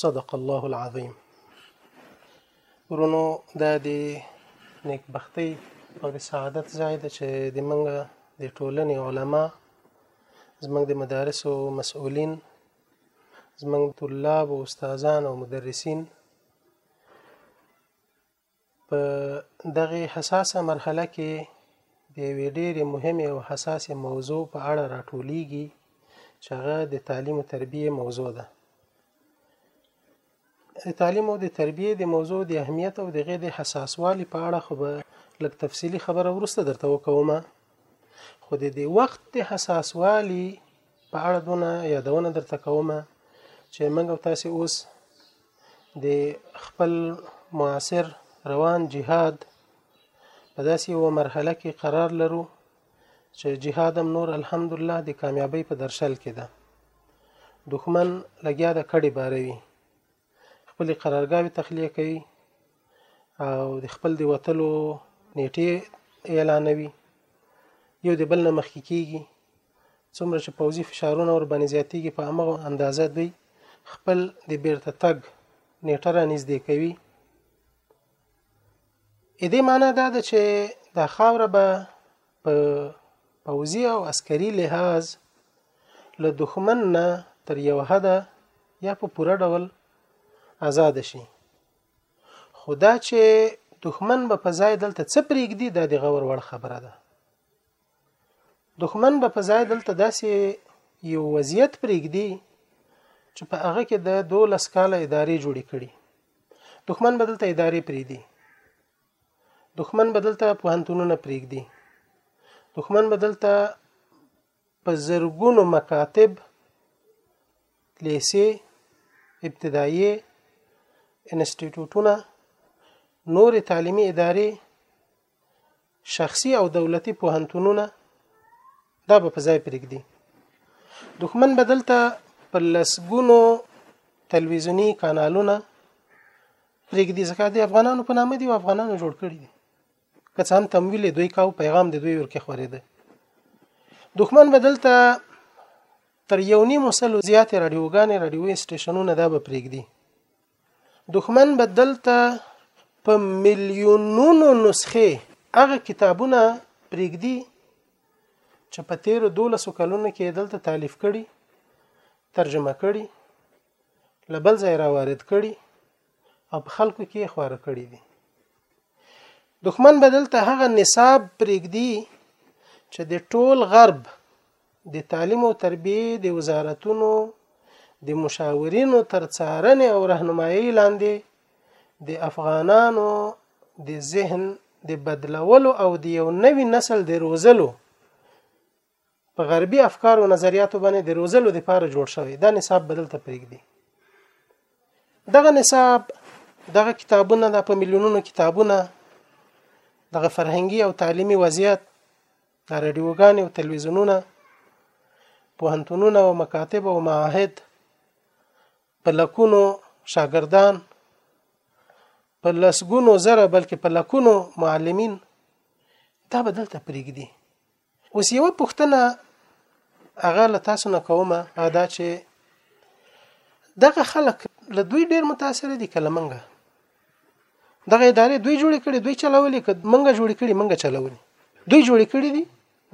صدق الله العظیم ورونو دا دی نیکبختی او د سعادت ځای دی چې د موږ د ټولنې علما زموږ د مدارسو مسؤلین زموږ طلاب او استادان او مدرسین په دغې حساسه مرحله کې د یوې ډېرې مهمې او حساسې موضوع په اړه راټولیږي چې هغه د تعلیم او تربیې موضوع ده د تعلیم او د تربیې د موضوع د اهمیت او د غې د حساسوالي په اړه خو به لږ تفصیلی خبره ورسته درته وکوم خو د دې وخت د حساسوالي په اړه دونه یادونه درته کوم چې موږ تاسو اوس د خپل معاصر روان جهاد په داسې یوه مرحله کې قرار لرو چې جهاد هم نور الحمدلله د کامیابۍ په درشل کې ده دښمن لګیا د کډې باروي خپلې قرارګاوې تخلیه کوي او د خپل د وتلو نیټې اعلانوي یو د بل نه مخکې کیږي څومره چې پوځي فشارونه ور باندې زیاتیږي په هغه اندازه دوی خپل د بیرته تګ نیټه را نږدې کوي اې دې معنی دا ده چې دا خاوره به په پوځي او عسکري لحاظ له دښمن نه تر یو حده یا په پوره ډول آزاد شي خو دا چې دښمن به په ځای دلته څه پرېږدي دا د غور وړ خبره ده دښمن به په ځای دلته داسې یو وضعیت پرېږدي چې په هغه کې د 12 کاله ادارې جوړې کړي دښمن به دلته ادارې پرېږدي دښمن به دلته پوهنتونونه پرېږدي دښمن به دلته په زرګونو مکاتب، لیسې، ابتدایي انسټیټوټونه، نورې تعلیمي ادارې، شخصي او دولتي پوهنتونونه دا به په ځای پرېږدي دښمن به دلته په لسګونو تلویزیوني کانالونه پرېږدي ځکه د افغانانو په نامه دي او افغانانو جوړ کړي دي که څه هم تمویل دوی کاو پیغام د دوی ورکه خورېده دښمن بدلته تر یو نیم سلو زیات رادیوګانې رادیوي سټیشنونه دا به پرېږدي دښمن بدلته په میلیونونو نسخې هغه کتابونه پرېږدي چې په تیرو دولسو کلونو کې دلته تالیف کړي ترجمه کړي لبل ځای راوارد کړي او په خلکو کې خواره کړی دي دښمن بدل ته هغه نصاب پرېږدي چې د ټول غرب د تعلیم او تربیه د وزارتونو د مشاورینو تر څارنې او رهنمایي لاندې د افغانانو د ذهن د بدلولو او د یو نوي نسل د روزلو په غربي افکار او نظریاتو باندې د روزلو لپاره جوړ شوی دا نصاب بدل ته پرېږدي دغه نصاب دغه کتابونه د په میلیونونو کتابونه دغه فرهنګي او تعلیمي وضعیت د رادیوګانې او تلویزیونونه پوهنتونونه او مکاتب او معاهد په لکونو شاګردان په لسګونو زره بلکې په لکونو معلمین دا بدل ته پرېږدي اوس یو پوښتنه هغه له تاسو نه کوم هغه دا چې دغه خلک له دوی ډیر متاثر دي کله منګه دغه ادارې دوی جوړې کړي دوی چلولې که منګه جوړې کړي منګه چلولې دوی جوړې کړي دي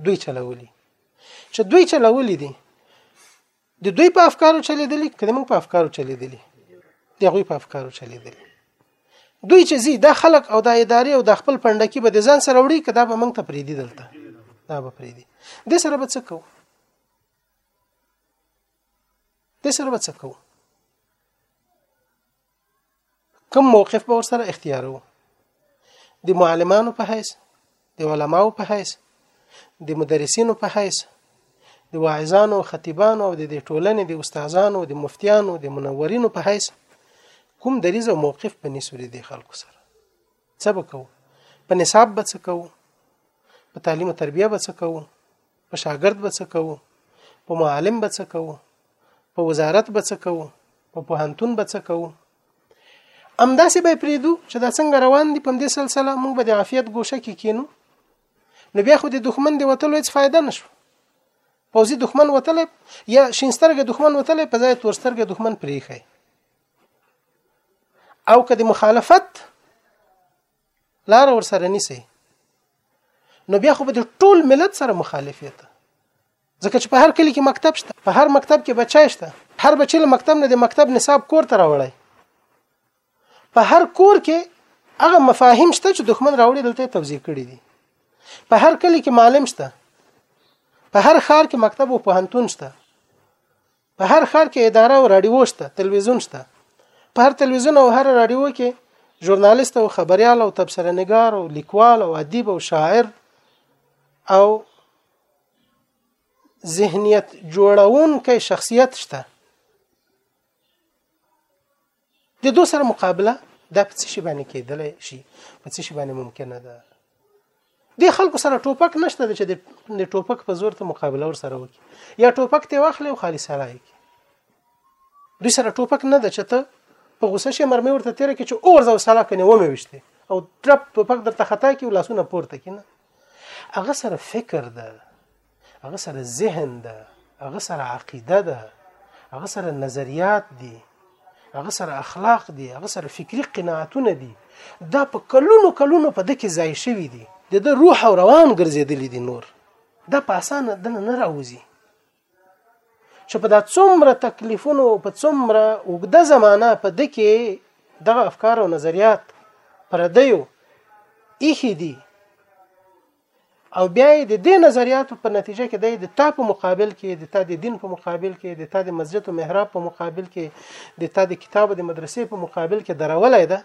دوی چلولې چې دوی چلولې دي د دوی په افکارو چلیدلی که موږ په افکارو چلیدلی د هغوی په افکارو چلیدلی دوی چې زی دا خلک او دا ادارې او دا خپل پندکی به د ځان سره وړي کدا به موږ ته پریدي دلته دا به پریدي د سره به څه کوو د سره به څه کوو کوم موقف به ورسره اختیارو د معلمانو په حیث د علماو په حیث د مدرسینو په حیث د واعظانو او خطیبانو او د ټولنې د استادانو د مفتیانو د منورینو په حیث کوم دریز او موقف په نسوري دي خلکو سره څه وکړو په نصاب به څه کوو په تعلیم او تربیه به څه کوو په شاګرد به څه کوو په معلم به څه کوو په وزارت به څه کوو په پوهنتون به څه کوو امداسې به پریدو چې دا څنګه روان دي په دې سلسله موږ به د عافیت ګوشه کې کینو نو بیا خو د دښمن دی وتلو هیڅ فائدہ نشو پوزي دښمن وتل یا شینسترګه دښمن وتل په ځای تورسترګه دښمن پریخي او که د مخالفت لار ور سره نیسي نو بیا خو به د ټول ملت سره مخالف یې ځکه چې په هر کلی کې مکتب شته په هر مکتب کې بچای شته هر بچی له مکتب نه د مکتب نصاب کور ته راوړی په هر کور کې هغه مفاهیم شته چې دښمن راوړي دلته توضیح کړی دي په هر کلی کې معلم شته په هر ښار کې مکتب او پوهنتون شته په هر ښار کې اداره او رادیو شته تلویزیون شته په هر تلویزیون او هر رادیو کې ژورنالیست او خبريال او تبصره نگار او لیکوال او ادیب او شاعر او ذهنیت جوړونکي شخصیت شته د دوه سره مقابله دا په څه شي باندې کېدلی شي په څه شي باندې ممکنه ده د خلکو سره ټوپک نشته چې د ټوپک په زور ته مقابله ور سره وکړي یا ټوپک ته واخلې او خالي سره یې دوی سره ټوپک نه ده چې ته په غوسه شې مرمه ورته تیر کې چې اور زو سلا کنه و مې وشته او ټرپ ټوپک درته خطا کې ولاسونه پورته کینه هغه سره فکر ده هغه سره ذهن ده هغه سره عقیده ده هغه سره نظریات دي هغه سره اخلاق دي هغه سره فکری قناعتونه دي دا په کلونو کلونو په دکې ځای شوی دي د د روح او روان ګرځېدلې دي نور دا په اسانه دنه نه راوځي چې په دا څومره تکلیفونو په څومره وګده زمانہ په دکې دغه افکار او نظریات پردیو ایخي دي او بیا یې د دې نظریاتو په نتیجه کې دی د تا په مقابل کې د تا د دین په مقابل کې د تا د مسجد او محراب په مقابل کې د تا د کتاب او د مدرسې په مقابل کې درولای ده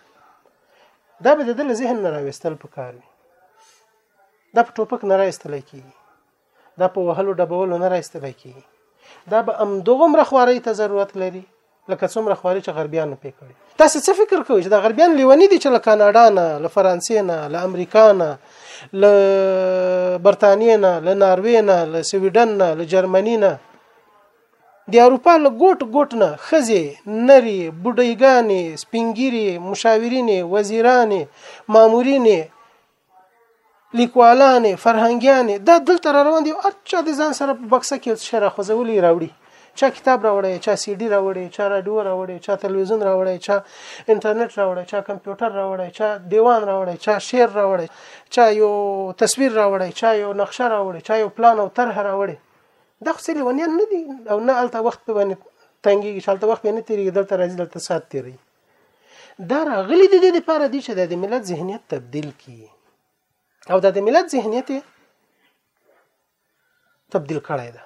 دا به د دل ذهن نه راوستل پکار وي دا په ټوپک نه راستل کیږي دا په وهلو ډبولو نه راستل کیږي دا به ام دوغمره خواري ته ضرورت لري لکه څومره خواري چې غربیانو پې کړي تاسو څه فکر کوئ چې دا غربیان لیونی دي چې له کاناډا نه له فرانسې نه له امریکا نه له برتانیې نه له ناروې نه له سویډن نه له جرمني نه د اروپا له ګوټ ګوټ نه خزي نری بډایګانې سپینګيري مشاورینې وزیرانې مامورینې لیکوالانې فرهنګیانې دا دلته را روان دي هر چا د ځان سره په بکسه کې څه راخوځولي راوړي چا کتاب راوړی چا سی ډي راوړی چا رادیو راوړی چا تلویزیون راوړی چا انټرنیټ راوړی چا کمپیوټر راوړی چا دیوان راوړی چا شعر راوړی چا یو تصویر راوړی چا یو نقشه راوړی چا یو پلان او طرح راوړی دا خو څه لیونیان نه دي او نه هلته وخت په باندې تنګېږي چې هلته وخت یې نه تېرېږي دلته راځي دلته ساعت تېروي دا راغلي د دې لپاره دي چې د ملت ذهنیت تبدیل کړي او د ملت ذهنیت تبدیل کړی دا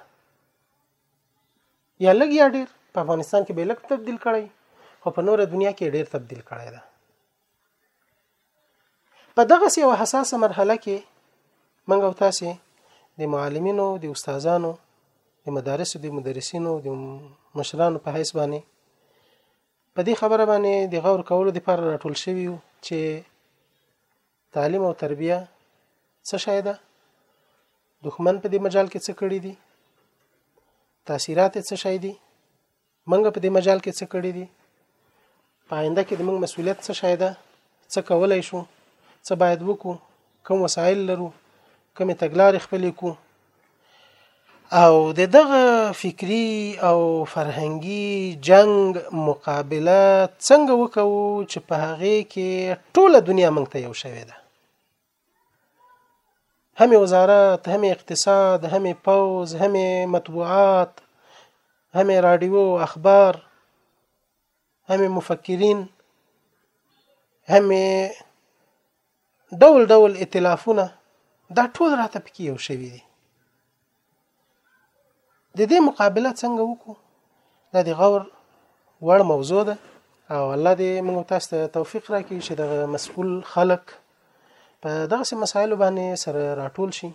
یا لګ یا ډیر په افغانستان کې به لګ تبدیل کړی خو په نوره دنیا کې ډیر تبدیل کړی دا په دغه سی او حساسه مرحله کې منګ او تاسو د معلمینو د استادانو د مدارسو د مدرسینو د مشرانو په حیث باندې په دې خبره باندې د غور کولو لپاره راټول شوي یو چې تعلیم او تربیه څه شی ده دښمن په دې مجال کې څه کړی دي تاثیرات څه شی دي منګه په دې مجال کې څه کړی دي پاینده کې د موږ مسولیت څه شی ده څه کولای شو څه باید وکړو کوم وسایل لرو کومې تګلارې خپلې کو او د دغه فکری او فرهنګي جنگ مقابله څنګه وکړو چې په هغه کې ټوله دنیا موږ ته یو شوې ده هم وزارت هم اقتصاد هم پوز هم مطبوعات هم رادیو اخبار هم مفکرین هم ډول ډول ائتلافونه دا ټول راته پکې یو شوي دي د دې مقابله څنګه وکړو دا د غور وړ موضوع ده او الله دې موږ تاسو ته توفیق راکړي چې د مسؤل خلک په دغه سم مسایل باندې سره راټول شي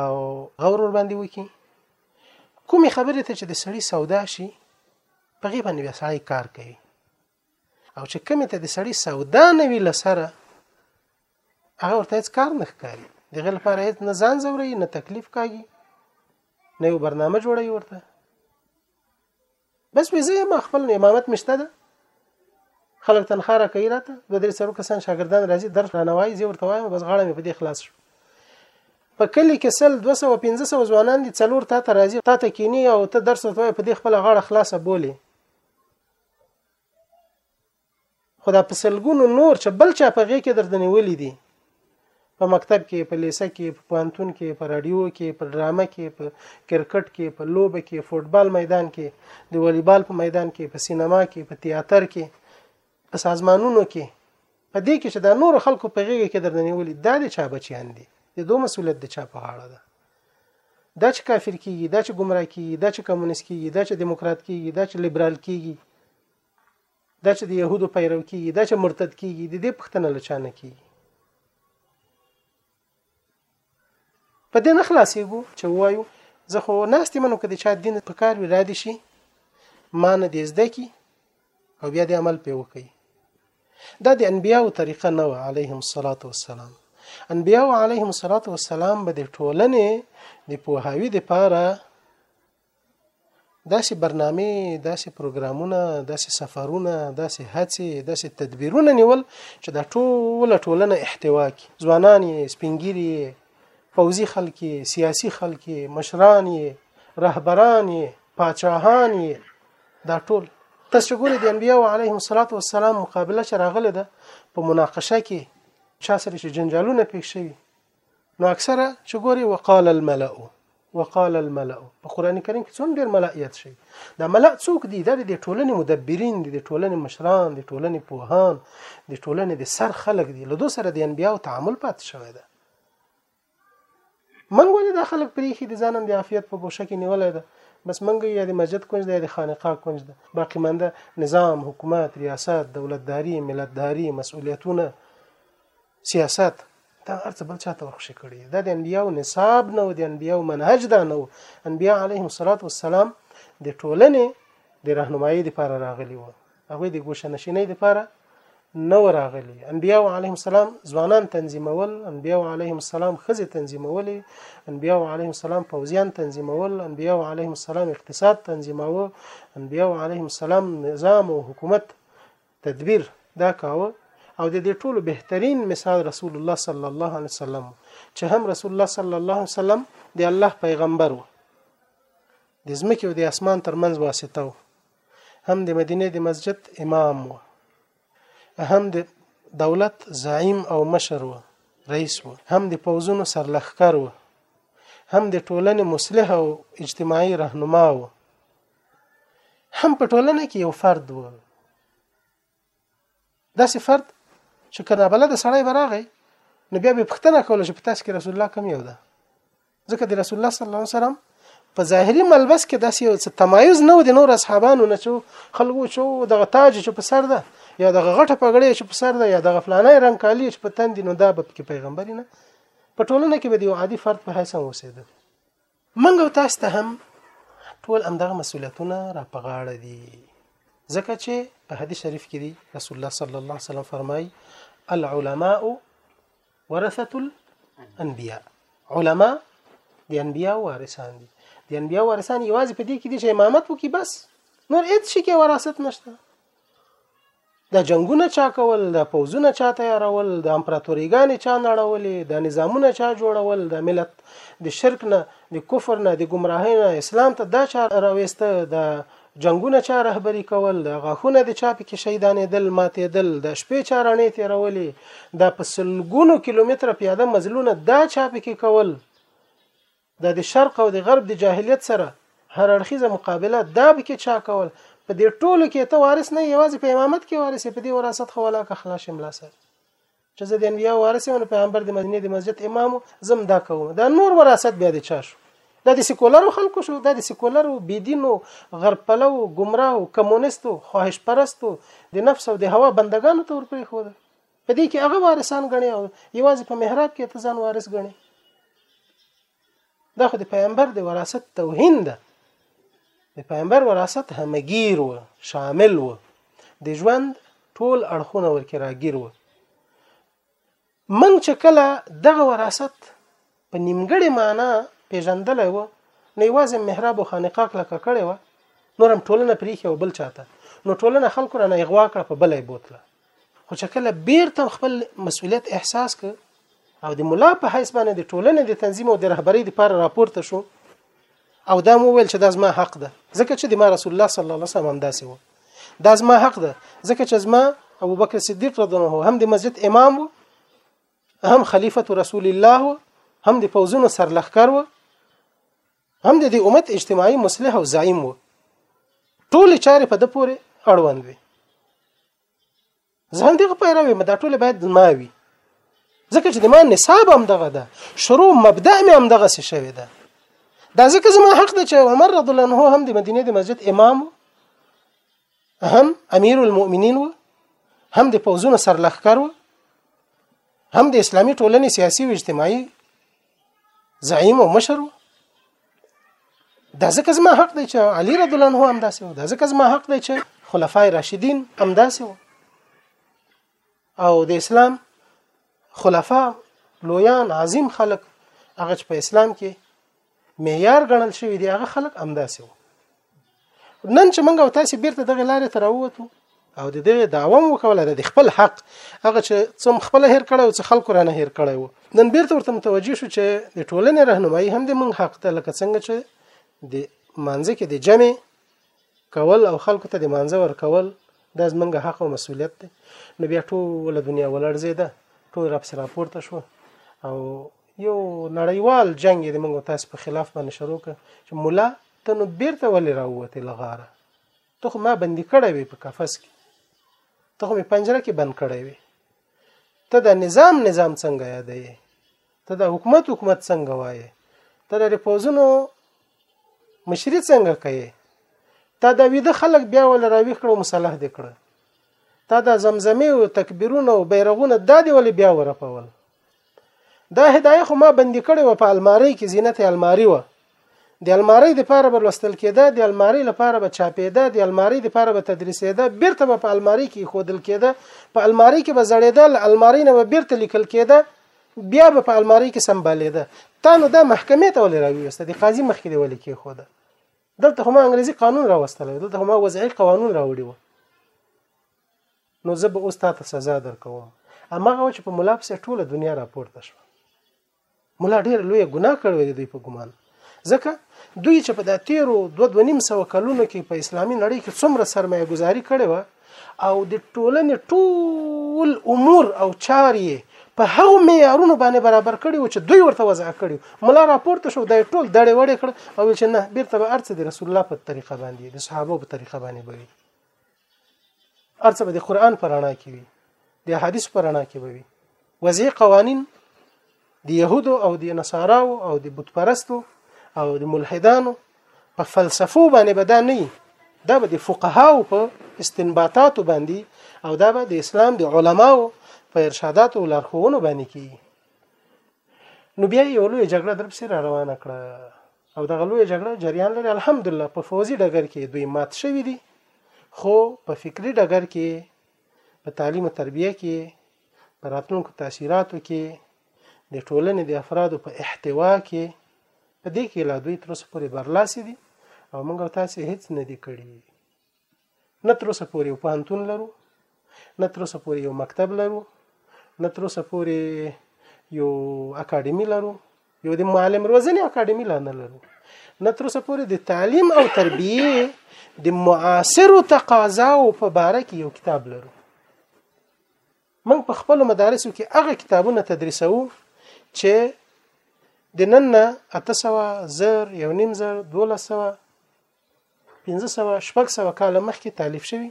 او غور ور باندې وکړي کومې خبرې ته چې د سړی سودا شي په غیبه نه بیا سړی کار کوي او چې کومه ته د سړی سودا نه وی لسره هغه ورته هیڅ کار نه ښکاري دغه لپاره هیڅ نه ځان زوري نه تکلیف کوي نه یو برنامه جوړوي ورته بس وی زه ما خپل امامت مشته ده خلک تنخوا را کوي راته دوه درې سرو کسان شاګردان راځي درس را نوای زه ورته وایم بس غاړه مې په دې خلاص شو په کلی کې سل 21500 ځوانان دي څلور تا ته راځي تا ته کینی او ته درس ورته په دې خپل غاړه خلاصه بولی خدا په سلګونو نور چې بل چا په غي کې درته نیولې دي په مکتب کې په لیسه کې په پوهنتون کې په رادیو کې په ډرامه کې په کرکټ کې په لوبه کې فوټبال میدان کې د والیبال په میدان کې په سینما کې په تیاتر کې په سازمانونو کې په دې کې چې دا نور خلکو په غیږه کې درنه نیولي دا د چا بچیان دي د دوه مسولیت د چا په غاړه ده دا چې کافر کیږي دا چې گمراه کیږي دا چې کمونیست کیږي دا چې دیموکرات کیږي دا چې لیبرال کیږي دا چې د يهودو پیرو کیږي دا چې مرتد کیږي د دې پښتنه لچانه کیږي په دې نه خلاصېږو چې وایو زه خو ناست منو که د چا دین په کار وي را دي شي ما نه دې زده کی او بیا دې عمل پې وکړي دا د انبیاو طریقه نه و علیهم الصلاۃ والسلام انبیاو علیهم الصلاۃ والسلام به د ټولنې د پوهاوی د پاره داسې برنامې، داسې پروګرامونه، داسې سفرونه، داسې هڅې، داسې تدبیرونه نیول چې دا ټوله ټولنه احتوا کړي ځوانان یې سپینګیري یې پوځي خلک یې سیاسي خلک یې مشران یې رهبران یې پاچاهان یې دا ټول تاسو چې ګورئ د انبیاو علیهم الصلاة والسلام مقابله چې راغله ده په مناقشه کې چا سره چې جنجالونه پېښ شوي نو اکثره چې ګوري وقال الملأ وقال الملأ په قران کریم کې څومره ډیر ملأ یاد شي دا ملأ څوک دي دا د ټولنې مدبرین دي د ټولنې مشران دي ټولنې پوهان د ټولنې د سر خلک دي له دوه سره د انبیاو تعامل پات شوی ده من ولې دا خلک پریخي د ځانم د عافیت په ګوشه کې نیولای ده بس منګ یا د مسجد کنج ده یا د خانقاه کنج ده باقی منده نظام حکومت ریاست دولتداری ملتداری مسؤلیتونه سیاست دا هر څه بل چاته ورخښه کړی دا د انبیاو نصاب نه او د انبیاو منهج دا نه و انبیا علیهم الصلاۃ والسلام د ټولنې د راهنمایي لپاره راغلي وو هغه د ګوشه نشینۍ لپاره نه راغلي انبیاو علیهم السلام ځوانان تنظیمول انبیاو علیهم السلام خزه تنظیمول انبیاو علیهم السلام پوزیان تنظیمول انبیاو علیهم السلام اقتصاد تنظیماوه انبیاو علیهم السلام نظام او حکومت تدبیر دا کاوه او د دې ټولو بهترین مثال رسول الله صلی الله علیه وسلم چې هم رسول الله صلی الله علیه وسلم د الله پیغمبر و د زمکه او د اسمان ترمنځ واسطه و هم د مدینه د مسجد امام و هم د دولت زعیم او مشر و رئیس و هم د پوزونو سرلخکر و هم د ټولنې مصلح او اجتماعي رهنما و هم په ټولنه کې یو فرد و داسې فرد چې که نابلد سړی به راغی نو بیا به پوښتنه کوله چې په تاسو کې رسول الله کوم یو ده ځکه د رسول الله صلی الله علیه وسلم په ظاهري ملبس کې داسې یو څه تمایز نه و د نور اصحابانو نه چې خلکو چې دغه تاج چې په سر ده یا دغه غټه پګړې چې په سر ده یا دغه فلانه رنگ کالی چې په تن دي نو دا به کې پیغمبر نه په ټولنه کې به د یو عادي فرد په حیث اوسېده موږ او تاسو ته هم ټول همدغه مسولیتونه را په غاړه دي ځکه چې په حدیث شریف کې دی رسول الله صلی الله علیه وسلم فرمایي العلماء ورثه الانبیاء علما د انبیاء وارثان دي د انبیاء وارثان یوازې په دې کې دي چې امامت وکړي بس نور هیڅ شي کې وراثت نشته دا جنگونه چا کول دا پوځونه چا تیارول دا امپراتوریګانې چا نړولې دا نظامونه چا جوړول دا ملت د شرک نه د کفر نه د گمراهۍ نه اسلام ته دا چا راويسته دا جنگونه چا رهبری کول دا غاښونه د چا پکې شهیدانېدل ماتېدل دا شپې چا رڼې تیرولې دا په سلګونو کیلومتره پیاده مزلونه دا چا پکې کول دا د شرق او د غرب د جاهلیت سره هر اړخیزه مقابله دا به کې چا کول په دې ټولو کې ته وارث نه یوازې په امامت کې وارث په دې وراثت خو ولا که خلاص شم لا سره چې زه د انبیا وارث یم پیغمبر د مدینه د مسجد امام زم دا کوم دا نور وراثت بیا د چا شو دا د سیکولر خلکو شو دا د سیکولر بيدینو غرب پلو گمراهو کمونیستو خواهش پرستو د نفس او د هوا بندگانو تور پرې خو ده په دې کې هغه وارثان غني او یوازې په محراب کې ته ځان وارث غني دا خو د پیغمبر د وراثت توهین ده د پیغمبر وراثت همګیر و شامل و د ژوند ټول اړخونه ورکه راګیر و من چې کله دغه وراثت په نیمګړې معنا پیژندلی و نه یوازې محراب او خانقاه کلکه کړې وه نور هم ټولنه پریښې او بل چاته نو ټولنه خلکو را نه اغوا کړه په بلې بوتله خو چې کله بیرته خپل مسولیت احساس ک او د مولا په حیث باندې د ټولنې د تنظیم او د رهبری لپاره راپورته شو او دا مو ویل چې دا زما حق ده ځکه چې د ما رسول الله صلی الله علیه وسلم همداسې و دا زما حق ده ځکه چې زما ابو بکر صدیق رضی الله عنه هم د مسجد امام و هم خلیفۃ رسول الله و هم د فوزونو سرلخکر و هم د امت اجتماعي مصلح او زعیم و ټول چارې په د پورې اړوند وي ځان دغه پیروي مدا ټول باید ما وي ځکه چې د ما نصاب هم دغه ده شروع مبدا مې هم دغه څه شوی ده دا ځکه زما حق ده چې عمر رضی الله عنه هم د مدینه د مسجد امام هم امیر المؤمنین و هم د پوزونو سرلخکر و هم د اسلامی ټولنې سیاسي او اجتماعي زعیم او مشر و دا ځکه زما حق دی چې علی رضی الله عنه هم داسې و دا ځکه زما حق دی چې خلفای راشدین هم داسې و او د اسلام خلفا لویان عظیم خلک هغه چې په اسلام کې معیار ګڼل شوی دی هغه خلک امداسي وو نن چې موږ او تاسو بیرته دغه لارې ته راووتو او د دې داوام وکوله د خپل حق هغه چې څوم خپل هیر کړی او چې خلکو رانه هیر کړی وو نن بیرته ورته متوجه شو چې د ټولنې راهنمایي هم د موږ حق ته لکه څنګه چې د مانځ کې د جمع کول او خلکو ته د مانځه ورکول دا زمونږ حق او مسولیت دی نو بیا ټوله دنیا ولړزېده ټول راپسې راپورته شو او یو نړیوال جنگ یې د موږ تاسو په خلاف باندې شروع کړ چې مولا ته نو بیرته ولې راووتې لغاره ته خو ما بندي کړی وي په قفس کې ته خو مې پنجره کې بند کړی وي ته د نظام نظام څنګه یادې ته د حکومت حکومت څنګه وایې ته د پوزونو مشري څنګه کوي تا دا ویده خلک بیا ول راویخ کړو مصالح دې کړ تا دا زمزمه او تکبیرونه او بیرغونه دا دی ول بیا ورپول دا هدايه خو ما بندي کړي و په الماری کې زینت الماری و د الماری د پاره بر لوستل کېده د الماری لپاره به چاپېده د الماری د پاره به تدریسېده بیرته به په الماری کې خودل کېده په الماری کې به زړېده له الماری نه به بیرته لیکل کېده بیا به په الماری کې سمبالېده تا نو دا محکمې ته ولې راوېسته د قاضي مخکې دی ولې کې خوده دلته هم انګریزي قانون راوستل دلته هم وضعي قانون راوړي و نو زه به اوس تاسو سزا درکوم امغه چې په ملابسه ټوله دنیا راپورته شو ملا ډېر لوی ګناه کړې د دوی په ګمان ځکه دوی چې په د تیرو 2.5 کلونو کې په اسلامي نړۍ کې څومره سرمایه گذاري کړې و او د ټولنې ټول امور او چارې په هغو معیارونو باندې برابر کړي او چې دوی ورته وضع کړي ملا راپورته شو دا ټول دړې وړې کړ او چې نه بیرته به ارڅ د رسول الله په طریقه باندې د صحابه په طریقه باندې بوي ارڅه به د قران پر اړه کې وي د حدیث پر اړه کې وي وضعي قوانين د يهودو او د نصاراو او د بت پرستو او د ملحدانو په فلسفو باندې به دا نه دا به د فقهاو په استنباطاتو باندې او دا به د اسلام د علماو په ارشاداتو او لارښوونو باندې کیږي نو بیا یو لوی جګړه درپسې را روانه کړه او دغه لویه جګړه جریان لري الحمدلله په فوځي ډګر کې دوی مات شوي دي خو په فکري ډګر کې په تعلیم او تربیه کې په راتلونکو تاثیراتو کې د ټولنې د افرادو په احتوا کې په دې کې لا دوی تر اوسه پورې برلاسي دي او موږ تاسو هیڅ نه دي کړی نه تر اوسه پورې یو پوهنتون لرو نه تر اوسه پورې یو مکتب لرو نه تر اوسه پورې یو اکاډمي لرو یو د معلم روزنې اکاډمي لا نه لرو نه تر اوسه پورې د تعلیم او تربیه د معاصرو تقاضاو په باره کې یو کتاب لرو موږ په خپل مدارسو کې هغه کتابونه تدریسو چې د نن نه 800 زر یو نیم زر 1200 1500 شپږ سوه کاله مخکې تالیف شوی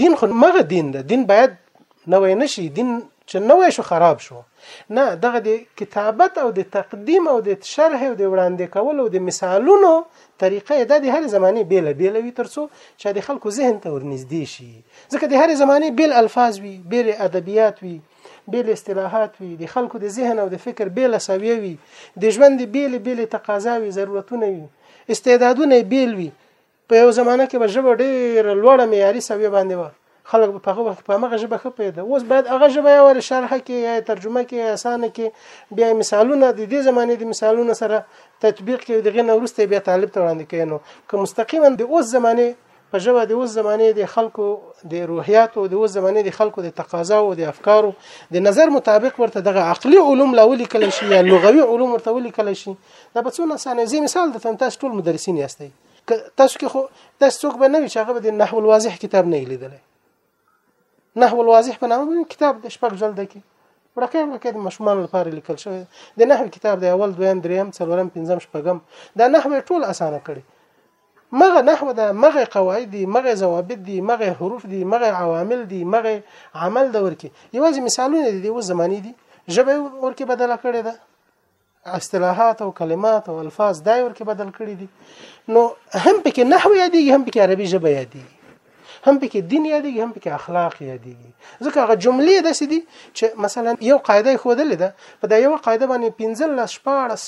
دین خو مغه دین ده دین باید نوې نشي دین چې نوې شو خراب شو نه دغه د کتابت او د تقدیم او د شرح او د وړاندې کول او د مثالونو طریقه د هر زمانه بیل بیل وي ترڅو چې د خلکو ذهن ته ورنږدې شي ځکه د هر زمانه بیل الفاظ وي بیل ادبیات وي بیل اصطلاحات وي د خلکو د ذهن او د فکر بیل سویه وي د ژوند بیل بیل تقاضاوي ضرورتونه وي استعدادونه بیل وي په یو زمانه کې به ژبه ډېره لوړه معیاري سویه باندې وه خلک په هغه وخت په هغه ژبه ښه پیدا اوس باید هغه ژبه یا ور شرح کې یا ترجمه کې یا اسانه کې بیا مثالونه د دې زمانې د مثالونو سره تطبیق کې دغه نورسته بیا طالب ته وړاندې کینو که مستقیما د اوس زمانه په ژبه د اوس زمانه د خلکو د روحیات او د اوس زمانه د خلکو د تقاضا او د افکارو د نظر مطابق ورته دغه عقلي علوم لا ولیکل شي یا لغوي علوم ورته ولیکل شي دا په څو نسانه زی مثال د تاسو ټول مدرسین یاستئ تاسو کې خو تاسو څوک به نه وي چې هغه د نحو الواضح کتاب نه لیدلی نحو الواضح په نامه باندې کتاب د شپږ جلد کې ورکه ورکه د مشمول لپاره لیکل شوی د نحو کتاب د اول دویم دریم څلورم پنځم شپږم دا نحو ټول اسانه کړي مغه نحو ده مغه قواعد دي مغه ضوابط دي مغه حروف دي مغه عوامل دي مغه عمل ده ورکی یوازې مثالونه دي د زماني دي ژبه ورکی بدله کړې ده اصطلاحات او کلمات او الفاظ دای ورکه بدل کړی دي نو هم پکې نحو یادېږي هم پکې عربي ژبه یادېږي هم پکې دین یادېږي هم پکې اخلاق یادېږي ځکه هغه جملې داسې دي چې مثلا یو قاعده خو دلې ده په دا یو قاعده باندې 15 لاس 14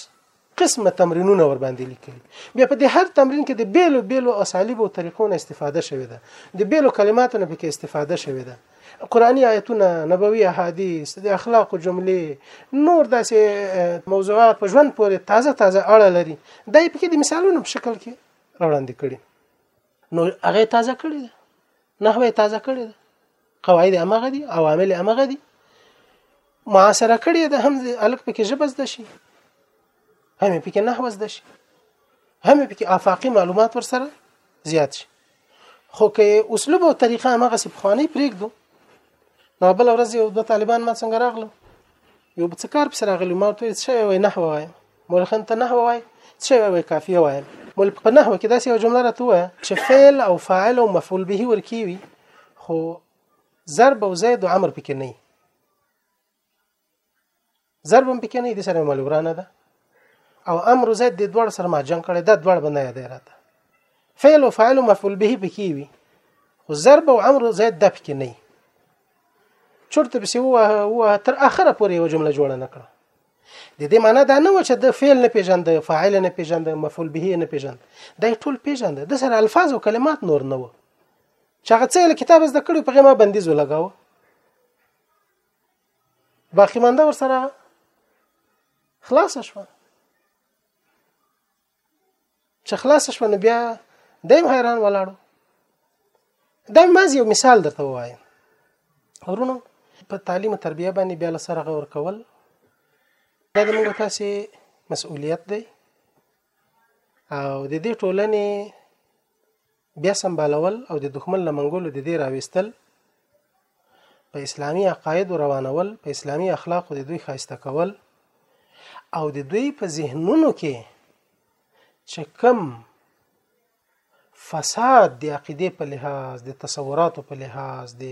قسمه تمرینونه ور باندې لیکي بیا په دې هر تمرین کې د بیلو بیلو اسالیب او طریقو نه استفاده شوې ده د بیلو کلماتو نه پکې استفاده شوې ده قرآني آیتونه نبوي احادیث د اخلاقو جملې نور داسې موضوعات په ژوند پورې تازه تازه اړه لري دا یې پکې د مثالونو په شکل کې راوړاندې کړي نو هغه تازه کړي ده نحوه تازه کړي ده قواعد امغه دي عوامل امغه دي معاصره کړي ده هم الک پکې ژبه زده شي هم یې پکې نحو زده شي هم یې پکې آفاقي معلومات ورسره زیات شي خو که اسلوب او طریقه هغه څه پخوانی پرېږدو نو بل ورځ یو دوه طالبان ما څنګه راغلو یو څه کار پس راغلی ما ته څه وای نحو وای مولخن ته نحو وای څه وای کافیه وای مول په نحو کې داسې یو جمله راته وای چې فعل او فاعل او مفعول به ورکیوي خو ضرب او زید او امر پکې نه ضرب هم پکې نه دي سره مل ورانه ده او امر زید د دوړ سره ما جنگ کړي دا دوړ بنه یاد راته فعل او فاعل مفعول به پکې وي خو ضرب او امر زید د پکې نه چرته به سو وه تر اخره پورې یو جمله جوړه نکړه د دې معنی دا نه و چې د فعل نه پیژند فاعل نه پیژند مفعول به نه پیژند دا ټول پیژند د سره الفاظ او کلمات نور نه و چې هغه څه له کتاب زده کړو په غیمه بندیز ولګاوه باقی مانده ور سره خلاص شو چې خلاص شو نو بیا دیم حیران ولاړو دا مازی یو مثال درته وایم ورونو په تعلیم او تربیه باندې بیا له سره غور کول دا د موږ تاسو مسؤلیت دی او د دې ټولنې بیا سمبالول او د دښمن له منګولو د دې راويستل په اسلامي عقایدو روانول په اسلامي اخلاقو د دوی خایسته کول او د دوی په ذهنونو کې چې کم فساد د عقیده په لحاظ د تصوراتو په لحاظ د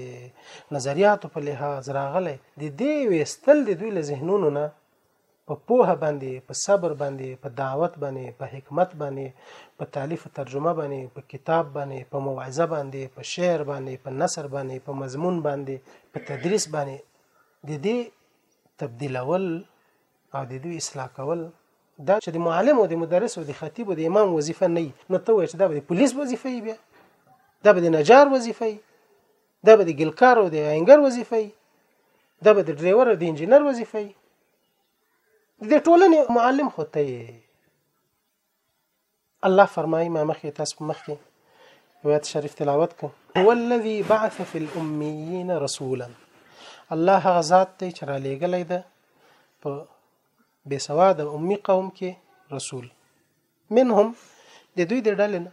نظریاتو په لحاظ راغلی د دې وستل د دوی له ذهنونو نه په پوهه باندې، په صبر باندې، په دعوت باندې، په حکمت باندې، په تالیف و ترجمه باندې، په کتاب باندې، په موعظه باندې، په شعر باندې، په نثر باندې، په مضمون باندې، په تدریس باندې د دې تبدیلول او د دوی اصلاح کول دا چې د معلم او د مدرس او د خطیب او د امام وظیفه نه نو ته وایې چې دا به د پولیس وظیفه وي بیا دا به د نجار وظیفه وي دا به د ګلکار او د انګر وظیفه وي دا به د ډرایور او د انجینر وظیفه وي د ټولنې معلم خو ته یې الله فرمایي ما مخې تاسو په مخکې روایت شریف تلاوت کړ هو الذي بعث في الاميين رسولا الله هغه ذات دی چې را لېږلی ده په بې سواد او امي قوم کې رسول منهم د دوی د ډلې نه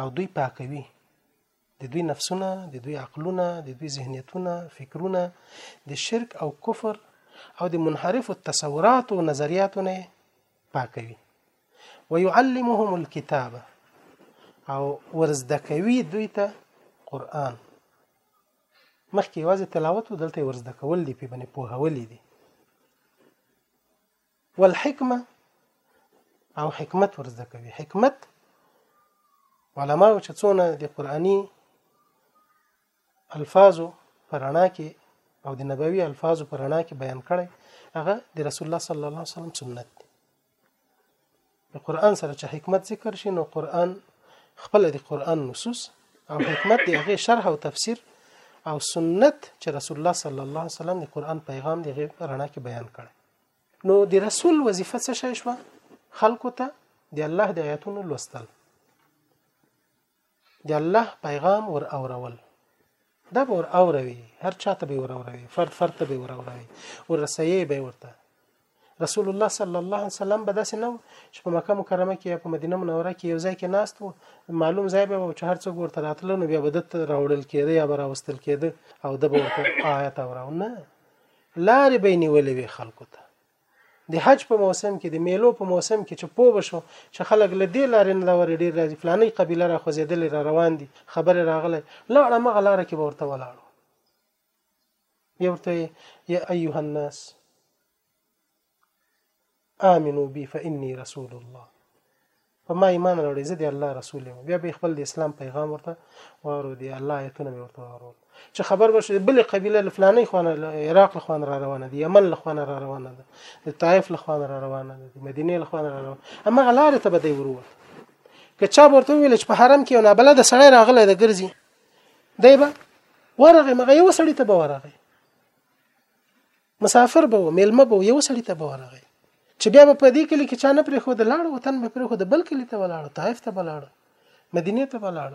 او دوی پاکوي د دوی نفسونه د دوی عقلونه د دوی ذهنیتونه فکرونه د شرک او کفر او د منحرف التصورات او نظریاتو نه پاکوي ويعلمهم الكتاب او ورزده کوي دوی ته قران مخکې یوازې تلاوت او دلته ورزده کول دي په باندې پوهول دي والحکمه او حکمت ورزده کوي حکمت علما چې څونه د قرآني الفاظو پرانا کې او د نبوي الفاظو پرانا کې بیان کړي هغه د رسول الله صلی الله علیه وسلم سنت دی د قرآن سره چې حکمت ذکر شي نو قرآن خپل د قرآن نصوص او حکمت د هغه شرح او تفسیر او سنت چې رسول الله صلی الله علیه وسلم د قرآن پیغام د رڼا کې بیان کړي نو د رسول وظیفه څه شي شو خلکو ته د الله د آیاتونو لوستل د الله پیغام ور اورول دا به ور اوروي هر چاته به ور اوروي فرد فرد ته به ور اوروي ورسېي به ورته رسول الله صلی الله علیه وسلم به داسې نه چې په مکه مکرمه کې یا په مدینه منوره کې یو ځای کې ناست وو معلوم ځای به چې هر څوک ورته راتله نو بیا به دته راوړل کېده یا به راوستل کېده او د به ورته آیت اوراو نه لارې به نیولې وي خلکو ته د حج په موسم کې د میلو په موسم کې چې پوه شو چې خلک له دې لارې نه لوري ډیر راځي فلاني قبيله را خوځېدل را روان دي خبره راغله لاړه مغه لار کې ورته ولاړو یورته یا ایها الناس آمنو بی فإني رسول الله په ما ایمان راوړي زه د الله رسول یم بیا به خپل د اسلام پیغام ورته وارو دی الله آیتونه به ورته وارو چې خبر بشه بل قبیله لفلانې خوانه عراق لخوان را روانه دي یمن لخوان را روانه ده د طائف لخوان را روانه ده د مدینه لخوان را روانه اما غلاره ته به دی وروه که چا ورته ویل چې په حرم کې نه بل د سړی راغله د ګرځي دی به ورغه مغه یو سړی ته به ورغه مسافر به و میلمه به یو سړی ته به ورغی چې بیا به په دې کلی کې چا نه پرې خو د لاړ وطن به پرې خو د بل کلی ته ولاړ طائف ته ولاړ مدینه ته ولاړ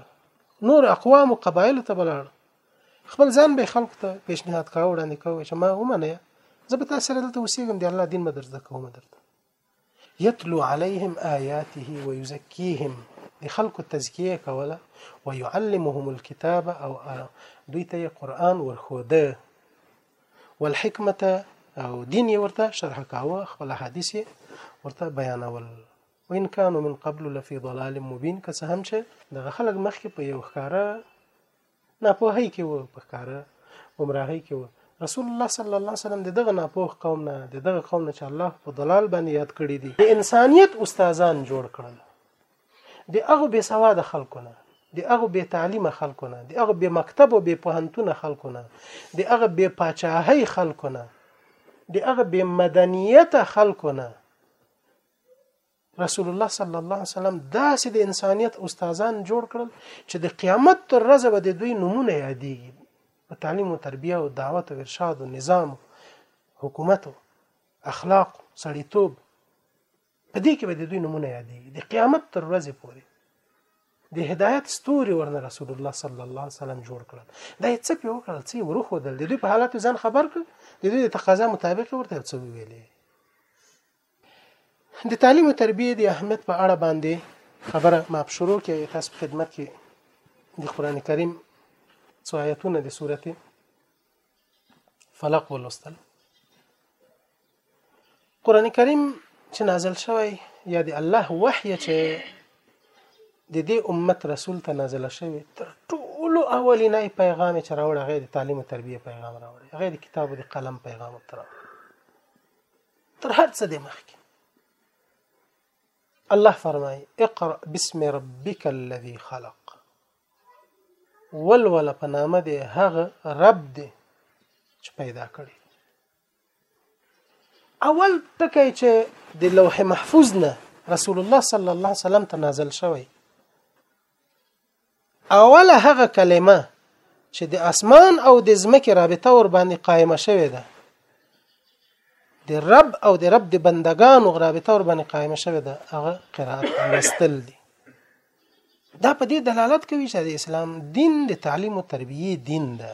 نور اقوام او قبایل ته ولاړ خپل ځان به خلق ته پیشنهاد کاوه وړاندې کاوه چې ما ومنه زه به تاسو سره دلته اوسېږم دی الله دین مدرسه کوم درته يتلو عليهم آياته ويزكيهم د خلکو تزکیه کوله ويعلمهم الكتاب او دوی ته قرآن ورخوده والحکمت او دین یې ورته شرح کاوه خپل حدیث یې ورته بیانول وان كانوا من قبل لفي ضلال مبين که څه هم چې دغه خلک مخکې په یو ښکاره ناپوهۍ کې وو په ښکاره ګمراهۍ کې وو رسول الله صلی الله علیه وسلم دغه ناپوه قوم نه دغه قوم نه چې الله په ضلال باندې یاد کړی دي د انسانیت استادان جوړ کړل د هغه بې سواد خلکو نه د هغه بې تعلیمه خلکو نه د هغه بې مکتب او بې پوهنتون خلکو نه د هغه بې پاچاهۍ خلکو نه د هغه بې مدنیت خلکو نه رسول الله صلی الله علیه وسلم داسې د انسانیت استادان جوړ کړل چې د قیامت تر ورځې به د دوی نمونه یادېږي په تعلیم او تربیه او دعوت او ارشاد او نظام حکومت اخلاق سړیتوب په دې کې به د دوی نمونه یادېږي د قیامت تر ورځې پورې د هدایت ستوري ورنه رسول الله صلی الله علیه وسلم جوړ کړل دا یې څه پیو کړل چې ورخو دل د دوی په حالت ځان خبر کړ د دوی د تقاضا مطابق ورته څه ویلې د تعلیم او تربیه د اهمیت په اړه باندې خبره ما په شروع کې تاسو خدمت کې د قران کریم څو آیتونه د سورته فلق ولوستل قران کریم چې نازل شوی یا د الله وحی چې د دې امت رسول ته نازل شوی تر ټولو اولینای پیغام چې راوړ هغه د تعلیم او تربیه پیغام راوړ هغه د کتاب او د قلم پیغام تر تر هر څه د مخکې الله فرمای اقرا بسم ربک الذی خلق ولول په نامه دی هغه رب دی چې پیدا کړی اول ټکی چې د لوح محفوظ نه رسول الله صلی الله علیه وسلم ته نازل شوی اوله هغه کلمه چې د اسمان او د ځمکې رابطه ور باندې قائمه شوې ده د رب او د رب د بندگانو رابطه ور باندې قائمه شوې ده هغه قرات لوستل دي دا په دې دلالت کوي چې د اسلام دین د تعلیم او تربیه دین ده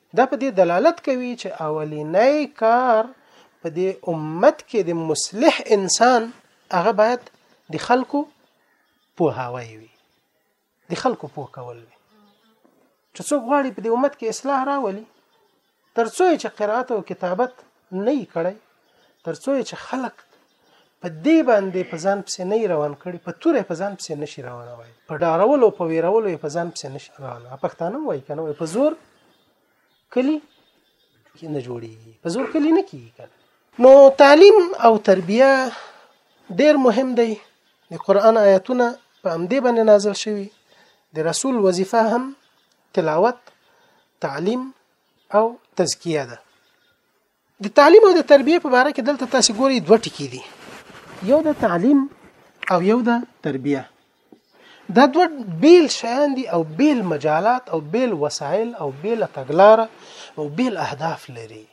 دا په دې دلالت کوي چې اولینی کار په دې امت کې د مصلح انسان هغه باید د خلکو پوهاوی وي د خلکو پوه کول وي چې څوک غواړي په دې امت کې اصلاح راولي ترڅو چې قرائت او کتابت نه یې کړی تر څو یې چې خلک په دې باندې په ځان پسې نه روان کړي په توره په ځان پسې نشي روانوي په ډارولو په ویرولو په ځان پسې نشي روان پښتانه وایي کنه وایي په زور کلی کې نه جوړیږي په زور کلی نه کیږي کنه نو تعلیم او تربیه ډیر مهم دی د قران آیاتونه په امدې باندې نازل شوي د رسول وظیفه هم تلاوت تعلیم او تزکیه ده د تعلیم او د تربیه په اړه کې دلته تاسو ګورئ دوه ټکي دي یو د تعلیم او یو د تربیه دا دوه بیل شیان دي او بیل مجالات او بیل وسایل او بیل تګلار او بیل اهداف لري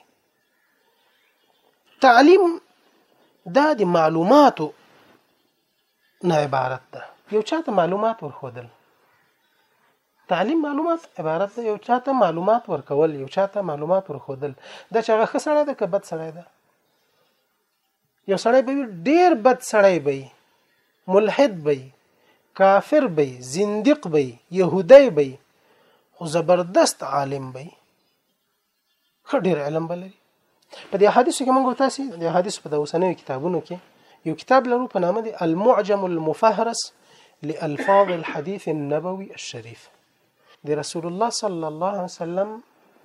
تعلیم دا د معلوماتو نه عبارت ده یو چاته معلومات ورخودل تعلیم معلومات عبارت ده یو چاته معلومات ورکول یو چاته معلومات ورخودل دا چې هغه ښه سړی ده که بد سړی ده یو سړی به ډیر بد سړی وي ملحد وي کافر وي زنديق وي يهودي وي خو زبردست عالم وي ښه ډیر علم بلري په دې حدیث کې موږ تاسو د حدیث په اوسنیو کتابونو کې یو کتاب لرو په نامه دی المعجم المفهرس لالفاظ الحديث النبوي الشريف د رسول الله صلی الله علیه وسلم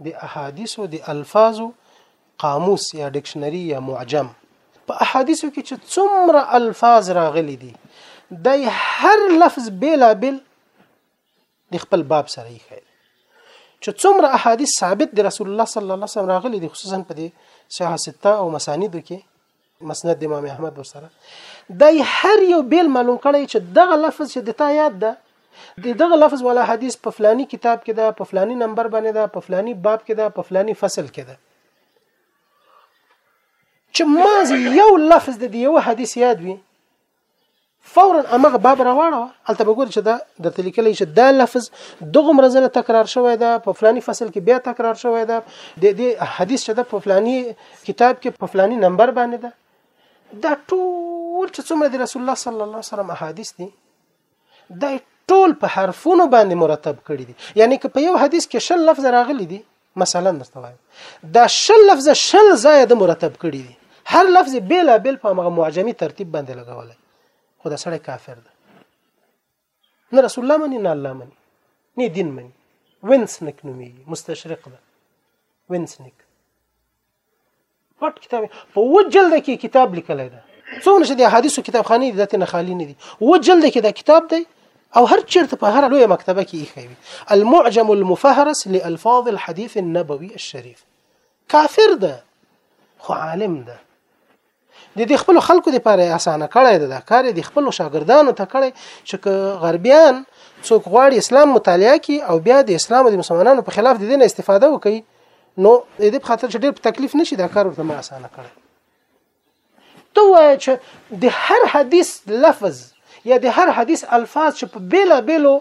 د احادیث او د الفاظو قاموس یا ډکشنری یا معجم په احادیثو کې چې څومره الفاظ راغلي دي د هر لفظ بیلابل د خپل باب سره یې خیر چې څومره احادیث ثابت دي رسول الله صلی الله علیه وسلم راغلي دي خصوصا په دې صحاح سته او مسانیدو کې مسند امام احمد ورسره دا هر یو بیل معلوم کړی چې دغه لفظ چې د تا یاد ده د دغه لفظ ولا حدیث په فلانی کتاب کې ده په فلانی نمبر باندې ده په فلانی باب کې ده په فلانی فصل کې ده چې ما یو لفظ د یو حدیث یاد وي فورا امغه باب راواړه الته به ګوري چې دا درته لیکلی چې دا لفظ دغه مرزله تکرار شوی دا په فلاني فصل کې بیا تکرار شوی دا د دې حدیث چې دا په فلاني کتاب کې په فلاني نمبر باندې دا دا ټول چې څومره د رسول الله صلی الله علیه وسلم احادیث دي دا ټول په حرفونو باندې مرتب کړی دي یعنی که په یو حدیث کې شل لفظ راغلي دي مثلا درته وایم دا شل لفظ شل ځای د مرتب کړي دي هر لفظ بیل بیل په هغه معجمی ترتیب باندې لګولای خو دا سړی کافر ده نه رسول الله مني نه الله مني نه دین مني وینسنک نومي مستشرق ده وینسنک پټ کتاب په و جلد کې کتاب لیکلی دی څونه چې د حدیثو کتابخانه دي دته نه خالی نه دي و جلد کې دا کتاب دی او هر چیرته په هر لوی مکتبه کې یې خوي المعجم المفهرس لالفاظ الحديث النبوي الشريف کافر ده خو عالم ده د دې خپل خلکو لپاره اسانه کړی دی دا کار د خپل شاګردانو ته کړی چې غربیان څوک غواړي اسلام مطالعه کړي او بیا د اسلام او د مسلمانانو په خلاف د دین استفاده وکړي نو د دې په خاطر چې ډېر تکلیف نشي دا کار ورته ما اسانه کړی ته وایې چې د هر حدیث لفظ یا د هر حدیث الفاظ چې په بیلا بیلو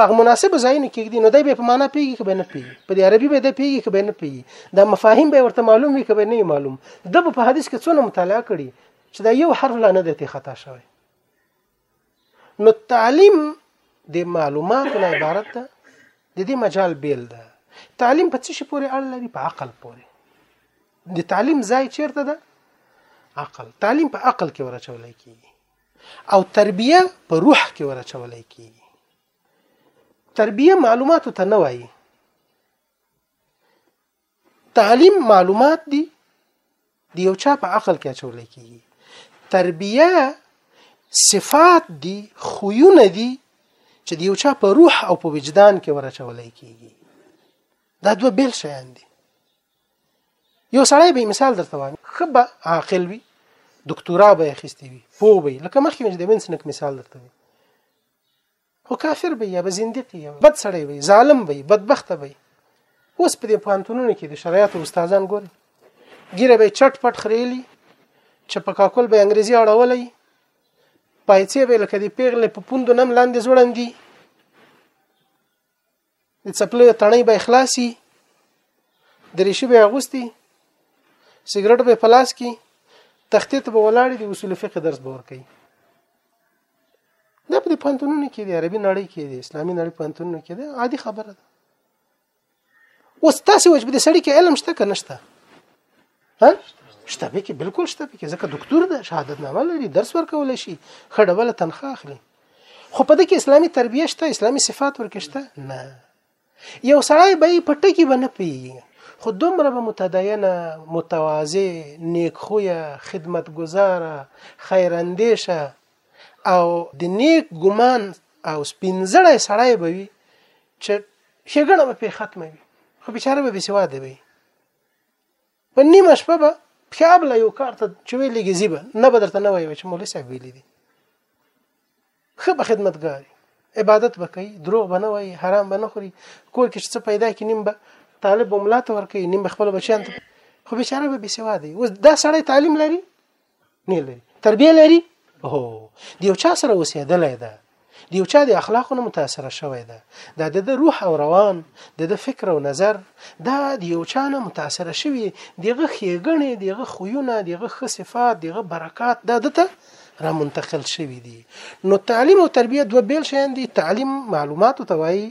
په مناسب ځایونو کې دي نو دی به په معنا پیږي که به نه پیږي په دې عربي به د پیږي که به نه پیږي دا مفاهیم به ورته معلوم وي که به نه معلوم د په حدیث کې څونه مطالعه کړي چې دا یو حرف لا نه دی خطا شوی نو تعلیم د معلوماتو نه عبارت ده د دې مجال بیل ده تعلیم په څه شي پورې اړه لري په عقل پورې د تعلیم ځای چیرته ده عقل تعلیم په عقل کې ورچول کیږي او تربیه په روح کې ورچولای کیږي تربیه معلوماتو ته نه وایي تعلیم معلومات دي د یو چا په عقل کې اچولای کیږي تربیه صفات دي خویونه دي چې د یو چا په روح او په وجدان کې ورچولای کیږي دا دوه بیل شیان دي یو سړی به مثال درته وایم خبه عاقل وي دکتورا به اخیستي وي پوه وي لکه مخکې چې د وینسنک مثال درته وي خو کافر به یا به زنديق یا بد سړی وي ظالم وي بدبخت وي اوس په دې پانتونونو کې د شریعت استادان ګوري ګیره به چټ پټ خریلی چې په کاکل به انګریزي اړولې پایڅې به لکه دې پیغله په پوندو نم لاندې زوړندي د څپلیو تڼۍ به اخلاصي دریشي به اغوستي سیګریټ به پلاس کی تختې ته به ولاړې د اصول فقه درس به ورکړي دا په دې پانتونونو کې دی عربي نړۍ کې دی اسلامي نړۍ پانتونونو کې دی عادي خبره ده اوس تاسو وجب دې سړی کې علم شته که نشته ها شته به کې بالکل شته به کې ځکه دکتور ده شهادت نامه لري درس ورکول شي خړوله تنخواه اخلي خو په دې کې اسلامي تربیه شته اسلامي صفات ورکشته نه یو سړی به په ټکی باندې پیږي خو دومره به متدینه متواضع نیکخویه خدمتګزاره خیراندیشه او د نیک ګمان او سپینځړی سړی به وي چې ښېګڼه به پې ختمه وي خو بیچاره به بې سواده وي په نیمه شپه به پیاب لا یو کار ته چې ویلې ګزی به نه به درته نه وایو چې مولوی صاحب ویلې دي خه به خدمتګار عبادت به کوي دروغ به نه وایي حرام به نه خوري کور کې څه پیدا کې نیم به طالب ملاته ور کوي نیم خپل بچیان ته خو بیچاره به بسوا دی اوس دا سړی تعلیم لري نه لري تربیه لري هو د یو چا سره اوسېدلی ده د یو چا د اخلاقو نه متاثره شوی ده دا د روح او روان د د فکر او نظر دا د یو چا نه متاثره شوی دغه خېګنې دغه خویونه دغه ښه صفات دغه برکات دا دته را منتقل شوی دي نو تعلیم او تربیه دوه بیل شیان دي تعلیم معلومات ته وایي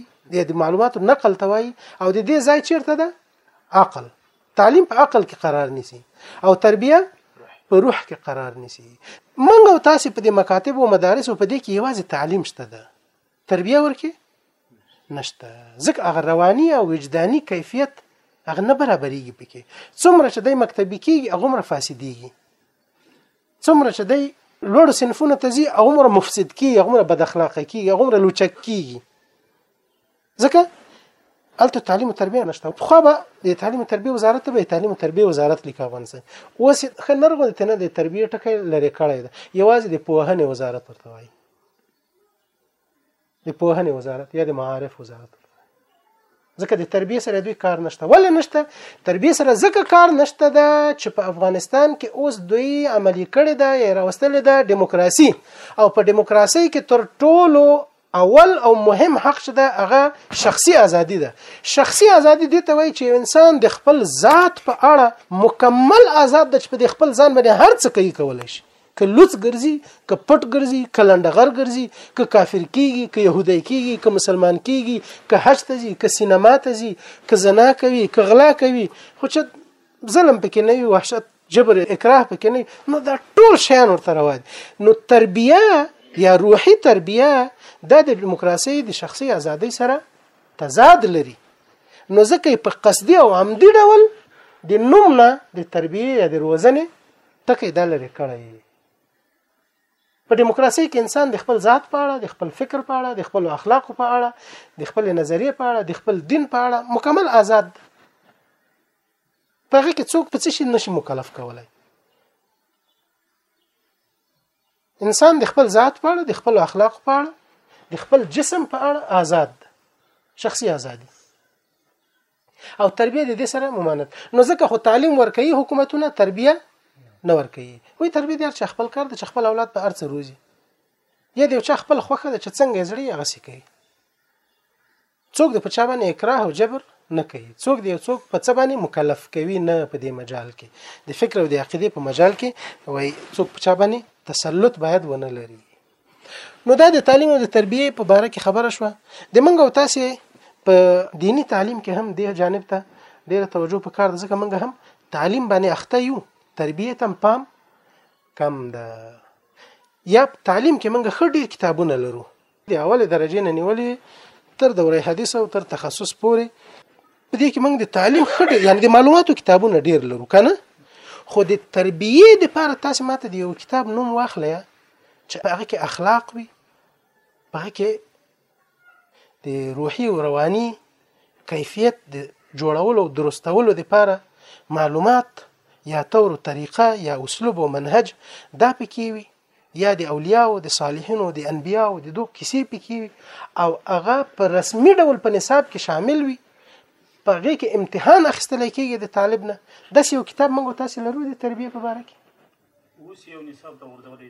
د معلوماتو نقل ته وایي او د دې ځای چیرته ده عقل تعلیم په عقل کې قرار نیسي او تربیه په روح کې قرار نیسي موږ او تاسو په دې مکاتب او مدارس په دې کې یوازې تعلیم شته ده تربیه ورکه نشته ځکه هغه رواني او وجداني کیفیت هغه نه برابرېږي پکې څومره چې د مکتبي کېږي هغه مر فاسدېږي څومره چې د لوړ صنفونو ته ځي هغه مر مفسد کېږي هغه مر بد اخلاقه کېږي هغه مر لوچک کېږي ځکه الته تعلیم او تربیه نشته خو به د تعلیم او تربیه وزارت به تعلیم او تربیه وزارت لیکه افغانستان اوس خنرغه ته نه د تربیه ټکی لري کړی دی یوازې د پوهنې وزارت ورته وایي د پوهنې وزارت یا د معارف وزارت ځکه د تربیه سره دوی کار نشته ولې نشته تربیه سره ځکه کار نشته دا چې په افغانستان کې اوس دوی عملی کړی دا یې راوستل دا دیموکراسي او په دیموکراسي کې تر ټولو اول او مهم حق چې ده هغه شخصي ازادي ده شخصي ازادي دي ته وایي چې انسان د خپل ذات په اړه مکمل آزاد ده چې په خپل ځان باندې هر څه کوي کولای شي که لوڅ ګرځي که پټ ګرځي که لنډغر ګرځي که کافر کیږي که يهودي کیږي که مسلمان کیږي که حج ته ځي که سینما ته ځي که زنا کوي که غلا کوي خو چې ظلم پکې نه وي وحشت جبر اکراه پکې نه نو دا ټول شیان ورته روا دي نو تربیه یا روحي تربیه د دیموکراسي د شخصي ازادۍ سره تضاد لري نو ځکه په قصدي او عمدي ډول د نوم نه د تربیه یا د روزنې ټکی د لري کړی په دیموکراسي کې انسان د خپل ذات په اړه د خپل فکر په اړه د خپل اخلاق په اړه د خپل نظریه په اړه د خپل دین په اړه مکمل آزاد دی په هغه کې څوک په څه شي نشي مکلف کولای انسان د خپل ذات په اړه د خپل اخلاق په اړه د خپل جسم په اړه آزاد ده شخصي ازادي او تربیه د دې سره ممانعت نو ځکه خو تعلیم ورکوي حکومتونه تربیه نه ورکوي وي تربیه دې چې خپل کار د خپل اولاد په ارڅ روزي یا دې چې خپل خوخه د چې څنګه زړی هغه سي کوي څوک د په چا باندې اکراه او جبر نه کوي څوک دی څوک په څه باندې مکلف کوي نه په دې مجال کې د فکر او د عقیده په مجال کې وای څوک په چا باندې تسلط باید ونه لري نو دا د تعلیم او د تربیه په باره کې خبره شو د منګ او تاسو په دینی تعلیم کې هم د جانب ته ډیره توجه په کار ده ځکه منګ هم تعلیم باندې اخته یو تربیه تم پام کم ده یا تعلیم کې منګ خډیر کتابونه لرو د اول درجه نه نیولې تر دوره حدیث او تر تخصص پورې په دې کې موږ د تعلیم خډه یعنی د معلوماتو کتابونه ډیر لرو کنه خو د تربیه د لپاره تاسو ماته د یو کتاب نوم واخلئ چې هغه کې اخلاق وي هغه کې د روحي او رواني کیفیت د جوړولو او درستولو لپاره معلومات یا تور طریقه یا اسلوب او منهج دا پکې وي یا د اولیاو د صالحینو د انبیاو د دوه کیسې پکې وي او هغه په رسمي ډول په نصاب کې شامل وي په هغه کې امتحان اخیستل کېږي د طالب نه داس یو کتاب موږ تاسو لرو د تربیه په اړه کې اوس یو نصاب ته ورځولې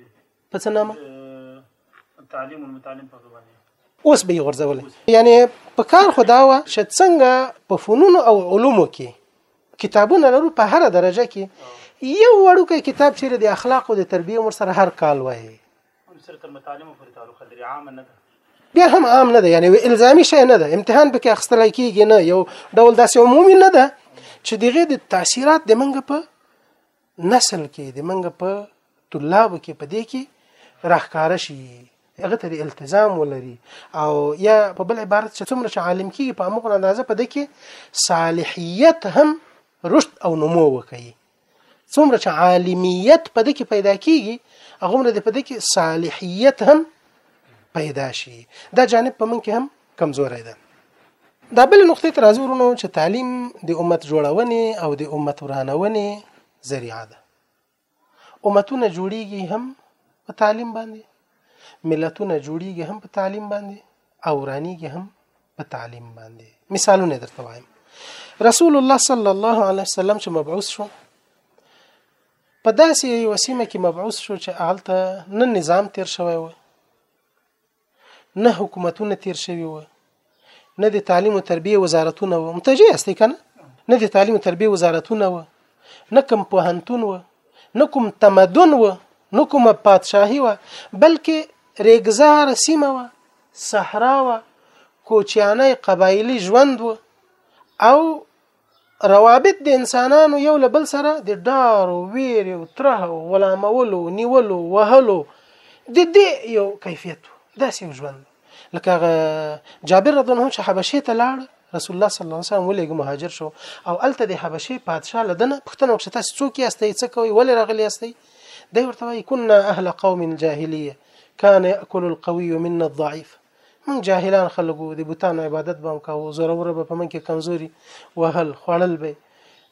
په څه نامه تعلیم المتعلم په اړه اوس به غورځول یعنی په کار خداوه چې څنګه په فنون او علومو کې کتابونه لرو په هر درجه کې یو وړوکی کتاب چې د اخلاق او د تربیه مر سره هر کال وایي سره تر متعلم پورې تعلق لري عام نه ده بیا هم عام نه ده یعنی الزامي شی نه ده امتحان به کې اخستل کیږي نه یو ډول داسې عمومي نه ده چې دغه د تاثیرات د منګه په نسل کې د منګ په طلاب کې په دې کې راخکار شي هغه ته التزام ولري او یا په بل عبارت چې څومره چې عالم کیږي په امغه اندازه په دې کې صالحیت هم رشد او نمو وکړي څومره چې عالمیت په دې کې پیدا کیږي هغه مر د په دې کې صالحیت هم پیدا شي دا جانب په من کې هم کمزوري ده دا بل نقطه تر راځو ورونو چې تعلیم د امت جوړونې او د امت ورانونې ذریعہ ده امتونه جوړیږي هم په تعلیم باندې ملتونه جوړیږي هم په تعلیم باندې او ورانیږي هم په تعلیم باندې مثالونه درته وایم رسول الله صلی الله علیه وسلم چې مبعوث شو په داسې یو سیمه کې مبعوث شو چې هلته نه نظام تیر شوی و نه حکومتونه تیر شوی و نه د تعلیم او تربیه وزارتونه و متوجه یاستئ کنه نه د تعلیم او تربیه وزارتونه و نه کوم پوهنتون و نه کوم تمدن و نه کوم پادشاهي و بلکې ریګزار سیمه و صحرا و کوچیانه قبایلی ژوند و او روابط د انسانانو یو له بل سره د ډار او ویر او تره او غلامولو نیولو وهلو د دې یو کیفیت داسې یو ژوند لکه هغه جابر رضی الله عنه چې حبشې ته لاړ رسول الله صلی الله علیه وسلم ولېګ مهاجر شو او الته د حبشې پادشاه لدنه پښتنه وکړه تاسو څوک یاستئ څه کوئ ولې راغلی یاستئ دی ورته وایي كنا اهل قوم جاهلیه كان ياكل القوي منا الضعيف مونږ جاهلان خلک وو د بوتانو عبادت به هم کاوه زوروره به په مونږ کې کمزوري وهل خوړل به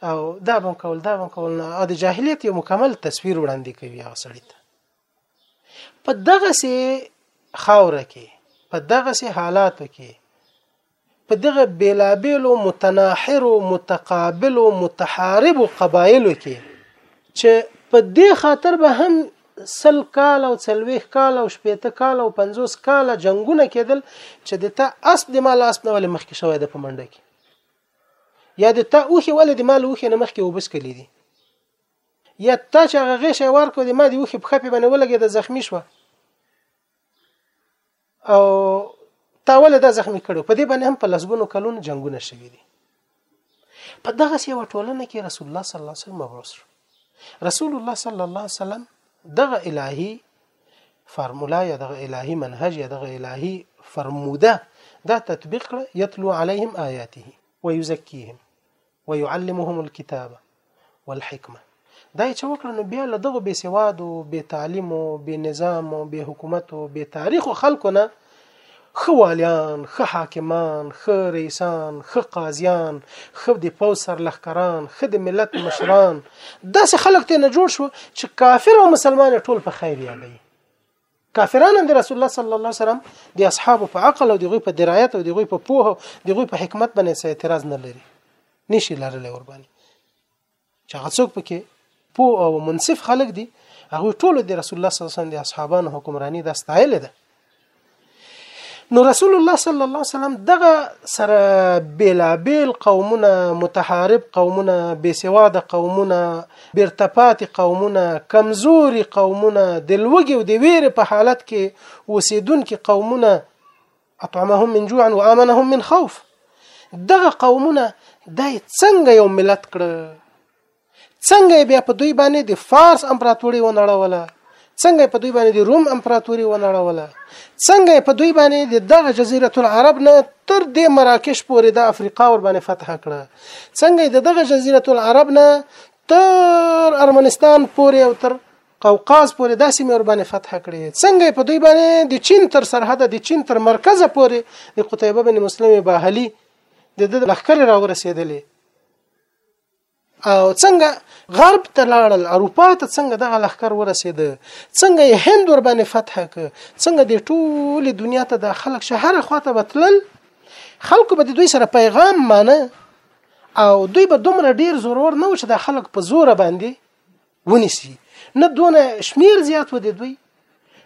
او دا به کول دا به کول نه د جاهلیت یو مکمل تصویر وړاندې کوي هغه سړی ته په دغه سي خاور کې په دغه سي حالاتو کې په دغه بېلابېلو متناحرو، متقابلو، متحاربو قبایلو کې چې په دې خاطر به هم سل کال او څلوېښت کال او شپېته کال او پنځوس کال جنگونه کېدل چې د تا اس د مال اس نه ولې مخکې شوی د پمنډه کې یا د تا اوخي ولې د مال اوخي نه مخکې وبس کړي دي یا تا چې هغه غیشه ورکو د ما د اوخي په خپې باندې ولګي د زخمی شو او تاول دا زخمی کړو په دې باندې هم په لسګونو کلونو جنگونه شوي دي په دغه سی وټولنه کې رسول الله صلی الله علیه وسلم مبعوث شو رسول الله صلی الله علیه وسلم دغه الهي فرمولا یا دغه الهي منهج یا دغه الهي فرموده دا تطبیق کړه یتلو علیهم آیاته ويزکیهم ويعلمهم الكتاب والحکمه دا یې چې وکړه نو بیا له دغو بې سوادو بې تعلیمو بې نظامو بې حکومتو بې تاریخو خلکو نه ښه والیان ښه حاکمان ښه رئیسان ښه قاضیان ښه د پوځ سرلښکران ښه د ملت مشران داسې خلک ته نه جوړ شو چې کافر او مسلمان ټول په خیر یادوي کافران هم د رسول الله صلی الله علیه وسلم د اصحابو په عقل او د غوی په درایت او د غوی په پوه او د غوی په حکمت باندې څه اعتراض نه لري نشي لرلی ور باندې چې هغه څوک پکې پوه او منصف خلک دي هغه ټول د رسول الله صلی الله علیه وسلم د اصحابانو حکمرانی د استایل ده نو رسول الله صلی الله علیه وسلم دغه سره بیلابیل قومونه متحارب قومونه بیسواده قومونه بیرته پاتې قومونه کمزوري قومونه د لوګي او د ویرې په حالت کې اوسیدونکي قومونه اطعمهم من جوع وامنهم من خوف دغه قومونه دای څنګه یو ملت کړ څنګه بیا په دوی باندې د فارس امپراتوري ونړوله څنګه په دوی باندې د روم امپراتوري ونړوله څنګه په دوی باندې د دغه جزیره العرب نه تر دې مراکش پورې د افریقا ور باندې فتح کړه څنګه د دغه جزیره العرب نه تر ارمنستان پورې او تر قوقاز پورې داسې مې ور باندې فتح کړې څنګه په دوی باندې د چین تر سرحده د چین تر مرکزه پورې د قتیبه بن مسلم باهلی د د لخر راورسېدلې او څنګه غرب ته لاړل اروپا ته څنګه دغه لخر ورسېد څنګه یې هند ور باندې فتح ک څنګه د ټول دنیا ته د خلک شهر خواته بتلل خلکو به د دوی سره پیغام مانه او دوی به دومره ډیر ضرور نه و چې د خلک په زور باندې ونیسي نه دونه شمیر زیات و دي دوی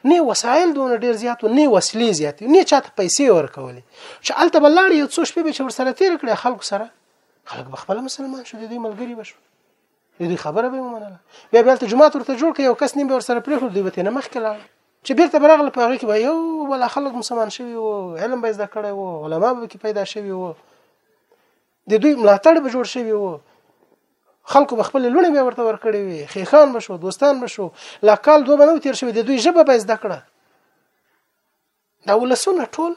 نه وسایل دونه ډیر زیات نه وسلې زیات نه چاته پیسې ورکولې چې الته بلاړ یو څو شپې به چې ورسره تیر کړي خلکو سره خلک به خپل مسلمان شو دي ملګری بشو دې خبره به ومنله بیا بیا ته جمعه ورته جوړ کړي او کس نیم به ورسره پرې خو دی به نه مخ کړه چې بیرته برغله په هغه کې به یو ولا خلک مسلمان شوي وو علم به زده کړی وو علما به کې پیدا شوي وو د دوی ملاتړ به جوړ شوی وو خلکو به خپل لونه به ورته ورکړي وي خیخان به شو دوستان به شو لا کال دوه بنو تیر شوی د دوی ژبه به زده کړه دا ولسونه ټول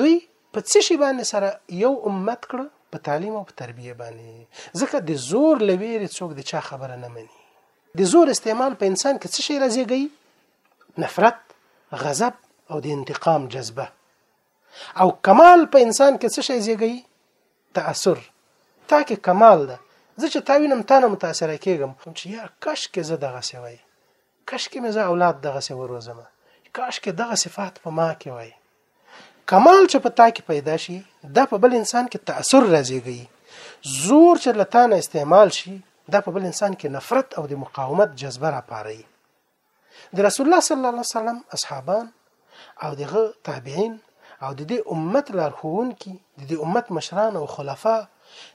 دوی په څه شي باندې سره یو امت کړه په تعلیم او په تربیه باندې ځکه د زور لویری څوک د چا خبره نه مني د زور استعمال په انسان کې څه شي راځيږي نفرت غضب او د انتقام جذبه او کمال په انسان کې څه شي زیږي تاثر تا کې کمال ده زه چې تا وینم تا نه متاثر کېږم چې یا کاش کې زه دغه سی وای کاش کې مې زه اولاد دغه سی وروزم کاش کې دغه صفات په ما کې وای کمال چې په تا کې پیدا شي دا په بل انسان کې تاثر راځيږي زور چې لتانه استعمال شي دا په بل انسان کې نفرت او د مقاومت جذبه راپاري د رسول الله صلی الله علیه وسلم اصحابان او دغه تابعین او د دې امت لارښوونکي د دې امت مشران او خلفا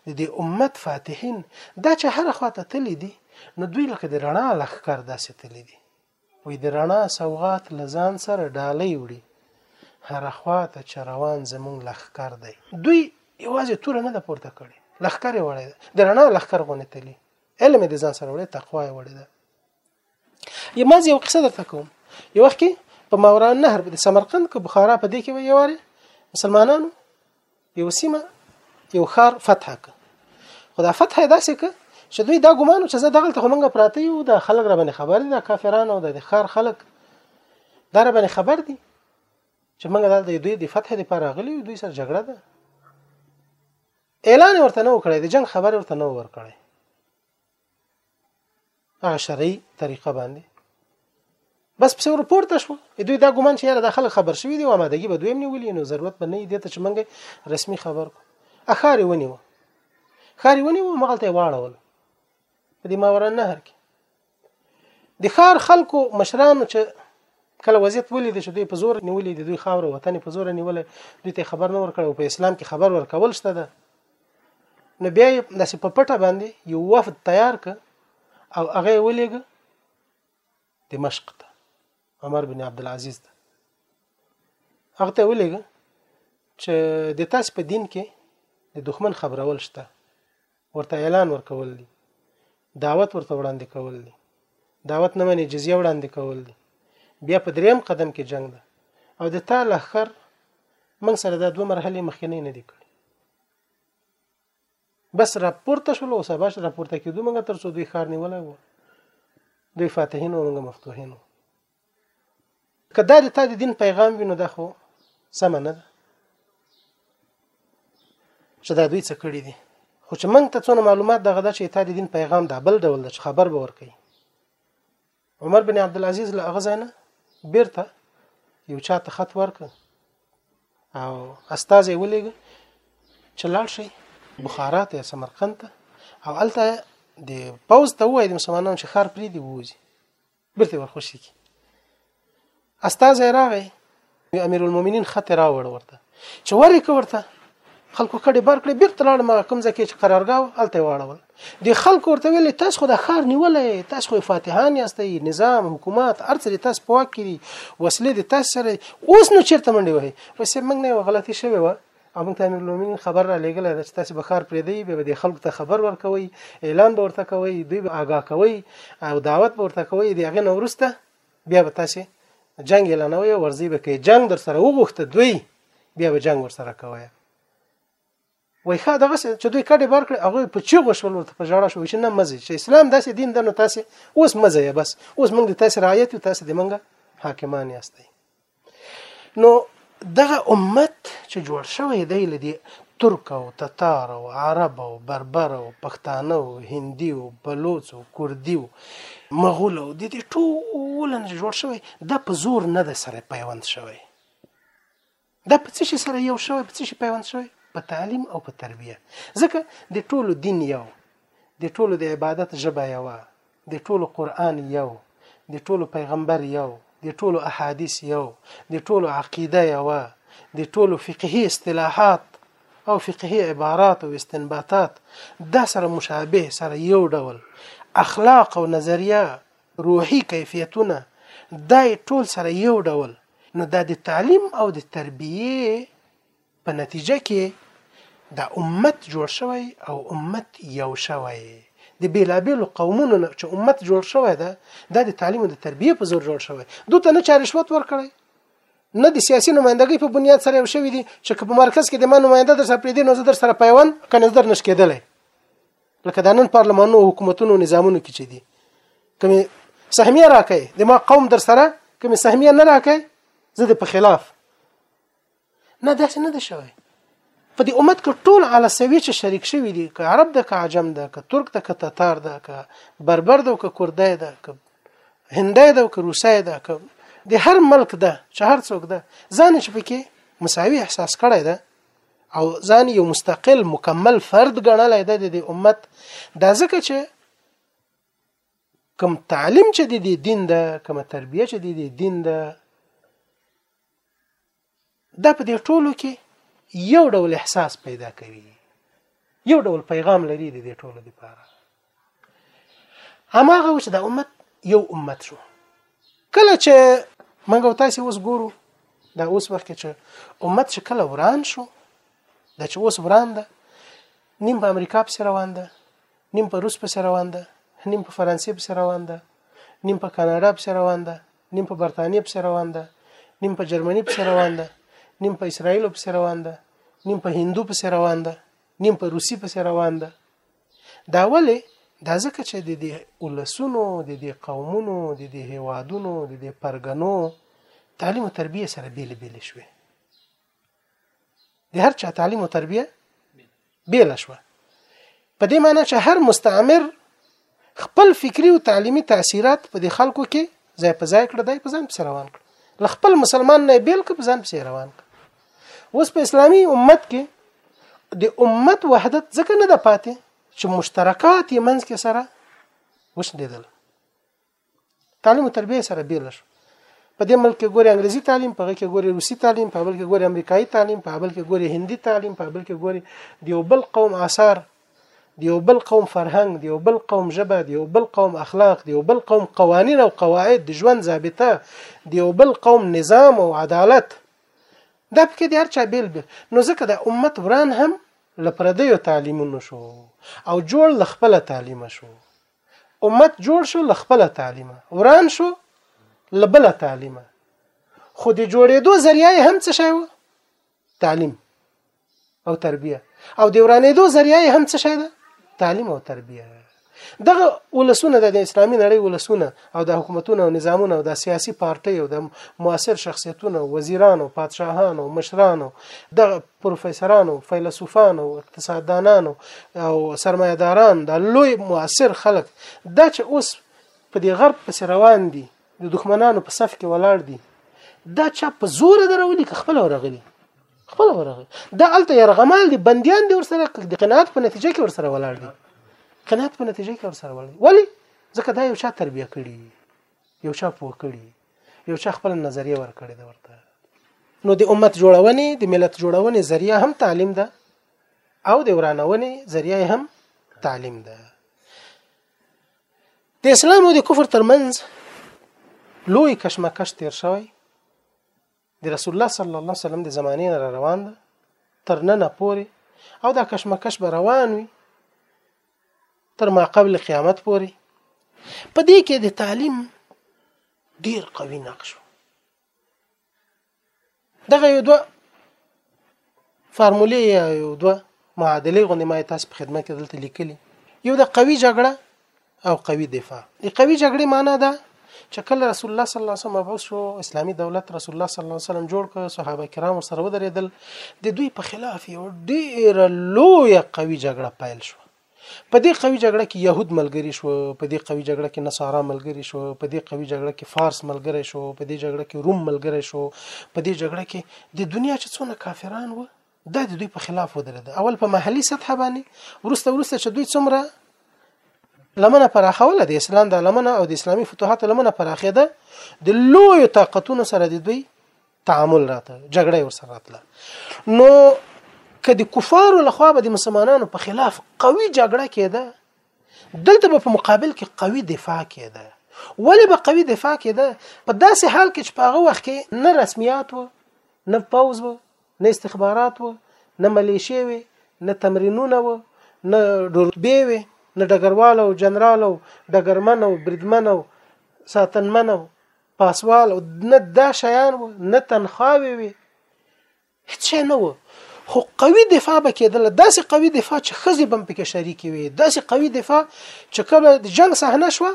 د دې امت فاتحین دا چې هر خواته تللی دي نو دوی لکه د رڼا لخر داسې تللی دي وې د رڼا سوغات لزان سره ډالۍ وړي هر خواته چې روان زمونږ لخر دی دوی یوازې تور نه د پورته کړي لخر وړي د رڼا لخر غونې تللی علم د ځان سره وړي تقوا وړي ده یماز یو قصه درته کوم یو وخت کې په ماورا النهر د سمرقند کې بخارا په دې کې وی یواره مسلمانانو یو سیمه یو خار فتح ک خدا فتح داسې ک چې دوی دا ګمان چې زه دغلت همغه پراته یو د خلک را باندې خبر دي د کافرانو او د خار خلک دا را باندې خبر دي چې موږ دلته دوی د فتح لپاره غلي دوی سره جګړه ده اعلان ورته نه وکړي د جنگ خبر ورته نه ورکړي هغه شرعي طریقه باندې بس په ور پورته شو دوی دا ګومان چې یاره د خلک خبر شوی دی او آمادګي به دوی نیولې نو ضرورت به نه دی ته چې منګه رسمي خبر کو اخاري ونیو خاري ونیو مغلته واړول په دې ماوران نهر کې د خار خلکو مشرانو چې کله وضعیت ولید چې دوی په زور نیولې دي دوی خاور وطن په زور نیولې دوی ته خبر نه ورکړ او په اسلام کې خبر ورکول شته ده نو بیا یې داسې په پټه باندې یو وفد تیار ک او هغه یې ولېږه دمشق ته عمر بن عبد العزيز ته هغه ته ولېږه چې د تاسو په دین کې د دښمن خبرول شته ورته اعلان ورکول دي دعوت ورته وړاندې کول دي دعوت نه منې جزیه وړاندې کول دي بیا په دریم قدم کې جنگ ده او د تا لخر موږ سره دا دوه مرحله مخکنی نه دي کړی بس راپورته شول او سباش راپورته کېدو موږ تر څو دوی ښار نیولی و دوی فاتحین او موږ مفتوحین و که دا د تا د دین پیغام وي نو دا خو سمه نه ده چې دا دوی څه کړي دي خو چې موږ ته څونه معلومات دغه ده چې تا د دین پیغام دا بل ډول ده چې خبر به ورکړي عمر بن عبد العزيز له هغه ځای نه بیرته یو چا ته خط ورکړ او استاد یې ولېږ چې لاړ شي بخارا ته سمرقند ته او هلته د پوز ته وایي د مسلمانانو چې ښار پرې دی ووځي بیرته ورخوشي کی استاد راغی امیر المؤمنین خط راوړ ورته چې ورې کو ورته خلکو کډې بار کړې بیرته لاړ ما کوم ځکه چې قرارګاه الته واړول د خلکو ورته ویل تاسو خو د خار نیولې تاسو خو فاتحان یاستئ نظام حکومت ارڅ دې تاسو په واک کې دي وسلې دې تاسو سره اوس نو چیرته منډي وهي وسې موږ نه غلطي شوی و او موږ ته امیر المؤمنین خبر را لېږل چې تاسو به خار پرې دی به د خلکو ته خبر ورکوي اعلان به ورته کوي دوی به آگاه کوي او دعوت به ورته کوي د هغه نورسته بیا به تاسو جنگ اعلانوي ورځي به کې جنگ در سره وغوښته دوی بیا به جنگ ور سره کوي وای ښه دغه چې دوی کډې بار کړې هغه په چی غوښول ورته په جړه شو چې نه مزه چې اسلام داسې دین دنه تاسو اوس مزه بس اوس موږ تاسو رعایت او تاسو د منګه حاکمان یاستئ نو دغه امت چې جوړ شوی دی لدی ترک او تتار او عرب او بربر او پښتانه او هندي او بلوڅ او کوردي او مغول او د دې ټول نه جوړ شوی د په زور نه د سره پیوند شوی دا په څه شي سره یو شوی په څه شي پیوند شوی په تعلیم او په تربیه ځکه د ټولو دین یو د ټولو د عبادت ژبه یو د ټولو قرآن یو، د ټولو پیغمبر یو، د ټولو احادیث یو، د ټولو عقیده یوه، د ټولو فقهي اصطلاحات او فقهي عبارات او استنباطات دا سره مشابه سره یو ډول اخلاق او نظریه روحي کیفیتونه دا ټول سره یو ډول نو دا د تعلیم او د تربیه په نتیجه کې دا امت جوړ شوی او امت یو شوی د بیلابیلو قومونو نه چې امت جوړ شوی ده دا د تعلیم او د تربیه په زور جوړ شوی دوی ته نه چا رشوت ورکړی نه د سیاسي نمائندګۍ په بنیاد سره یو شوی دي چې په مرکز کې د ما نمائنده در سره پریدي نو زه در سره پیوند کنه در نش کېدلی لکه د نن پارلمانونو او حکومتونو او نظامونو کې چې دي کوم سهمیه راکې د ما قوم در سره کوم سهمیه نه راکې زه د په خلاف نه داسې نه ده شوی په دې امت کې ټول علی سوي چې شریک شوي دي که عرب ده که عجم ده که ترک ده که تتار ده که بربر ده که کوردای ده که هندای ده که روسای ده که د هر ملک ده چې هر څوک ده ځان چې پکې مساوي احساس کړی ده او ځان یو مستقل مکمل فرد ګڼلی ده د امت دا ځکه چې کم تعلیم چې د دین ده کم تربیه چې د دین ده دا په دې ټولو کې یو ډول احساس پیدا کوي یو ډول پیغام لري د دې ټولو لپاره هماغه چې د امت یو امت شو کله چې موږ تاسو اوس ګورو دا اوس وخت کې چې امت چې کله وران شو دا چې اوس وران ده نیم په امریکا پسې روان ده نیم په روس پسې روان ده نیم په فرانسې پسې روان ده نیم په کاناډا پسې روان ده نیم په برتانیې پسې روان ده نیم په جرمني پسې روان ده نیم په اسرایل پسې روان ده نیم په هندو پسې روان ده نیم په روسي پسې روان ده دا ولې دا ځکه چې د دې ولسونو د دې قومونو د دې هیوادونو د دې پرګنو تعلیم او تربیه سره بیل بیل شوي د هر چا تعلیم او تربیه بیل شوه په دې معنی چې هر مستعمر خپل فکری او تعلیمی تاثیرات په دې خلکو کې ځای په ځای کړ دای په ځان پس روان کړ ل خپل مسلمان نه بیل ک په ځان پس روان کړ اوس په اسلامی امت کې د امت وحدت ځکه نه د پاتې چې مشترکات یې منځ کې سره وشندېدل تعلیم او تربیه سره بیل شو په دې ملک کې ګوري انګریزي تعلیم په کې ګوري روسي تعلیم په بل کې ګوري امریکایي تعلیم په بل کې ګوري هندي تعلیم په بل کې ګوري د یو بل قوم آثار د یو بل قوم فرهنګ د یو بل قوم ژبه د یو بل قوم اخلاق د یو بل قوم قوانین او قواعد د ژوند ضابطه د یو بل قوم نظام او عدالت دا پکې د هر چا بیل بیل نو ځکه د امت وران هم لپردیو تعلیمونو شو او جوړ لخپل تعلیم شو امت جوړ شو له خپل تعلیمه وران شو له بل تعلیمه خو د جوړېدو ذریعہ هم څه شی و تعلیم او تربیه او د ورانېدو ذریعہ هم څه شی ده تعلیم او تربیه دغه ولسونه د اسلامي نړۍ ولسونه او د حکومتونو او نظامونو او د سیاسي پارټۍ او د موثر شخصیتونو وزیرانو پادشاهانو مشرانو د پروفیسورانو، فیلسوفانو، اقتصاددانان او سرمایه داران دا لوی موثر خلک دا چې اوس په دې غرب پسې روان دي د دښمنانو په صف کې ولاړ دي دا چا په زور درولي که خپل ورغلي خپل ورغلي دا الته يرغمال دي بنديان دي ورسره د قناعت په نتیجه کې ورسره ولاړ دي قناعت په نتیجه کې ورسره ولاړ دي ولی ځکه دا یو چا تربیه کړی یو چا پوه کړي یو چا خپل نظریه ورکړي ده ورته نو د امت جوړونې د ملت جوړونې ذریعہ هم تعلیم ده او د ورانونې ذریعہ هم تعلیم ده د اسلام او د کفر ترمنځ لوی کشمکش تیر شوی د رسول الله صلی الله علیه وسلم د زمانې نه روان ده تر نن پورې او دا کشمکش به روان وي تر ما قبل قیامت پورې په دې کې د تعلیم ډیر قوي نقش دغه یو دوه فارمولې یا یو دوه معادلې غوندې ما تاسو په خدمت کې دلته لیکلي یو د قوي جګړه او قوي دفاع د قوي جګړې معنی ده چې کله رسول الله صلی الله علیه وسلم مبعوث شو اسلامي دولت رسول الله صلی الله علیه وسلم جوړ کړ صحابه کرام سره ودرېدل د دوی په خلاف یو ډېر لوی قوي جګړه پیل شو په دې قوي جګړه کې یهود ملګري شو په دې قوي جګړه کې نصارا ملګري شو په دې قوي جګړه کې فارس ملګری شو په دې جګړه کې روم ملګری شو په دې جګړه کې د دنیا چې څونه کافران و دا د دوی په خلاف ودرېد اول په محلي سطح باندې ورسته ورسته چې دوی څومره لمنه پراخوله د اسلام د لمنه او د اسلامي فتوحاتو لمنه پراخېده د لوی طاقتونو سره د دوی تعامل راته جګړه ورسره راتله نو کدي کفارو لخوا به د مسلمانانو په خلاف قوي جګړه کېده دلته به په مقابل کې قوي دفاع کېده ولې به قوي دفاع کېده په داسې حال کې چې په هغه وخت کې نه رسمیات وو نه پوز وو نه استخبارات وو نه ملیشې وي نه تمرینونه وو نه ډوربې وي نه ډګروال او جنرال او ډګرمن او بریدمن او ساتنمن او پاسوال نه دا شیان و نه تنخواوي وي هیڅ نه و خو قوي دفاع به کېدل داسې قوي دفاع چې خزي بم پکې شریک وي داسې قوي دفاع چې کله د جنگ صحنه شو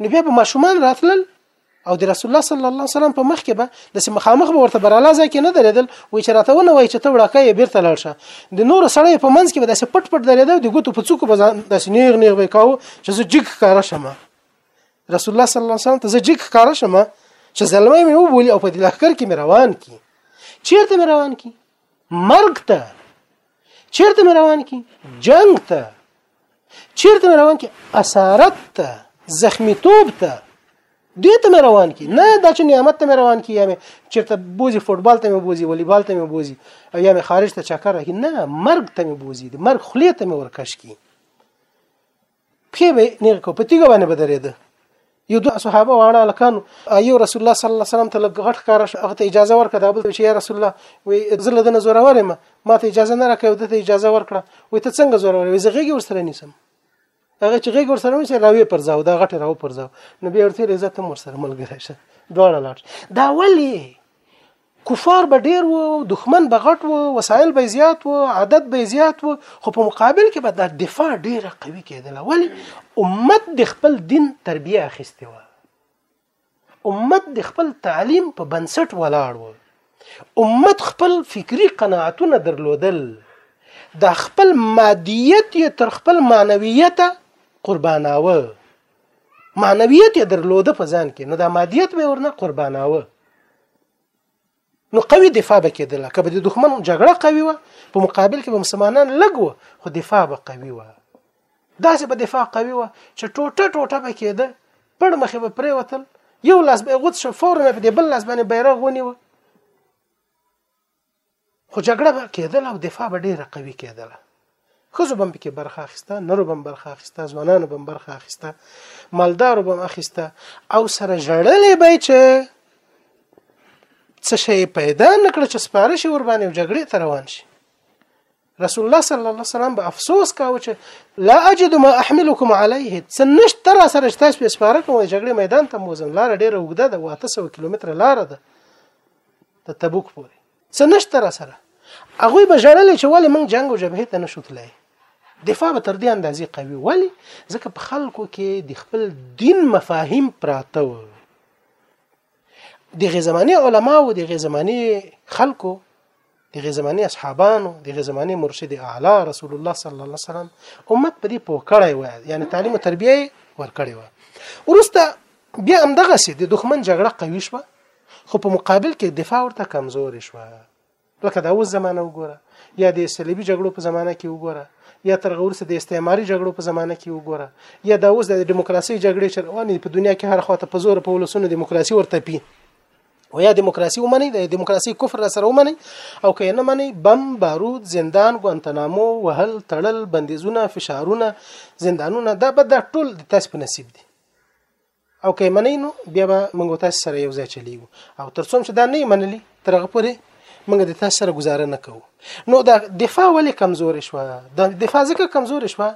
نو بیا به ماشومان راتلل او د رسول الله صلی الله علیه وسلم په مخ کې به د سم مخامخ به ورته براله ځکه نه درېدل وای چې راته ونه وای چې ته وړاکه یې بیرته لاړ شه د نور سړی په منځ کې به داسې پټ پټ درېدل د ګوتو په څوکو به داسې نیغ نیغ به کاوه چې زه جګ کار شمه رسول الله صلی الله علیه وسلم ته زه جګ ښکار شمه چې زلمه مې وبولي او په دې لخر کې مې روان کی چیرته مې روان کی مرګ ته چیرته مې روان کی جنگ ته چیرته مې روان کی اسارت ته زخمی توب ته دې ته مې روان کی نه دا چې نعمت ته مې روان کی یا مې چیرته بوزي فوټبال ته مې بوزي والیبال ته مې بوزي او یا مې خارج ته چکر راکې نه مرګ ته مې بوزي د مرګ خلی ته مې ورکش کی پښې به نیغ کو په تیګه باندې بدرېده یو دوه صحابه وانا لکان ایو رسول الله صلی الله علیه وسلم ته لګ غټ کار هغه ته اجازه ورکړه دا بل چې یا رسول الله وی زله دنه زوره ورم ما ته اجازه نه راکې د ته اجازه ورکړه وی ته څنګه زوره ورې زغیږي ورسره نیسم هغه چې غیږ ورسره نیسه راوي پر ځاو دا غټ راو پر ځاو نو به ورته عزت هم ورسره ملګری شه دواړه لاړ دا ولی کفار به ډیر وو دښمن به غټ وو وسایل به زیات وو عدد به زیات وو خو په مقابل کې به دا دفاع ډیره قوي کېدله ولی امت د خپل دین تربیه اخیستې و امت د خپل تعلیم په بنسټ ولاړ و امت خپل فکری قناعتونه درلودل دا خپل مادیت یې تر خپل معنویت قرباناوه معنویت یې درلوده په ځان کې نو دا مادیت به ورنه قرباناوه نو قوي دفاع به کېدله که به د دښمن جګړه قوي وه په مقابل کې به مسلمانان لږ وه خو دفاع به قوي وه داسې به دفاع قوي وه چې ټوټه ټوټه به کېده پړ مخې به پرې وتل یو لاس به غوت شو فورا په دې بل لاس باندې بیرغ ونیوه خو جګړه به کېدله او دفاع به ډېره قوي کېدله ښځو به هم پکې برخه اخیسته نرو به هم برخه اخیسته ځوانانو به هم برخه اخیسته مالدارو به هم اخیسته او سره ژړلې به چې څه شی پیدا نکړه چې سپاره شي ور باندې جګړې ته روان شي رسول الله صلی الله علیه وسلم به افسوس کاوه چې لا اجد ما احملكم عليه سنش تر سره چې تاسو په سپاره کوم جګړې میدان ته موزم لار ډیره وګده ده 800 کیلومتر لار ده د تبوک پورې سنش تر سره هغه به جړل چې ولی موږ جنگ او جبهه ته نشو تلای دفاع به تر دې اندازې قوي ولی ځکه په خلکو کې د خپل دین مفاهیم پراته و دغه زماني علما او دغه زماني خلکو دغه زماني اصحابانو دغه زماني مرشد اعلی رسول الله صلی الله علیه وسلم امت په دې پوکړی و یعنی تعلیم او تربیه ورکړی و ورسته بیا هم دغه سي د دښمن جګړه قوي شوه خو په مقابل کې دفاع ورته کمزورې شوه لکه دا اوس زمانه وګوره یا د صلیبي جګړو په زمانه کې وګوره یا تر هغه وروسته د استعماري جګړو په زمانه کې وګوره یا دا اوس د دیموکراسي جګړې چې روانې په دنیا کې هر خواته په زور په ولسونو دیموکراسي ورته پی او یا دیموکراسي ومني د دیموکراسي کفر سره ومني او که نه مني بم بارود زندان ګوانتنامو وهل تړل بندیزونه فشارونه زندانونه دا به دا ټول د تاسو په نصیب دي او که منئ نو بیا به موږ تاسو سره یو ځای چلیږو او تر څو چې دا نه منلي تر هغه پورې موږ د تاسو سره گزاره نه کوو نو دا دفاع ولې کمزورې شوه دا دفاع ځکه کمزورې شوه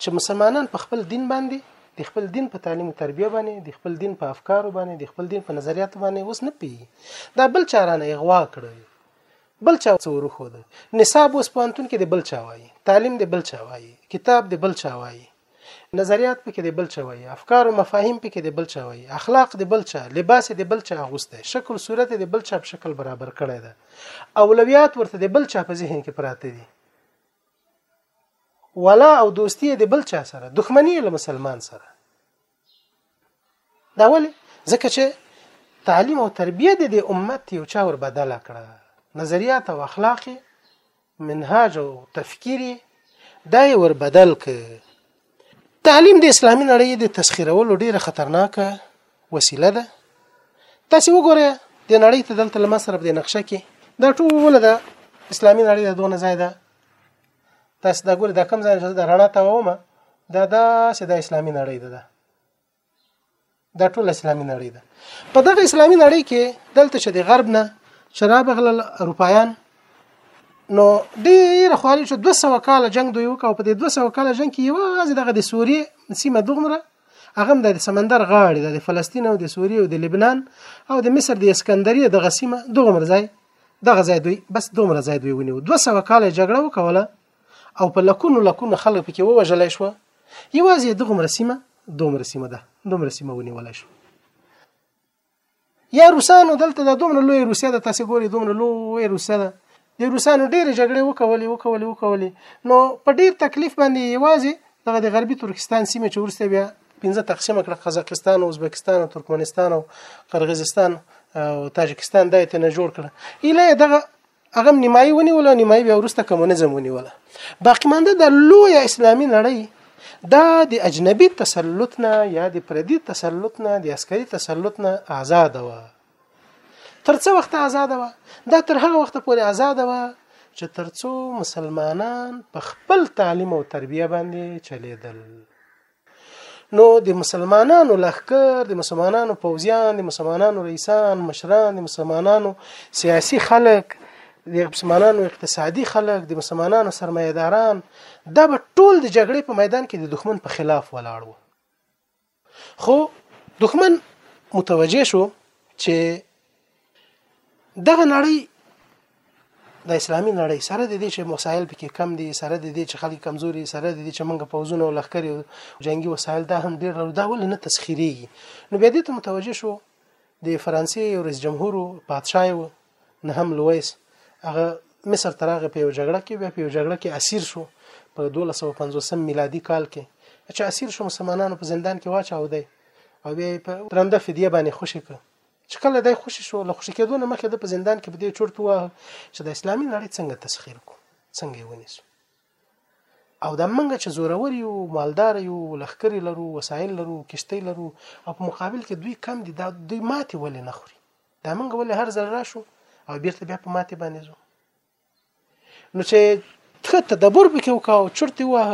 چې مسلمانان په خپل دین باندې د خپل دین په تعلیم او تربیه باندې د خپل دین په افکارو باندې د خپل دین په نظریاتو باندې اوس نه پیږي دا بل چارانه اغوا کړل بل چا څو روخو ده نصاب اوس پوهنتون کې د بل چا وایي تعلیم د بل چا وایي کتاب د بل چا وایي نظریات پکې د بل چا وایي افکار او مفاهیم پکې د بل چا وایي اخلاق د بل چا لباس د بل چا اغوسته شکل صورت د بل چا په شکل برابر کړی ده اولویات ورته د بل چا په ذهن کې پراته دي ولا او دوستی د بل چا سره دښمنی له مسلمان سره دا ولې ځکه چې تعلیم او تربیه د دې امت یو چا ور بدل کړه نظریات او اخلاق منهاج او تفکیر دا یې ور بدل ک تعلیم د اسلامي نړۍ د تسخیرولو ډیره خطرناکه وسیله ده تاسو وګورئ د نړۍ ته دلته لمسره د نقشه کې دا ټول د اسلامي نړۍ د دونه ځای ده تاسو دا ګورئ دا کوم ځای چې دا رڼا ته ومه دا دا چې د اسلامي نړۍ ده دا ټول اسلامي نړۍ ده په دغه اسلامي نړۍ کې دلته چې د غرب نه شراب غل اروپایان نو ډیر خوالي چې 200 کال جنگ دوی وکاو په دې 200 کال جنگ کې یوازې دغه د سوریې سیمه دغمره هغه د سمندر غاړې د فلسطین او د سوریې او د لبنان او د مصر د اسکندریه د غسیمه دغه مرزای دغه ځای دوی بس دومره ځای دوی ونیو 200 کال جګړه وکوله او په لکونو لکونو خلک پکې ووژل شو یوازې دغه رسمه دومره سیمه ده دومره سیمه ونیول شو یا روسانو دلته د دومره لوی روسیا د تاسو ګوري دومره لوی روسیا ده د روسانو ډېر جګړې وکولې وکولې وکولې نو په ډېر تکلیف باندې یوازې دغه د غربي ترکستان سیمه چې ورسته بیا پنځه تقسیم کړه قزاقستان او ازبکستان او ترکمنستان او قرغیزستان او تاجکستان دا ته نه جوړ کړه اله دغه هغه نیمایي ونیول نیمایي بیا ورسته کمونیزم ونیول باقی مانده د لوی اسلامي نړۍ دا د اجنبي تسلط نه یا د پردي تسلط نه د عسکري تسلط نه آزاد و تر څو وخت آزاد و دا تر هغه وخت پورې آزاد و چې ترڅو مسلمانان په خپل تعلیم او تربیه باندې چلیدل نو د مسلمانانو لخر د مسلمانانو پوځیان د مسلمانانو رئیسان مشران د مسلمانانو سیاسي خلک د مسلمانانو اقتصادي خلک د مسلمانانو سرمایداران دا به ټول د جګړې په میدان کې د دښمن په خلاف ولاړ وو خو دښمن متوجه شو چې دغه نړۍ د اسلامي نړۍ سره د دې چې مسایل پکې کم دي سره د دې چې خلک کمزوري سره د دې چې موږ پوزونه او لخرې جنگي وسایل دا هم ډېر دا ولې نه تسخيري نو بیا دې ته متوجه شو د فرانسې یو رئیس جمهور پادشاه و نه هم لویس هغه مصر ته راغی په یو جګړه کې بیا په یو جګړه کې اسیر شو په 1250 میلادي کال کې چې اسیر شو مسلمانانو په زندان کې واچاو دی او بیا په درنده فدیه باندې خوشی کړ چې کله دای خوشی شو له خوشی کېدو نه مخکې د په زندان کې په دې چورت وه چې د اسلامي نړۍ څنګه تسخير کو څنګه یې ونیسو او د منګ چې زورور یو مالدار یو لخکري لرو وسایل لرو کشتۍ لرو او په مقابل کې دوی کم دي دا دوی ماتي ولې نه خوري دا منګ ولې هر ځل راشو او بیرته بیا په ماتي باندې ځو نو چې ته تدبر پکې وکاو چرته واه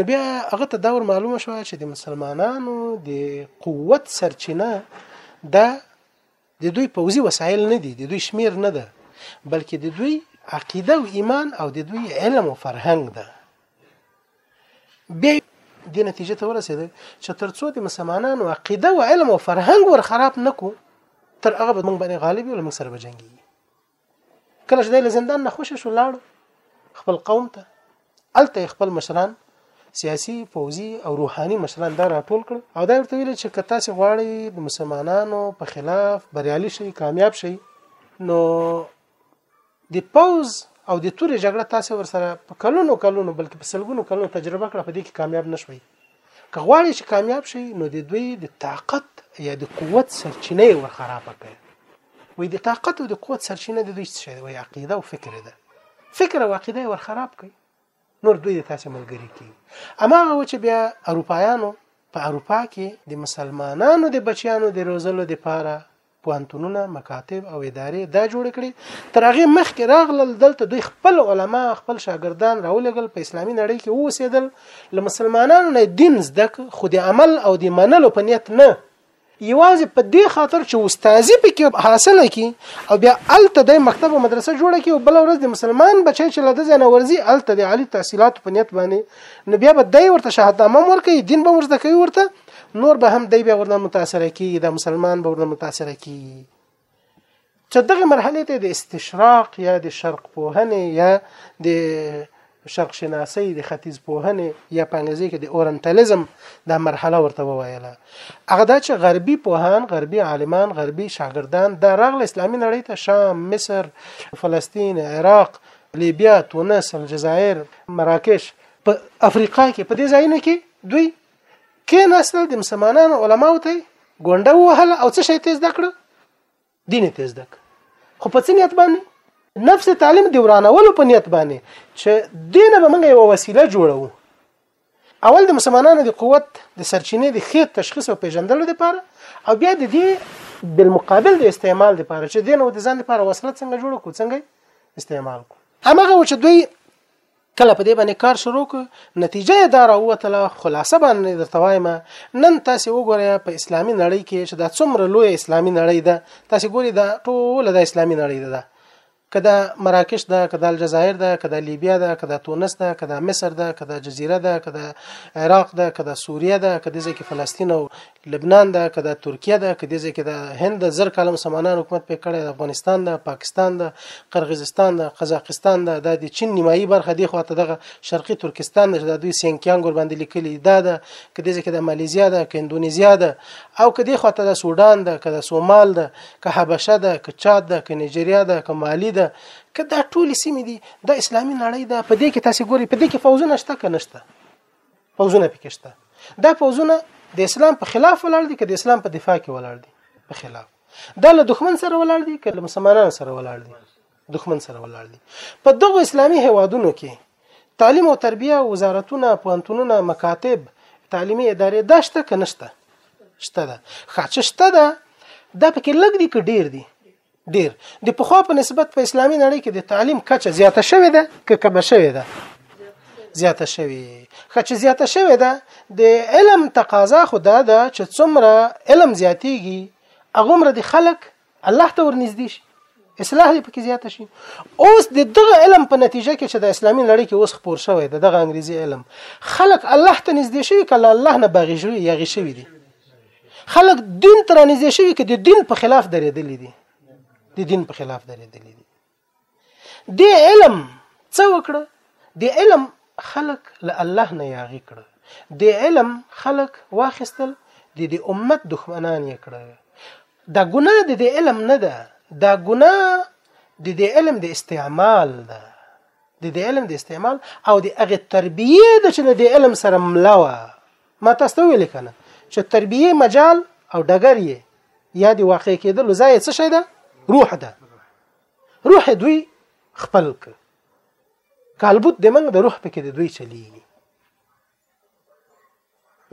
نو بیا هغه ته دا ور معلومه شوه چې د مسلمانانو د قوت سرچینه دا د دوی پوزي وسایل نه دي د دوی شمیر نه ده بلکې د دوی عقیده او ایمان او د دوی علم او فرهنګ ده بیا د نتیجې ته ورسېده چې ترڅو د مسلمانانو عقیده او علم او فرهنګ ور خراب نکو تر هغه به موږ باندې غالب یو موږ سره به جنگي کله چې د زندان نه خوشې شو لاړ خپل قوم ته الته خپل مشران سیاسي پوځي او روحاني مشران دا راټول کړ او دا ورته ویل چې که تاسو غواړئ د مسلمانانو په خلاف بریالي شئ کامیاب شئ نو د پوز او د تورې جګړه تاسو ورسره په کلونو کلونو بلکې په سلګونو کلونو تجربه کړه په دې کې کامیاب نشوي که غواړي چې کامیاب شي نو د دوی د طاقت یا د قوت سرچینه ور خراب کړي وي د طاقت او د قوت سرچینه د دوی څه وي عقیده او فکر ده فکر او عقیده ور خراب کړي نور دوی تاسو ملګری کی اما هغه چې بیا اروپایانو په اروپا کې د مسلمانانو د بچیانو د روزلو لپاره پوهنتونونه مکاتب او ادارې دا جوړ کړي تر هغه مخکې راغلل دلته دوی خپل علما خپل شاګردان راولګل په اسلامي نړۍ کې اوسېدل له مسلمانانو نه دین زده خو د عمل او د منلو په نیت نه یوازې په دې خاطر چې استادي پکې حاصله کی او بیا الته د مکتب او مدرسه جوړه کی او بل ورځ د مسلمان بچی چې لده ځنه ورزي الته د عالی تحصیلات په نیت باندې نو بیا به دای ورته شهادت نامه ورکړي دین به ورته کوي ورته نور به هم دی به ورنه متاثر کیږي د مسلمان به ورنه متاثر کیږي چې دغه مرحله ته د استشراق یا د شرق پوهنې یا د شرق شناسي د ختیځ پوهنې یا په انګلیزي کې د اورنتالیزم دا مرحله ورته وویله هغه دا چې غربي پوهان غربي عالمان غربي شاګردان د رغل اسلامي نړۍ ته شام مصر فلسطین عراق لیبیا تونس الجزایر مراکش په افریقا کې په دې ځایونو کې دوی کې نسل د مسلمانانو علماو ته ګونډه وهله او څه شي تیز دکړه دین تیز دک خو په څه نیت باندې نفس تعلیم دی ورانولو په نیت باندې چې دین به موږ یو وسیله جوړو اول د مسلمانانو د قوت د سرچینې د خیر تشخیص او پیژندلو لپاره او بیا د دې بالمقابل د استعمال لپاره چې دین او د ځان لپاره وسله څنګه جوړ کو څنګه استعمال کو همغه چې دوی کله په دې باندې کار شروع ک نتیجه یې دا راووتله خلاصه باندې درته وایم نن تاسو وګورئ په اسلامي نړۍ کې چې دا څومره لوی اسلامي نړۍ ده تاسو ګورئ دا ټول د اسلامي نړۍ ده کدا مراکش ده کدا الجزایر ده کدا لیبیا ده کدا تونس ده کدا مصر ده کدا جزیره ده کدا عراق ده کدا سوریه ده کدا ځکه فلسطین او لبنان ده که د ترکیه ده که د ځکه د هند د زر کاله مسلمانان حکومت پې کړی د افغانستان ده پاکستان ده قرغیزستان ده قزاقستان ده د چین نیمایي برخه دی خو ته دغه شرقي ترکستان ده د دوی سینکیانګ ور باندې لیکلي دا ده که د ځکه د مالیزیا ده که اندونیزیا ده او که دی خو ته د سودان ده که د سومال ده که حبشه ده که چاد ده که نایجریا ده که مالی ده که دا ټول سیمې دي د اسلامي نړۍ ده په دې کې تاسو ګوري په دې کې فوزونه شته که نشته پوزونه پکې شته دا پوزونه د اسلام په خلاف ولاړ دي که د اسلام په دفاع کې ولاړ دي په خلاف دا له دښمن سره ولاړ دي که له مسلمانانو سره ولاړ دي دښمن سره ولاړ دي په دغو اسلامي هوادونو کې تعلیم او تربیه وزارتونه پوهنتونونه مکاتب تعلیمي ادارې دا شته که نشته شته ده خاچه شته ده دا پکې لګ دي که ډیر دي ډیر د پخوا په نسبت په اسلامي نړۍ کې د تعلیم کچه زیاته شوې ده که کمه شوې ده زیاته شوې خچ زیاته شوې ده د علم تقاضا خو دا ده چې څومره علم زیاتیږي هغه د خلک الله ته ورنږدې شي اصلاح دې پکې زیات شي اوس د دغه علم په نتیجه کې چې د اسلامي نړۍ کې اوس خپور شوی د دغه انګریزي علم خلک الله ته نږدې شوی کله الله نه باغی شوی یا غی شوی دي خلک دین تر نږدې شوی کې د دین په خلاف درېدلې دي د دین په خلاف درېدلې دي د علم څه وکړه د علم خلق له الله نه یاغي کړ د علم خلق واخستل د دې امت دښمنان یې کړ دا ګناه د دې علم نه ده دا ګناه د دې علم د استعمال ده د دې علم د استعمال او د هغه تربیه د چې د علم سره ملوه ما تاسو ته ویل کنه چې تربیه مجال او ډګر یې یا د واقع کېدل ځای څه شي ده روح ده روح دوی خپل ک کالبوت د منګ د روح پکې د دوی چلیږي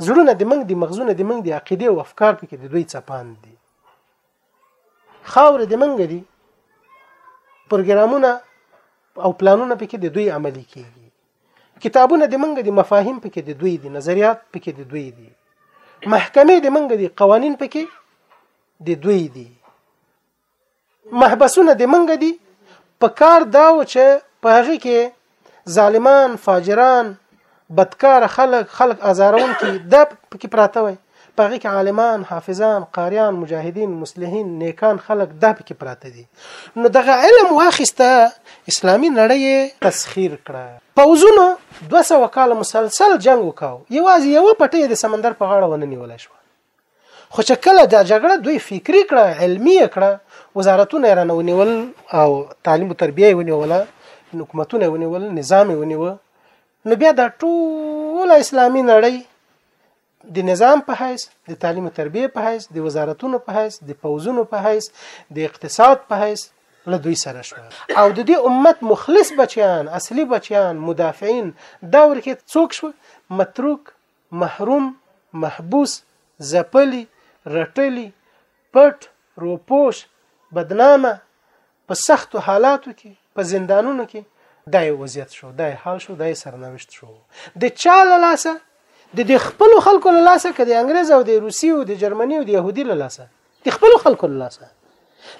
زړونه د منګ د مغزونه د منګ د عقیده او افکار پکې د دوی چپان دي خاور د منګ دي پروګرامونه او پلانونه پکې د دوی عملی کیږي کتابونه د منګه د مفاهیم پکې د دوی دي نظریات پکې د دوی دي محکمې د منګه د قوانین پکې د دوی دي محبسونه د منګه دي په کار دا و چې په هغه کې ظالمان فاجران بدکار خلک خلک ازارون کې د پکې پراته وي په هغه کې عالمان حافظان قاریان مجاهدین مصلحین نیکان خلق دا پکې پراته دي نو دغه علم واخیسته اسلامی نړۍ تسخير کړه پوزونو 200 کال مسلسل جنگ وکاو یوازې یو پټې د سمندر په غاړه ونه نیول شو خو چې کله دا جګړه دوی فکری کړه علمی کړه وزارتونه رانه ونیول او تعلیم او تربیه ونیوله حکومتونه ونیول نظام ونیو نو بیا دا ټول اسلامی نړۍ د نظام په حیث د تعلیم او تربیه په حیث د وزارتونو په حیث د پوزونو په حیث د اقتصاد په حیث له دوی سره شو او د دې امت مخلص بچیان اصلي بچیان مدافعین دا ورکه څوک شو متروک محروم محبوس زپلی رټلی پټ روپوش بدنامه په سختو حالاتو کې په زندانونو کې دای وضعیت شو دای حال شو دای سرنوشت شو د چا له لاسه د د خپل خلکو له لاسه کړي انګريز او د روسي او د جرمني او د يهودي له لاسه د خپل خلکو له لاسه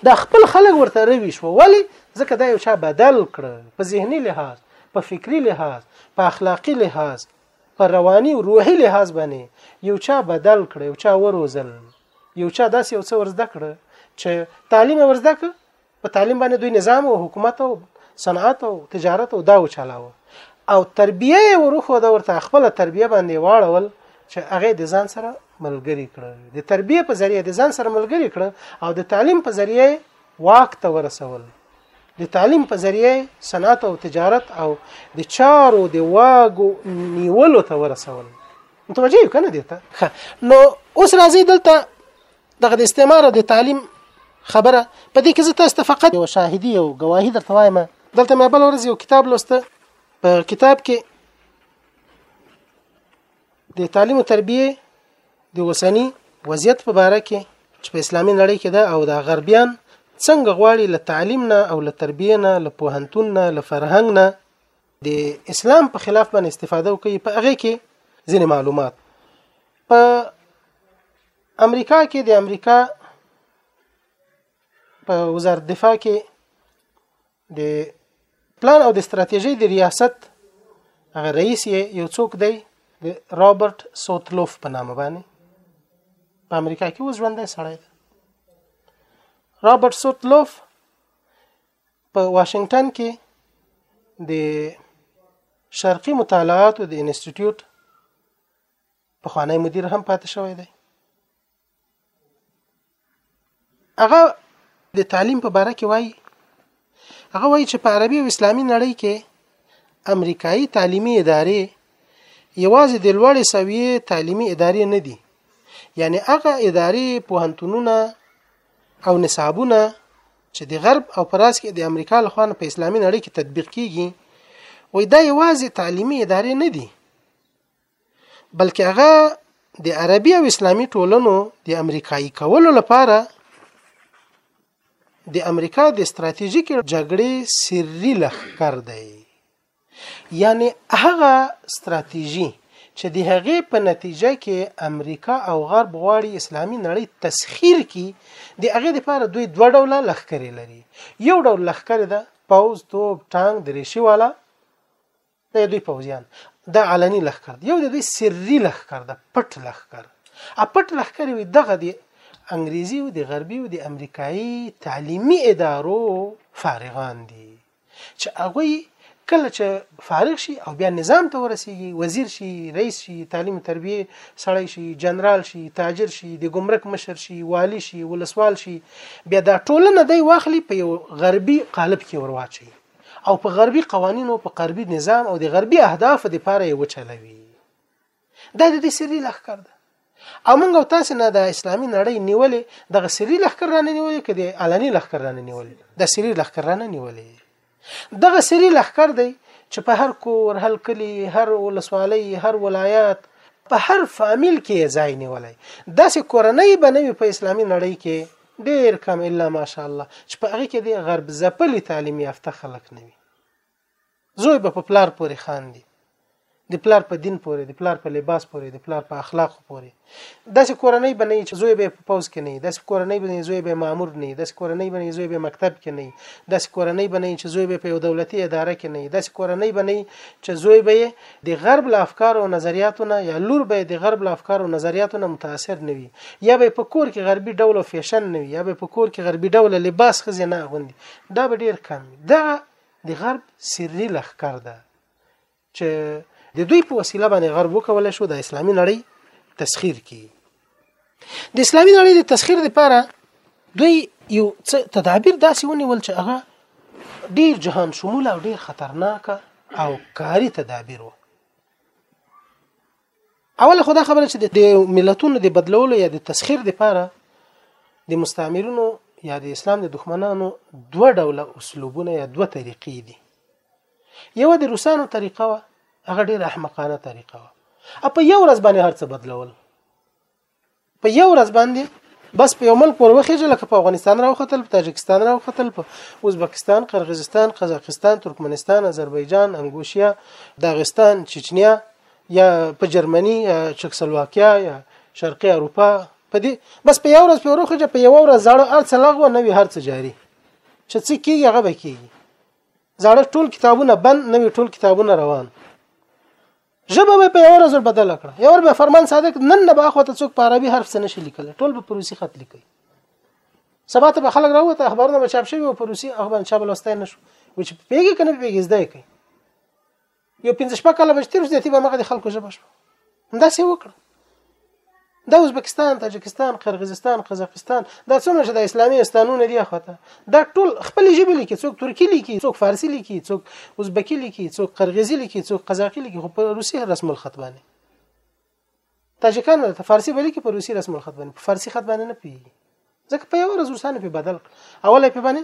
دا خپل خلک ورته روي شو ولی ځکه دا یو چا بدل کړ په ذهني لحاظ په فکری لحاظ په اخلاقی لحاظ په رواني او روحي لحاظ باندې یو چا بدل کړ یو چا وروزل یو چا داسې یو څه ورزده کړ چې تعلیم ورزده کړ په تعلیم باندې دوی نظام او حکومت او صنعت او تجارت او دا وچلاوه او تربیه ورخو دا ورته خپل تربیه باندې واړول چې هغه د ځان سره ملګری کړ د تربیه په ذریعه د ځان سره ملګری کړ او د تعلیم په ذریعه واک ته ورسول د تعلیم په ذریعه صنعت او تجارت او د چارو د واګو نیولو ته ورسول متوجه یو کنه دیته نو اوس راځي دلته دغه د استعمار او د تعلیم خبره په دې کې زه تاسو ته فقط یو شاهدی او گواهی درته وایم دلته مې بل ورځ یو کتاب لوسته په کتاب کې د تعلیم او تربیه د وسنی وضعیت په باره کې چې په اسلامي نړۍ کې ده او د غربیان څنګه غواړي له تعلیم نه او له تربیه نه له پوهنتون نه له فرهنګ نه د اسلام په خلاف باندې استفاده وکړي په هغه کې ځینې معلومات په امریکا کې د امریکا په وزارت دفاع کې د پلان او د ستراتیژۍ د ریاست هغه رئیس یو څوک دی د رابرټ سوتلوف په نامه باندې په امریکا کې اوس ژوندی سړی دی رابرټ سوتلوف په واشنگټن کې د شرقي مطالعاتو د انسټیټیوټ پخوانی مدیر هم پاتې شوی دی هغه د تعلیم په باره کې وایي هغه وایي چې په عربي او اسلامي نړۍ کې امریکایي تعلیمي ادارې یوازې د لوړې سویې تعلیمي ادارې نه دي یعنی هغه ادارې پوهنتونونه او نصابونه چې د غرب او پراس کې د امریکا له خوا په اسلامي نړۍ کې تطبیق کیږي وای دا یوازې تعلیمي ادارې نه دي بلکې هغه د عربي او اسلامي ټولنو د امریکایي کولو لپاره د امریکا د ستراتیژیک جګړې سری لخر دی یعنی هغه ستراتیژي چې د هغې په نتیجه کې امریکا او غرب غواړي اسلامي نړۍ تسخیر کړي د هغې لپاره دوی دوه ډوله لخرې لري یو ډول لخر ده پوز توپ ټانک د ریشي والا دا د دوی پوځیان د علني لښکر یو د دوی سري لښکر د پټ لښکر ا پټ لښکر وي دغه د انګریزي او د غربي او د امریکایي تعلیمي ادارو فارغان دي چې هغه کله چې فارغ شي او بیا نظام ته ورسیږي وزیر شي رئیس شي تعلیم تربیه سړی شي جنرال شي تاجر شي د ګمرک مشر شي والی شي ولسوال شي بیا دا ټولنه دی واخلي په یو غربي قالب کې ورواچي او په غربي قوانینو په غربي نظام او د غربي اهدافو لپاره یې وچلوي دا د دې سری لخر ده او موږ او تاسو نه د اسلامي نړۍ نیولې د سری لخر رانه نیولې کدي علني لخر رانه نیولې د سری لخر رانه نیولې دغه سری لخر دی چې په هر کور هر کلی هر ولسوالۍ هر ولایت په هر فامیل کې ځای نیولای داسې کورنۍ بنوي په اسلامي نړۍ کې ډیر کم الا ماشاءالله چې په هغه کې د غرب زپلی تعلیم یافته خلک نه وي زوی به په پلار پورې خاندي د پلار په دین پورې د پلار په لباس پورې د پلار په اخلاق پورې داسې کورنۍ به نه وي چې زوی به په پوز کې نه وي داسې کورنۍ به نه زوی به مامور نه وي داسې کورنۍ به نه زوی به مکتب کې نه وي داسې کورنۍ به نه چې زوی به په یو دولتي اداره کې نه وي داسې کورنۍ به نه چې زوی به د غرب له افکارو او نظریاتو نه یا لور به د غرب له افکارو او نظریاتو نه متاثر نه وي یا به په کور کې غربي ډول او فیشن نه وي یا به په کور کې غربي ډول لباس خزې نه غوندي دا به ډیر کم وي دا د غرب سری لخر ده چې د دوی په وسیله باندې غرب وکول شو د اسلامي نړۍ تسخير کی د اسلامي نړۍ د تسخير لپاره دوی یو څه تدابیر داسې ونیول چې هغه ډیر جهان شمول او ډیر خطرناک او کاری تدابیر وو اوله خدا خبره چې د ملتونو د بدلولو یا د تسخير لپاره د مستعمرونو یا د اسلام د دښمنانو دوه ډوله اسلوبونه یا دوه طریقې دي یو د روسانو طریقه و هغه ډیره احمقانه طریقه و په یو ورځ باندې هرڅه بدلول په یو ورځ باندې بس په یو ملک وروخیږي لکه په افغانستان راوختل په تاجکستان راوختل په ازبکستان قرغیزستان قزاقستان ترکمنستان آذربایجان انګوشیا داغستان چچنیا یا په جرمني چکسلواکیا یا شرقي اروپا په دې بس په یو ورځ په وروخه په یو ورځ زړه ارڅ لغوه نوې هرڅ جاری چې څه کیږي هغه به کیږي زاړه ټول کتابونه بند نوې ټول کتابونه روان ژبه به په یو ورځ بدل کړه یو ور به فرمان صادق نن نه باخ وته څوک په عربي حرف څه نشي لیکل ټول به په روسي خط لیکي سبا ته به خلک راوته اخبارونه به چاپ شي او په روسي اخبار چاپ لوستای نشو و چې پیګي کنه پیګي زده کوي یو پنځه شپږ کاله به تیر زیاتی به مغه د خلکو ژبه شو دا څه وکړه د ازبکستان تاجکستان قرغیزستان قزاقستان دا څومره چې د اسلامي استانونه دی اخته دا ټول خپل ژبه لیکي څوک ترکی لیکي څوک فارسی لیکي څوک ازبکی لیکي څوک قرغیزی لیکي څوک قزاقی لیکي خو په روسي رسم الخط باندې تاجکانو ته فارسی به لیکي په روسي رسم الخط باندې په فارسی خط باندې نه پیږي ځکه په یو ورځ روسانو په بدل کړ اوله په باندې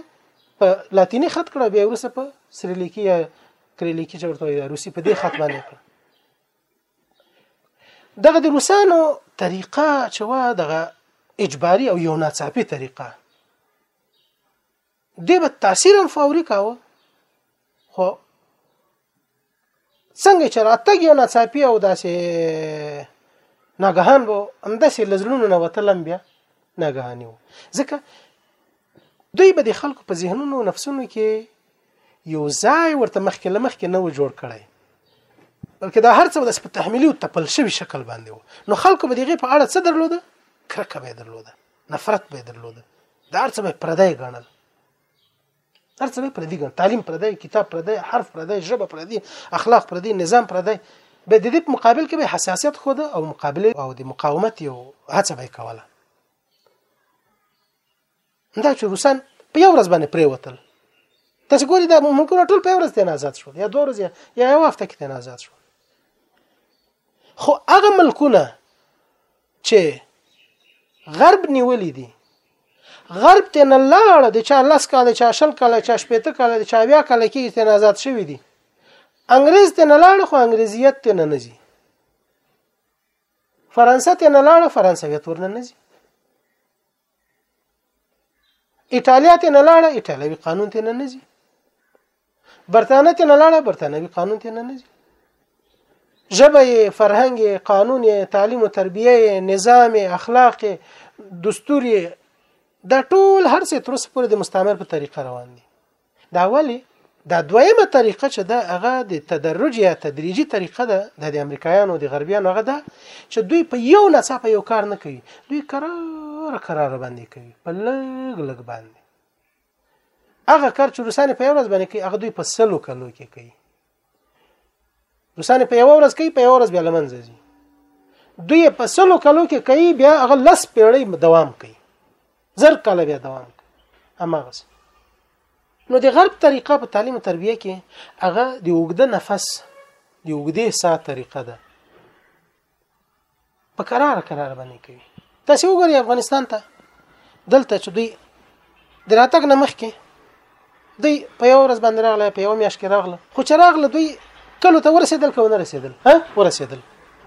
په لاتینی خط کړه بیا ورسره په سریلیکی یا کریلیکی چورته یا روسي په دې خط باندې کړ دغه د روسانو طریقه چې وا دغه اجباري او یو ناڅاپي طریقه دی به تاثیر هم فوري کاوه خو څنګه چې راتګ یو ناڅاپي او داسې ناګهان وو همداسې لزړونو نه وتلم بیا ناګهاني وو ځکه دوی به د خلکو په ذهنونو او نفسونو کې یو ځای ورته مخکې لمخکې نه و جوړ کړی بلکې دا هر څه د په تحمیلي او تپل شوی شکل باندې وو نو خلکو به دغه په اړه څه درلوده کرکه به درلوده نفرت به درلود دا ارڅ به پردای غنل ارڅ به پردی غن تعلیم پردای کتاب پردای حرف پردای ژبه پردی اخلاق پردی نظام پردای به د دې په مقابل کې به حساسیت خو ده او مقابله او د مقاومت یو هڅه به کوله دا چې روسان په یو ورځ باندې پریوتل تاسو ګورئ دا ملکونه ټول په یو ورځ تن آزاد شول یا دوه ورځې یا یو هفته کې تن آزاد شول خو هغه ملکونه چې غرب نیولې دي غرب ته نه لاړ د چا لس کاله چا شل کاله چا شپېته کاله چا بیا کاله کې ته آزاد شوی دي انګريز ته نه لاړ خو انګريزيت ته نه نزي فرانسه ته نه لاړ فرانسویت ورنه نزي ایتالیا ته نه لاړه ایتالوي قانون ته نه نزي برتانه ته نه لاړه برتانوي قانون ته نه نزي ژبه فرهنګ قانون تعلیم او تربیه نظام اخلاق دستور دا ټول هر څه تر اوسه پورې د مستعمر په طریقه روان دي دا ولی دا دویمه طریقه چې دا هغه د تدرج یا تدریجي طریقه ده د امریکایانو د غربیانو هغه ده چې دوی په یو ناڅاپه یو کار نه کوي دوی قرار قرار باندې کوي په لګ لګ باندې هغه کار چې روسانه په یو ورځ باندې کوي هغه دوی په سلو کلو کې کوي روسانه په یو ورځ کوي په یو ورځ بیا لمنځه ځي دوی په سلو کلو کې کوي بیا هغه لس پیړۍ دوام کوي زر کاله بیا دوام کوي اما غس نو د غرب طریقه په تعلیم او تربیه کې هغه د وګده نفس د وګدې سا طریقه ده په قرار قرار باندې کوي تاسو وګورئ افغانستان ته دلته چې دوی د راتګ نه مخکې دوی په یو ورځ باندې راغله په یو میاشت کې راغله خو چې راغله دوی کلو ته ورسېدل که ونه رسېدل ها ورسېدل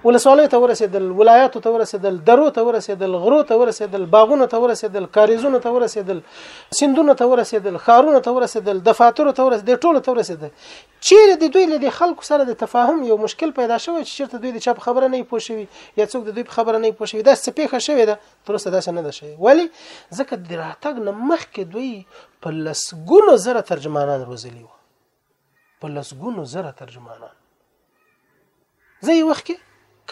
ولسوالۍ ته ورسېدل ولایاتو ته ورسېدل درو ته ورسېدل غرو ته ورسېدل باغونو ته ورسېدل کاریزونو ته ورسېدل سندونو ته ورسېدل خارونو ته ورسېدل دفاترو ته ورسېدل ټولو ته ورسېدل چیرې د دوی له دې خلکو سره د تفاهم یو مشکل پیدا شوی چې چیرته دوی د چا په خبره نه پوه شوي یا څوک د دوی په خبره نه پوه شوي دا څه پیښه شوې ده تر اوسه داسې نه ده شوې ولی ځکه د راتګ نه مخکې دوی په لسګونو زره ترجمانان روزلي وو په لسګونو زره ترجمانان زه یو وخت کې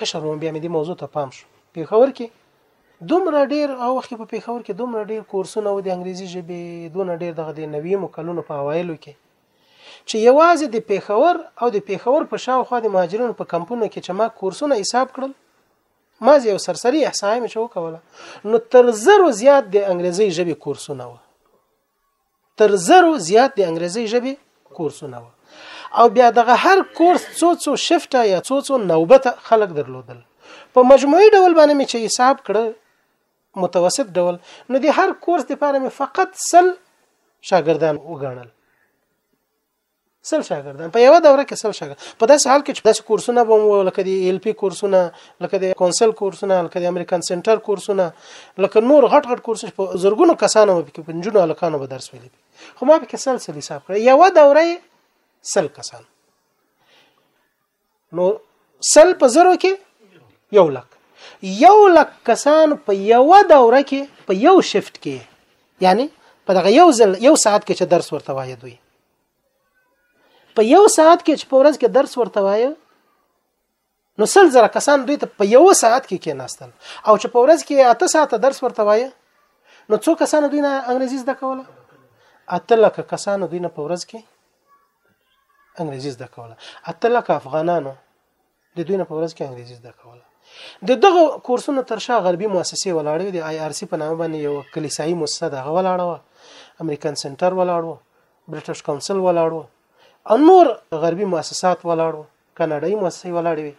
کشر وم بیا مې دې موضوع ته پام شو پیښور کې دومره ډیر او وخت په پیښور کې دومره ډیر کورسونه و د انګریزي ژبې دونه ډیر دغه د نوي مکلونو په اوایلو کې چې یوازې د پیښور او د پیښور په شاوخوا د مهاجرینو په کمپونو کې چې ما کورسونه حساب کړل ما یو سرسری احصایه مې شو کوله نو تر زرو زیات د انګریزي ژبې کورسونه و تر زرو زیات د انګریزي ژبې کورسونه و او بیا دغه هر کورس څو څو شفټه یا څو څو نوبته خلک درلودل په مجموعي ډول باندې مې چې حساب کړ متوسط ډول نو د هر کورس لپاره مې فقط سل شاګردان وګڼل سل شاګردان په یو دوره کې سل شاګرد په داسې حال کې چې داسې کورسونه به مو لکه د ایل پی کورسونه لکه د کونسل کورسونه لکه د امریکن سنټر کورسونه لکه نور غټ غټ کورسونه په زرګونو کسانو به کې پنځونو الکانو به درس ویلي خو ما به کې سل سل حساب کړ یو دوره سل کسان نو سل په زرو کې یو لک یو لک کسان په یو دوره کې په یو شفت کې یعنی په دغه یو ځل یو ساعت کې چې درس ورته وایي دوی په یو ساعت کې چې په ورځ کې درس ورته وایي نو سل زره کسان دوی ته په یو ساعت کې کېناستل او چې په ورځ کې اته ساعت درس ورته وایي نو څو کسان دوی نه انګریزي زده کوله اته لک کسان دوی نه په ورځ کې انګریزي زده کوله اته لک افغانانو د دوی نه په ورځ کې انګریزي زده کوله د دغه کورسونو تر شا غربي مؤسسې ولاړې دي آی آر سي په نامه باندې یو کلیسایي مؤسسه دغه ولاړه و امریکن سنټر ولاړ و برټش کونسل ولاړ و او نور غربي مؤسسات ولاړ و کاناډایي مؤسسې ولاړې وي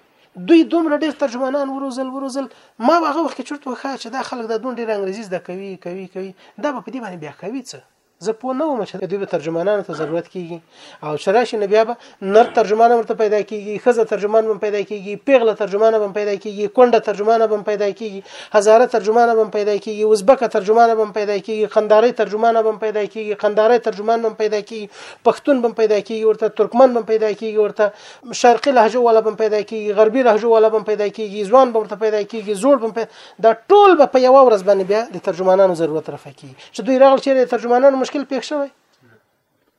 دوی دومره ډېر ترجمانان وروزل وروزل ما هغه وخت کې چرته وخا چې دا خلک د دوه ډېر انګریزي زده کوي کوي کوي دا په دې باندې بیا کوي څه زه پوه نه وم چې دوی به ترجمانانو ته ضرورت کیږي او چې راشي نو بیا به نر ترجمان ورته پیدا کیږي خزه ترجمان هم پیدا کیږي پیغله ترجمان هم پیدا کیږي کونډه ترجمان هم پیدا کیږي هزاره ترجمان هم پیدا کیږي ازبک ترجمان هم پیدا کیږي قنداري ترجمان هم پیدا کیږي قنداري ترجمان هم پیدا کیږي پښتون هم پیدا کیږي ورته ترکمن هم پیدا کیږي ورته شرقي لهجه ولا هم پیدا کیږي غربي لهجه ولا هم پیدا کیږي ځوان هم پیدا کیږي زوړ هم دا ټول به په یو ورځ باندې بیا د ترجمانانو ضرورت رفع کیږي چې دوی راغل چې د ترجمانانو مشکل پېښ شوی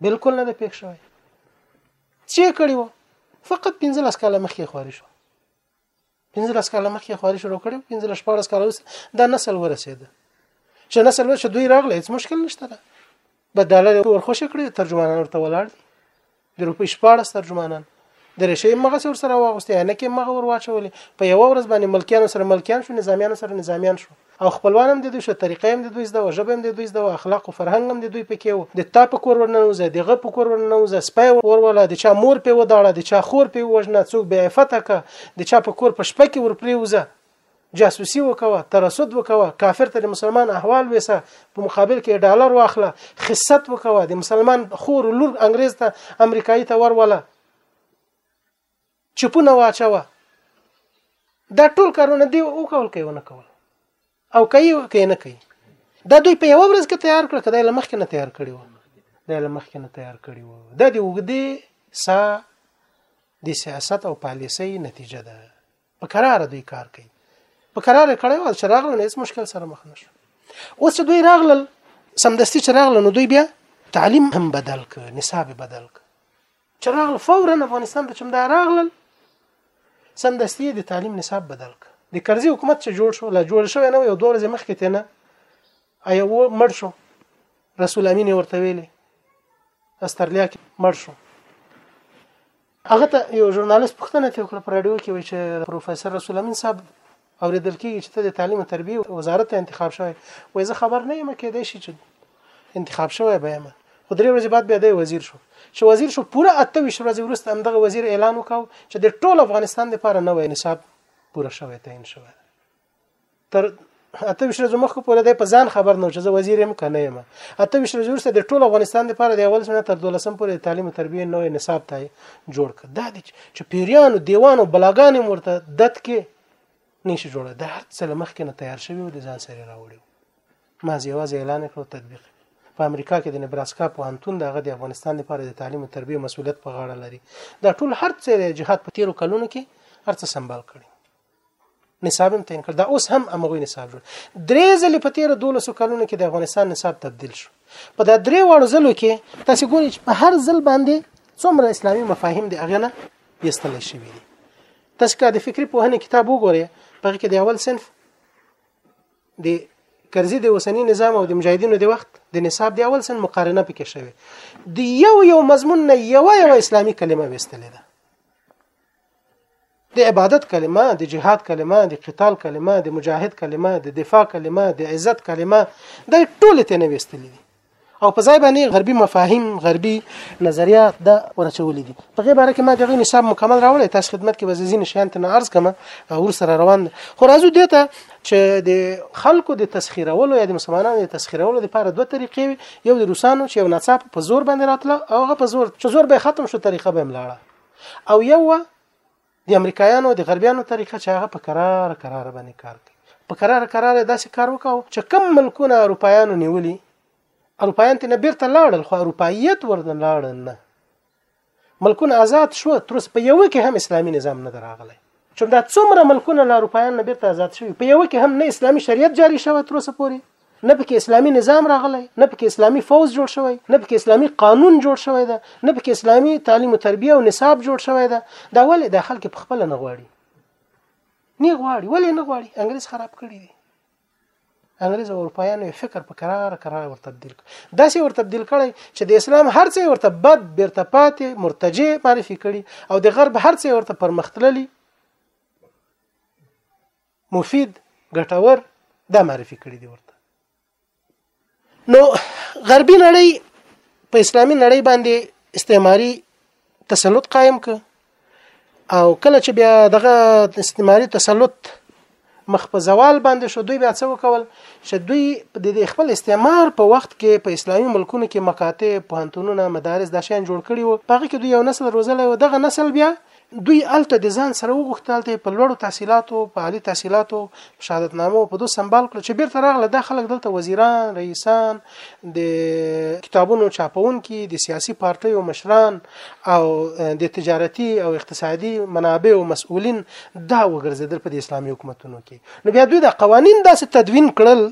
بالکل نه دی پېښ شوی چې کړی و فقط 15 کاله مخکې خواري شو 15 کاله مخکې خواري شروع کړو 15 14 کاله اوس دا نسل ورسېد چې نسل ورسېد دوی راغله هیڅ مشکل نشته ده بداله ورخوش کړی ترجمانان ورته ولاړ د روپی 14 ترجمانان د رشې مغه سر سره واغوستي نه کې مغه ور واچولې په یو ورځ باندې ملکیانو سره ملکیان شو نظامیانو سره نظامیان شو او خپلوان هم د دوی شو طریقې هم د دوی زده او ژبه هم د دوی زده او اخلاق او فرهنګ هم د دوی پکې وو د تا په کور ورنه وزه د غ په کور ورنه وزه سپي وروله د چا مور په وداړه د چا خور په وژنه څوک بې عفته کا د چا په کور په شپه کې ورپری وزه جاسوسي وکوه ترصد وکوه کافر ته د مسلمان احوال وېسه په مقابل کې ډالر واخله خصت وکوه د مسلمان خور لور انګريز ته امریکایي ته وروله چپونه واچوه دا ټول کارونه دی او کول کوي نه کول او کوي کوي نه کوي دا دوی په یو ورځ کې تیار کړ کله لمخ کې نه تیار کړی و دا لمخ کې نه تیار کړی و دا دی وګدي سا د سیاست او پالیسي نتیجه ده په قرار دوی کار کوي په قرار کړي او چې راغله هیڅ مشکل سره مخ نشو اوس چې دوی راغلل سمدستي چې راغله نو دوی بیا تعلیم هم بدل ک نصاب بدل ک چې راغله فورا افغانستان ته چې دا راغلل سمدستي د تعلیم نصاب بدل ک د کرزي حکومت چې جوړ شو لا جوړ شو نه یو دوه ورځې مخکې ته نه ایا و مړ شو رسول امین ورته ویلي استرلیا کې مړ شو هغه ته یو ژورنالیست پوښتنه ترې وکړه په رادیو کې وایي چې پروفیسور رسول امین صاحب اورېدل کېږي چې ته د تعلیم او تربیې وزارت ته انتخاب شوی وایي زه خبر نه یم کېدای شي چې انتخاب شوی به یم خو درې ورځې بعد بیا دی وزیر شو چې وزیر شو پوره اته ویشت ورځې وروسته همدغه وزیر اعلان وکاو چې د ټول افغانستان لپاره نوی نصاب پوره شوی تعین شوی تر اته ویشت ورځې مخکې پورې دی په ځان خبر نه و چې زه وزیر یم که نه یم اته ویشت ورځې وروسته د ټول افغانستان لپاره د اول سنه تر دولسم پورې د تعلیم او تربیې نوې نصاب ته جوړ کړ دا دی چې پیریانو دیوانو بلاګانې ورته دت کې نشي جوړه د هر څه مخکې نه تیار شوی او د ځان سره راوړي ما یوازې اعلان کړو تطبیق په امریکا کې د نبراسکا پوهنتون دغه د افغانستان لپاره د تعلیم او تربیې مسولیت په غاړه لري دا ټول هر څه د جهاد په تیرو کلونو کې هر څه سمبال کړي نصاب هم تعین کړ دا اوس هم امغوی نصاب جوړ درې ځلې په تیر 12 کلونو کې د افغانستان نصاب تبدیل شو په دا درې واړو ځلو کې تاسو ګورئ چې په هر ځل باندې څومره اسلامي مفاهیم دی هغه نه یستل شي وي تاسو که د فکری پوهنې کتاب وګورئ په کې د اول صنف د کرزي د اوسنی نظام او د مجاهدینو د وخت د نصاب د اول سن مقارنه پکې شوی د یو یو مضمون نه یو یو اسلامي کلمه وستلې ده د عبادت کلمه د جهاد کلمه د قتال کلمه د مجاهد کلمه د دفاع کلمه د عزت کلمه د ټول ته نه وستلې دي او په ځای باندې غربي مفاهیم غربي نظریات د ورچولې دي په غیر باره کې ما دغه نصاب مکمل راوړی تاسو خدمت کې وزین شیان ته عرض کما ور سره روان خو راځو دته چې د خلکو د تسخیرولو یا د مسلمانانو د تسخیرولو لپاره دوه طریقې یو د روسانو چې یو ناڅاپ په زور باندې راتله او هغه په زور چې زور به ختم شو طریقه به ملاړه او یو وه د امریکایانو د غربیانو طریقه چې هغه په قرار قرار باندې کار کوي په قرار قرار داسې کار وکاو چې کم ملکونه اروپایانو نیولي اروپایان ته نه بیرته لاړل خو اروپایت ورته لاړل نه ملکونه آزاد شو تر اوسه په یو کې هم اسلامي نظام نه دراغلی چون دا څومره ملکونه له اروپایان نه بیرته آزاد شوي په یو کې هم نه اسلامي شریعت جاری شوی تر اوسه پورې نه پکې اسلامي نظام راغلی نه پکې اسلامي فوج جوړ شوی نه پکې اسلامي قانون جوړ شوی ده نه پکې اسلامي تعلیم او تربیه او نصاب جوړ شوی ده دا ولې د خلک په خپل نه غواړي نه غواړي ولې نه غواړي انګريز خراب کړی دي انګريز او اروپايانو یې فکر په کراره کراره ور تبديل کړ داسې ور تبديل کړی چې د اسلام هر څه ورته بد بیرته پاتې مرتجع معرفي کړي او د غرب هر څه ورته پرمختللی مفید ګټور دا معرفي کړی دی ورته نو غربي نړۍ په اسلامي نړۍ باندې استعماري تسلط قائم ک او کله چې بیا دغه استعماري تسلط مخ په زوال باندې شو دوی بیا څه وکول چې دوی د خپل استعمار په وخت کې په اسلامي ملکونو کې مکاتب پوهنتونونه مدارس دا شیان جوړ کړي وو په هغه کې دوی یو نسل روزلی و دغه نسل بیا دوی هلته د ځان سره وغوښتل هلته په لوړو تحصیلاتو په عالي تحصیلاتو په شهادتنامو په دوه سمبال کړ چې بیرته راغله دا خلک دلته وزیران رئیسان د کتابونو چاپونکي د سیاسي پارټیو مشران او د تجارتي او اقتصادي منابع او مسؤلین دا وګرځیدل په اسلامي حکومتونو کې نو بیا دوی د قوانین داسې تدوین کړل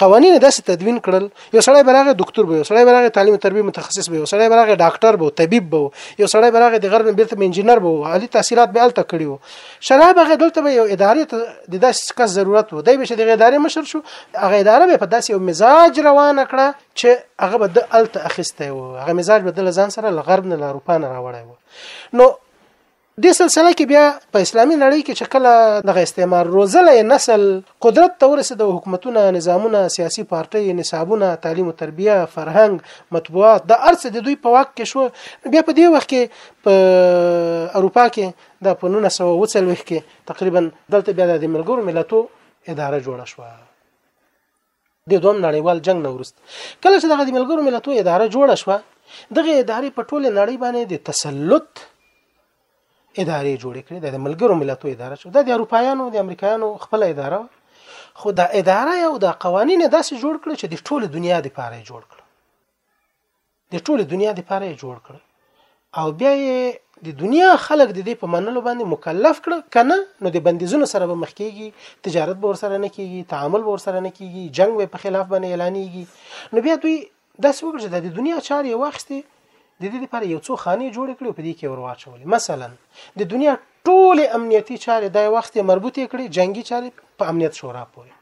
قوانین داسې تدوین کړل یو سړی براغه دکتور به یو سړی براغه تعلیم تربیه متخصص به یو سړی براغه ډاکټر به طبيب به یو سړی براغه د غرب بیرته انجنیر به عالی تحصیلات به الته کړی وو شرع به دلته به یو ادارې ته د داسې کس ضرورت وو دی به چې د ادارې مشر شو هغه اداره به په داسې یو مزاج روانه کړه چې هغه به د الته اخیسته وو هغه مزاج به د ځان سره له غرب نه له اروپا نه راوړی وو نو دې سلسله کې بیا په اسلامي نړۍ کې چې کله دغه استعمار روزلې نسل قدرت ته ورسېد حکومتونه نظامونه سیاسي پارټۍ نصابونه تعلیم او تربیه فرهنګ مطبوعات د ارڅ د دوی په واک کې شو بیا په دې وخت کې په اروپا کې د په 1940 کې تقریبا دلته بیا د ملګرو ملتو اداره جوړه شوه د دوم نړیوال جنگ نه ورست کله چې دغه د ملګرو ملتو اداره جوړه شوه دغه ادارې په ټوله نړۍ باندې د تسلط ادارې جوړې کړې د ملګرو ملتو اداره شو د اروپایانو د امریکایانو خپل اداره خو دا اداره او دا قوانین داسې جوړ کړ چې د ټوله دنیا لپاره جوړ کړ د ټوله دنیا لپاره یې جوړ کړ او بیا یې د دنیا خلک د دې په منلو باندې مکلف کړ کنه نو د بندیزونو سره به مخ کیږي تجارت به ورسره نه کیږي تعامل به ورسره نه کیږي جنگ به په خلاف باندې اعلانېږي نو بیا دوی داسې وکړ چې د دنیا چارې واخستې د دې لپاره یو څو خانې جوړې کړې په دې کې ورواچولې مثلا د دنیا ټول امنیتي چارې د وخت مربوطې کړې جنگي چارې په امنیت شورا پورې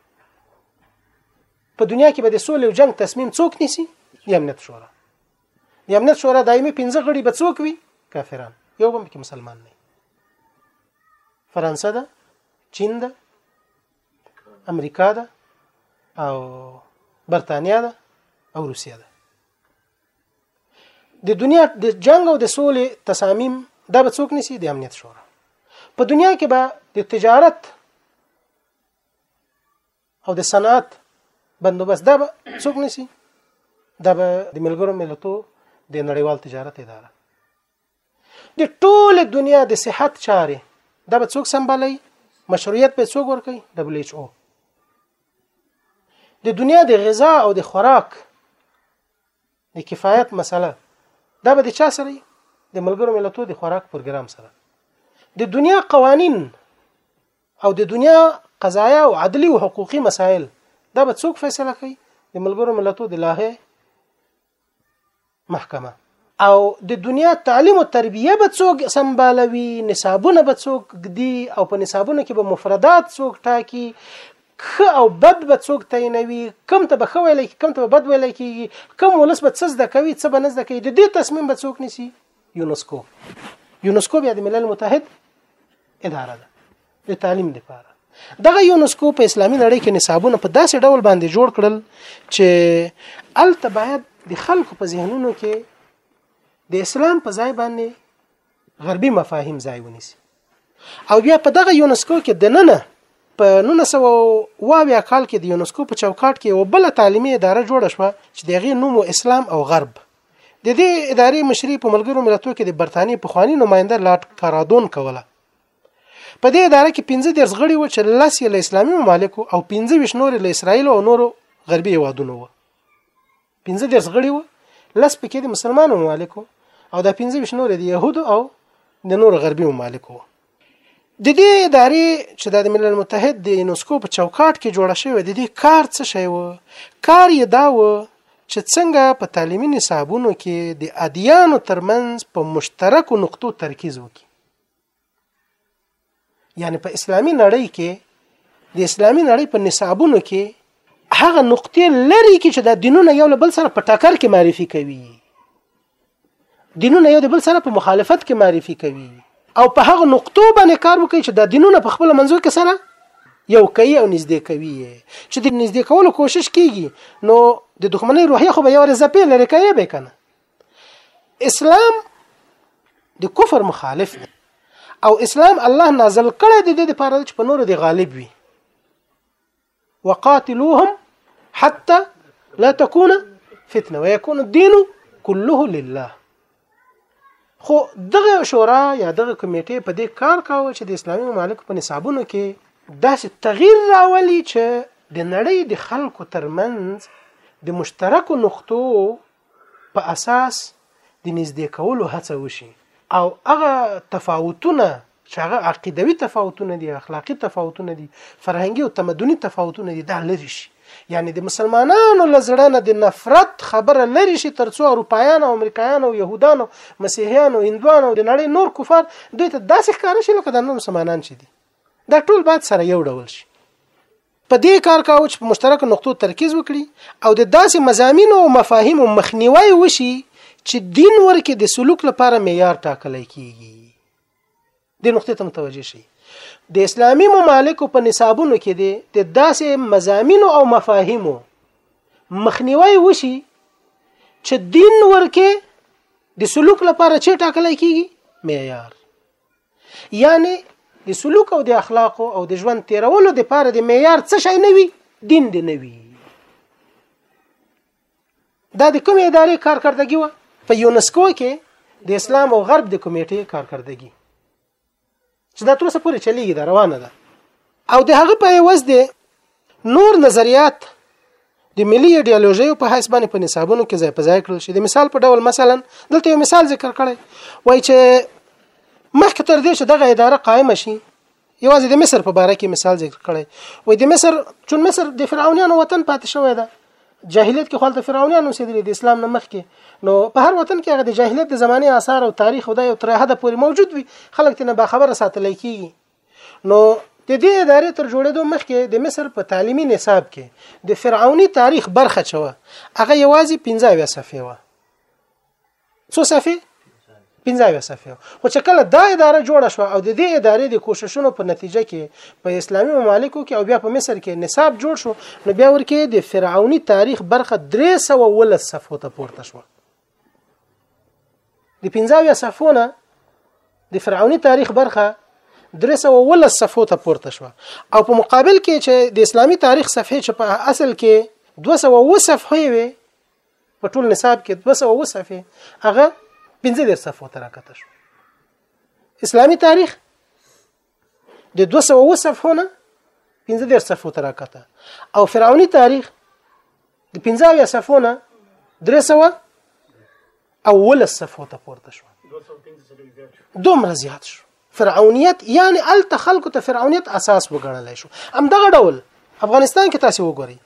په دنیا کې به د سولې او جنگ تصمیم څوک نیسي د امنیت شورا د امنیت شورا دایمي 15 غړي به څوک وي کافران یو هم کې مسلمان نه فرانسه ده چین ده امریکا ده او برتانیا ده او روسیا ده د دنیا د جنگ او د سولې تصامیم دا به څوک نسی د امنیت شورا په دنیا کې به د تجارت او د صنعت بندوبست دا به څوک نسی دا به د ملګرو ملتو د نړیوال تجارت اداره د ټول دنیا د صحت چارې دا به څوک سمبالي مشروعیت به څوک ورکړي دبليو ایچ او د دنیا د غذا او د خوراک د کفایت مسله دا به د چا سره د ملګرو ملتو د خوراک پروګرام سره د دنیا قوانین او د دنیا قضایا او عدلی او حقوقي مسایل دا به څوک فیصله کوي د ملګرو ملتو د لاهه محکمه او د دنیا تعلیم او تربیه به څوک سمبالوي نصابونه به څوک ګدي او په نصابونو کې به مفردات څوک ټاکي خ او بد به څوک تعینوي کم ته به خویل کی کم ته به بد ویل کی کم ولس به څه زده کوي څه به نه زده کوي د دې تصمیم به څوک نیسي یونسکو یونسکو بیا د ملل متحد اداره ده د تعلیم لپاره دغه یونسکو په اسلامي نړۍ کې نصابونه په داسې ډول باندې جوړ کړل چې الته باید د خلکو په ذهنونو کې د اسلام په ځای باندې غربي مفاهیم ځای ونیسي او بیا په دغه یونسکو کې د ننه په 1920 کال کې د یونسکو په چوکاټ کې یو بل تعلیمي اداره جوړه شوه چې دغه نوم اسلام او غرب د دې ادارې مشري په ملګرو ملتو کې د برتانیې پخوانی نماینده لارډ کارادون کوله په دې اداره کې 15 درس غړي و چې لس یې له اسلامي ممالکو او 15 نور له اسرایل او نورو غربي هوادونو و 15 درس غړي و لس پکې د مسلمانو ممالکو او دا 15 نور د يهودو او د نور غربي ممالکو د دې ادارې چې د ملل متحد د یونسکو په چوکاټ کې جوړه شوې د دې کار څه شی و کار یې دا و چې څنګه په تعلیمي نصابونو کې د ادیانو ترمنځ په مشترکو نقطو ترکیز وکړي یعنی په اسلامی نړۍ کې د اسلامی نړۍ په نصابونو کې هغه نقطې لري کې چې د دینونو یو له بل سره په ټکر کې معرفي کوي دینونه یو د بل سره په مخالفت کې معرفي کوي او په هغه نقطو باندې کار وکړي چې د دینونه په خپل منځو کې سره یو کوي او نږدې کوي چې د نږدې کولو کوشش کیږي نو د دښمنۍ روحیه خو به یو رزه پیل لري کوي به کنه اسلام د کفر مخالف دی او اسلام الله نازل کړی د دې لپاره چې په نور دی غالب وي وقاتلوهم حتى لا تكون فتنه ويكون الدين كله لله خو دغه شورا یا دغه کمیټه په دې کار کاوه چې د اسلامي ممالکو په نصابونو کې داسې تغییر راولي چې د نړۍ د خلکو ترمنځ د مشترکو نقطو په اساس د نږدې کولو هڅه وشي او هغه تفاوتونه چې هغه عقیدوي تفاوتونه دي اخلاقی تفاوتونه دي فرهنګي او تمدني تفاوتونه دي دا لري شي یعنی د مسلمانانو لزړنه د نفرت خبره لري شي ترڅو اروپایان او امریکایان او يهودان او مسیحیان او هندوان او د نړۍ نور کفار دوی ته داسې ښکار شي لکه د نور مسلمانان چې دي دا ټول باید سره یو ډول شي په دې کار کاوه چې په مشترکو نقطو ترکیز وکړي او د داسې مزامینو او مفاهیمو مخنیوی وشي چې دین ورکه د سلوک لپاره معیار ټاکل کیږي د نقطې ته متوجه شي د اسلامی ممالکو په نصابونو کې دي د داسې مزامینو او مفاهیمو مخنیوي وشي چې دین ورکه د سلوک لپاره چې ټاکل کیږي معیار یعنی د سلوک او د اخلاق او د ژوند تیرولو د پاره د معیار څه شي نه وي دین دی نه وي دا د کومې ادارې کارکردګي و په یونسکو کې د اسلام او غرب د کمیټې کارکردګي چې دا تر اوسه پورې چلیږي دا روانه ده او د هغه په عوض دی نور نظریات د ملي ایډیالوژي په حیث باندې په نصابونو کې ځای په ځای کړل شي د مثال په ډول مثلا دلته یو مثال ذکر کړی وای چې مخکې تر دې چې دغه اداره قائم شي یوازې د مصر په باره کې مثال ذکر کړی وای د مصر چون مصر د فرعونانو وطن پاتې شوی دی جاهلیت کې خپل د فرعونانو سیدل د اسلام نه مخکې نو په هر وطن کې هغه د جاهلیت د زمانه آثار او تاریخ او د یو تر حد پورې موجود وي خلک تنه با خبره ساتل کیږي نو د دې ادارې تر جوړېدو مخکې د مصر په تعلیمي نصاب کې د فرعوني تاریخ برخه چوه هغه یوازې 15 صفحې و څو صفحې 15 صفحې خو چې کله دا اداره جوړه شو او د دې ادارې د کوششونو په نتیجه کې په اسلامي ممالکو کې او بیا په مصر کې نصاب جوړ شو نو بیا ورکه د فرعوني تاریخ برخه 319 صفحو ته پورته شو د 15 صفونه د فرعوني تاریخ برخه 310 صفو ته پورته شو او په مقابل کې چې د اسلامي تاریخ صفحه چې په اصل کې 209 صفحې وي په ټول نصاب کې 209 صفحې هغه 15 صفو ته راکته شو اسلامي تاریخ د 200 صفحو نه 15 صفحو ته راکته او فرعوني تاریخ د 15 صفحو نه 300 اول صفحو ته پورته شو دومره زیات شو فرعونیت یعنی الته خلکو ته فرعونیت اساس وګڼل شو ام دغه ډول افغانستان کې تاسو وګورئ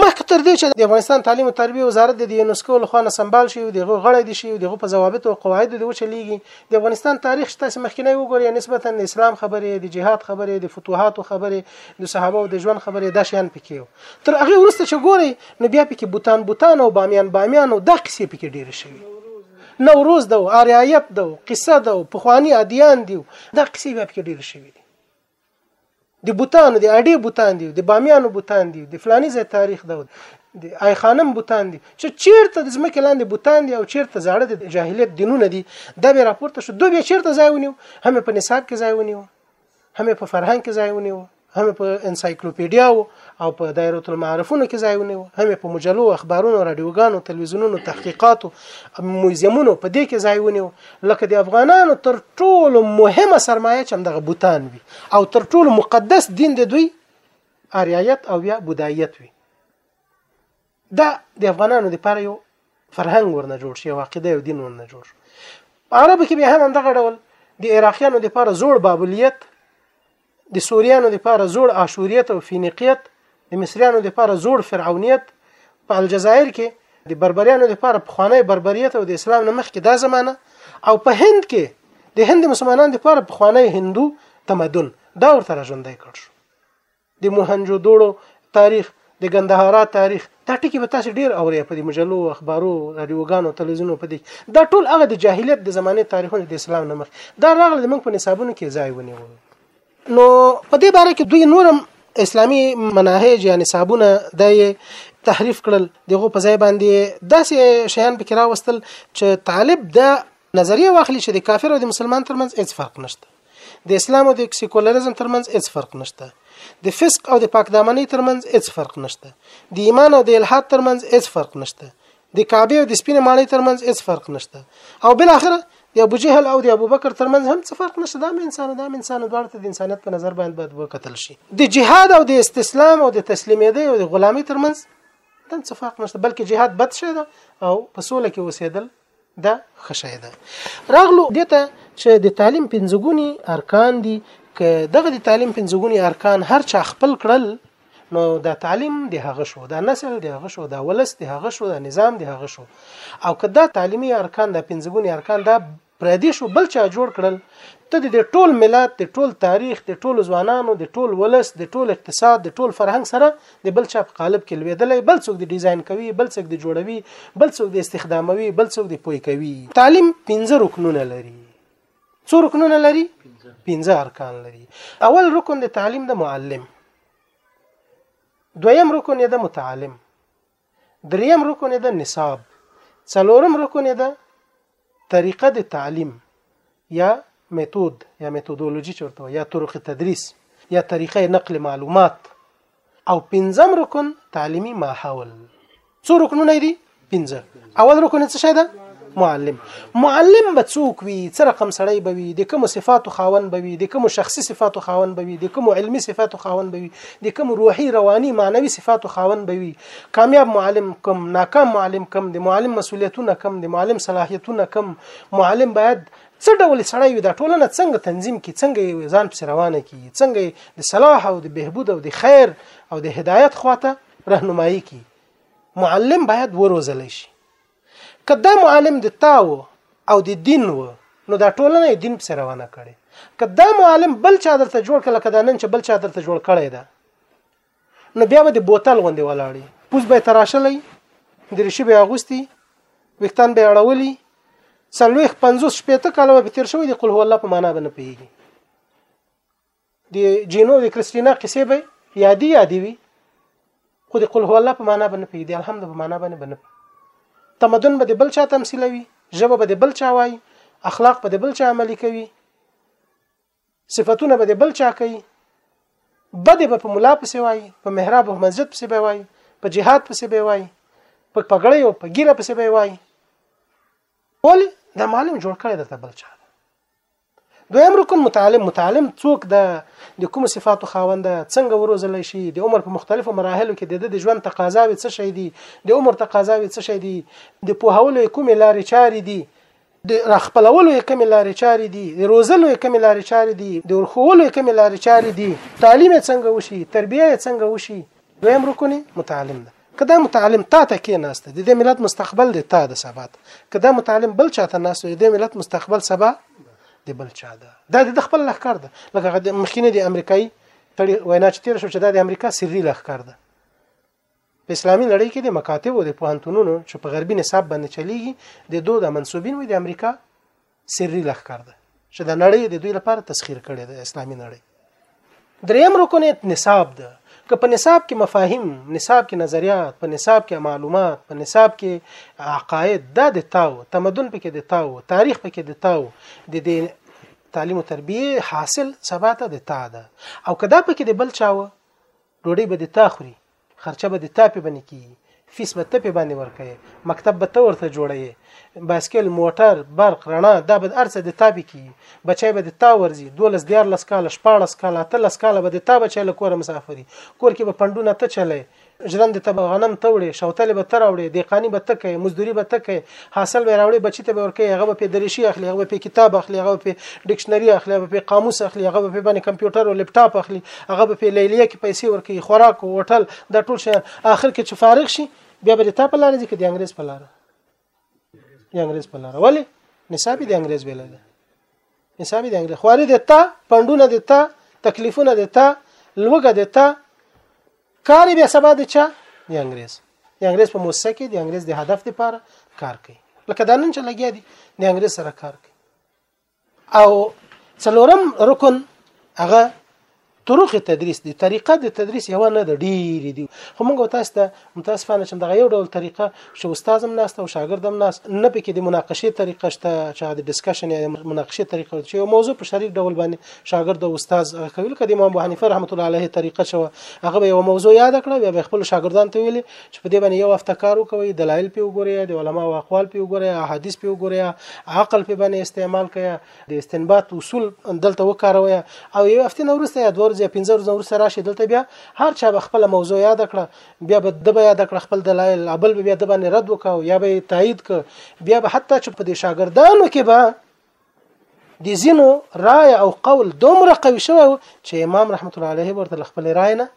مخکې تر دې چې د افغانستان تعلیم او تربیه وزارت د یونسکو له خوا نه سمبال شي او دغه غړی دي شي او دغه په ضوابط او قواعد دی وچلیږي د افغانستان تاریخ چې تاسو مخکینی وګورئ نسبتا د اسلام خبرې د جهاد خبرې د فتوحاتو خبرې د صحابه او د ژوند خبرې دا شیان پکې تر هغه وروسته چې ګورئ نو بیا پکې بوتان بوتان او بامیان بامیان او دا قصې پکې ډېرې شوي نوروز دو آریایت دو قصه دو پخوانی ادیان دیو دا قصې بیا پکې ډېرې شوي دي د بوتانو د اډې بوتان دي د بامیانو بوتان دي د فلاني ځای تاریخ دا د آی خانم بوتان دي چې چیرته د ځمکې لاندې بوتان دي او چیرته زاړه د جاهلیت دینونه دي دا به راپورته شو دوی چیرته ځای ونیو هم په نصاب کې ځای ونیو هم په فرهنګ کې ځای ونیو هم په انسایکلوپیډیا او او په دایره المعارفونو کې ځای ونیو هم په مجلو اخبارونو رادیوګانو تلویزیونونو تحقیقاتو موزیمونو په دې کې ځای ونیو لکه د افغانانو تر ټولو مهمه سرمایه چې دغه بوتان وي او تر ټولو مقدس دین د دوی آریایت او یا بودایت وي دا د افغانانو لپاره یو فرهنګ ورنه جوړ شي او عقیده او دین ورنه جوړ شي عربو کې به هم دغه ډول د عراقیانو لپاره زوړ بابلیت د سوریانو لپاره زوړ آشوریت او فینیقیت د مصریانو لپاره زوړ فرعونیت په الجزایر کې د بربریانو لپاره پخوانی بربریت او د اسلام نه مخکې دا زمانہ او په هند کې د هند مسلمانانو لپاره پخوانی هندو تمدن دا ورته ژوندۍ کړ شو د موهنجو دوړو تاریخ د ګندهارا تاریخ دا ټکی به تاسو ډیر اورئ په دې مجلو اخبارو رادیوګانو تلویزیونو په دې دا ټول هغه د جاهلیت د زمانه تاریخونه د اسلام نه مخ دا راغله د موږ په نصابونو کې ځای ونیو نو په دې باره کې دوی نورم اسلامی مناهج یا نصابونه د تحریف کړل دغه په ځای باندې داسې شیان پکې راوستل چې طالب د نظریه واخلي چې د کافر او د مسلمان ترمنځ هیڅ فرق نشته د اسلام او د سیکولریزم ترمنځ هیڅ فرق نشته د فسق او د پاکدامنۍ ترمنځ هیڅ فرق نشته د ایمان او د الحاد ترمنځ هیڅ فرق نشته د کعبه او د سپینې ماڼۍ ترمنځ هیڅ فرق نشته او بل اخره د ابو جهل او د ابو بکر ترمنځ هم څه فرق نشته دا انسان دا انسان دواړه ته د انسانیت په نظر باندې باید وکتل شي د جهاد او د استسلام او د تسلیمېدې او د غلامۍ ترمنځ دا څه فرق نشته بلکې جهاد بد شي ده او په سوله کې اوسېدل دا خشه ده راغلو دته چې د تعلیم پنځګونی ارکان دي که دغه د تعلیم پنځګونی ارکان هر چا خپل کړل نو دا تعلیم د هغه شو دا نسل د هغه شو دا ولس د هغه شو دا نظام د هغه شو او که دا تعلیمي ارکان دا پنځګونی ارکان دا پردي شو بل چا جوړ کړل ته د ټول ملت د ټول تاریخ د ټول ځوانانو د ټول ولس د ټول اقتصاد د ټول فرهنګ سره د بل چا په قالب کې لویدلی بل څوک د ډیزاین کوي بل څوک د جوړوي بل څوک د استخداموي بل څوک د پوي کوي تعلیم پنځه رکنونه لري څو رکنونه لري پنځه ارکان لري اول رکن د تعلیم د معلم دویم رکن یې د متعلم دریم رکن د نصاب څلورم رکن د طریقه د تعلیم یا میتود یا میتودولوژي چورته یا طرق تدریس یا طریقه نقل معلومات او پنځم رکن تعلیمي ماحول څو رکنونه دي پنځه اول رکن څه شي ده معلم معلم به څوک وي څه رقم سړی به وي د کوم صفاتو خاون به وي د کوم شخصي صفاتو خاون به وي د کوم علمي صفاتو خاون به وي د کوم روحي رواني معنوي صفاتو خاون به وي کامیاب معلم کم ناکام معلم کم د معلم مسولیتونه کم د معلم صلاحیتونه کم معلم باید څه ډول سړی وي دا ټولنه څنګه تنظیم کی څنګه ځان پس روانه کی څنګه د صلاح او د بهبود او د خیر او د هدایت خواته راهنمایي کی معلم باید وروزل شي که دا معلم د تا و او د دین و نو دا ټولنه یې دین پسې روانه کړي که دا معلم بل چا درته جوړ کړ لکه دا نن چې بل چا درته جوړ کړی ده نو بیا به د بوتل غوندې ولاړی پوز به تراشلی دریشي به اغوستي ویښتان به اړولي څلوېښت پنځوس شپېته کاله به تیر شوی د قل هو الله په معنا به نه پیږي د جینو د کریستینا قصې به یادی یادی وي خو د قل هو الله په معنا باندې پیږي د الحمد په معنا باندې باندې تمدن به د بل چا تمثيلوي ژبه به د بل چا وای اخلاق به د بل چا عملي کوي صفاتونه به د بل چا کوي بد به په ملا پسې وای په محراب او مسجد پسې به وای په جهاد پسې به وای په پګړې او په ګیره پسې به وای ول دا معلوم جوړ کړی درته بل چا دویم رکن متعلم متعلم څوک ده د کوم صفاتو خاوند ده څنګه وروزل شي د عمر په مختلفو مراحلو کې د د ژوند تقاضاوي څه شي دي د عمر تقاضاوي څه شي دي د پوهولو کومې لارې چارې دي د راخپلولو کوم لارې چارې دي د روزلو کوم لارې چارې دي د ورخولو کوم لارې چارې دي تعلیم څنګه وشي تربیه څنګه وشي دویم رکن متعلم ده که دا متعلم تا ته کې ناست دی د ملت مستقبل دی تا د سبا ته که دا متعلم بل چاته ناست دی د ملت مستقبل سبا د بل چا ده دا د خپل لخر ده لکه د مخکینه د امریکایي تړي وینا چې تیر شو چې دا د امریکا سری لخر ده په اسلامي نړۍ کې د مکاتب او د پوهنتونونو چې په غربي نصاب باندې چلیږي د دوه د منسوبین وي د امریکا سری لخر ده چې د نړۍ د دوی لپاره تسخير کړي د اسلامي نړۍ دریم رکن نصاب ده که په نصاب کې مفاهیم نصاب کې نظریات په نصاب کې معلومات په نصاب کې عقاید دا د تاو تمدن پکې د تاو تاریخ پکې د تاو د دې تعلیم او تربیه حاصل سباته د تا ده او کدا پکې د بل چاوه ډوډۍ به دې تا خوري خرچه به دې تا پې باندې کېږي فیس به ته پې باندې ورکوې مکتب به ته ورته جوړوې بایسکل موټر برق رڼا دا به هر څه د تا پې کېږي بچی به د تا ورځي دولس دیارلس کاله شپاړس کاله اتلس کاله به د تا بچی له کوره مسافري کور کې به پنډونه ته چلی ژرندې ته به غنم ته وړې شوتلې به ته راوړې دېقاني به ته کوې مزدوري به ته کوې حاصل به راوړي بچی ته به ورکه هغه به په دریشي اخلي هغه به په کتاب اخلي هغه به په ډکشنری اخلي هغه به په قاموس اخلي هغه به په باندې کمپیوټر او لپټاپ اخلي هغه به په لیلیه کې پیسې ورکي خوراک او هوټل دا ټول شیان اخر کې چې فارغ شي بیا به تا په لار ځي کې د انګريز په لار د انګريز په لار ولی نصاب د انګريز ویل ده نصاب د انګريز خواري د تا پندونه د تا تکلیفونه د تا لوګه د تا کار به سبا د چا د انګريز د انګريز په موسسه کې د انګريز د هدف لپاره کار کوي لکه دا نن چې لګیا دي د انګريز سره کار کوي او څلورم رکن هغه طرق تدریس دي طریقه د تدریس یو نه د ډیر دي خو موږ تاسو ته متاسفانه چې دغه یو ډول طریقه چې استاد هم ناست او شاګرد هم ناست نه پکې د مناقشه طریقه شته چې د ډیسکشن یا مناقشه طریقه چې یو موضوع په شریک ډول باندې شاګرد او استاد کوي لکه د امام ابو حنیفه رحمت الله علیه طریقه شو هغه به یو موضوع یاد کړه بیا خپل شاګردان ته ویل چې په دې باندې یو هفته کار وکوي دلایل په وګوري د علما او اقوال په وګوري احادیث په وګوري عقل په باندې استعمال کړي د استنباط اصول دلته وکاروي او یو هفته نورسته یا دوه ورځې پنځه ورځې نورسته راشي دلته بیا هر چا خپل موضوع یاد کړه بیا به د به یاد کړ خپل دلایل ابل بیا د باندې رد وکاو یا به تایید ک بیا به حتی چې په دې شاګردانو کې به د زینو رائے او قول دومره قوي شو چې امام رحمت الله علیه ورته خپل رائے نه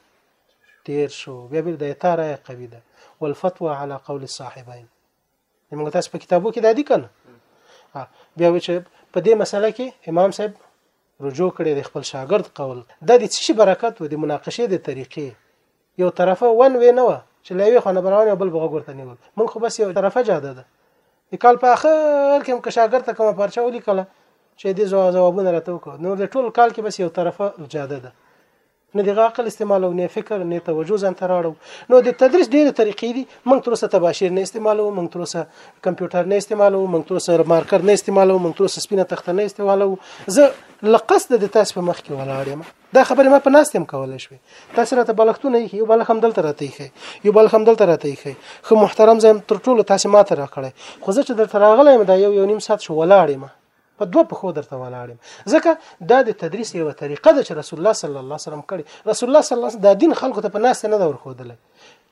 تیر شو بیا به د ایثار رائے قوي ده والفتوى على قول الصاحبين موږ تاسو په کتابو کې دادی کنه بیا و چې په دې مسله کې امام صاحب رجوع کړي د خپل شاګرد قول د دې څه برکت و د مناقشه د طریقې یو طرفه ون وی نه و چې لوي خو نه براونه بل بغه ورته نیول موږ خو بس یو طرفه جاده ده د کال په اخر کې هم که شاګرد ته کومه پرچه ولیکله چې دې ځوابونه راته وکړو نو د ټول کال کې بس یو طرفه جاده ده نه د هغه عقل استعمالو نه فکر نه توجه ځان ته راړو نو د تدریس ډېرې طریقې دي موږ تر اوسه تباشیر نه استعمالو موږ تر اوسه کمپیوټر نه استعمالو موږ تر اوسه مارکر نه استعمالو موږ تر اوسه سپینه تخته نه استعمالو زه لقصد د تاسو په مخ کې ولاړ یم دا خبره ما په ناس تم کولای شوې تاسو راته بلښتونه یې یو بل هم دلته راته یې یو بل هم دلته راته یې خو محترم زم تر ټولو تاسو ماته راکړی خو زه چې دلته راغلی یم دا یو یو نیم ساعت شو ولاړ یم په دوه پښو درته ولاړ یم ځکه دا د تدریس یو طریقه ده چې رسول الله صلی الله علیه وسلم کړی رسول الله صلی الله علیه وسلم دا دین خلکو ته په ناس نه دا ورخودل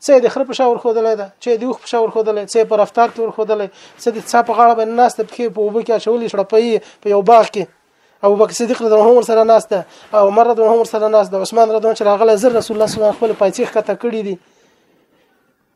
څه د خره په شاور خودلای دا چې د وخ په شاور خودلای څه په رفتار کې ورخودلای څه د څا په غاړه باندې ناس ته پکې په وبو کې اچولې شړپې په یو باغ کې ابو بکر صدیق رضی الله عنه سره ناس ده او عمر رضی الله عنه سره ناس ده عثمان رضی الله عنه چې راغله زر رسول الله صلی الله علیه وسلم خپل پایڅخ کته کړی دي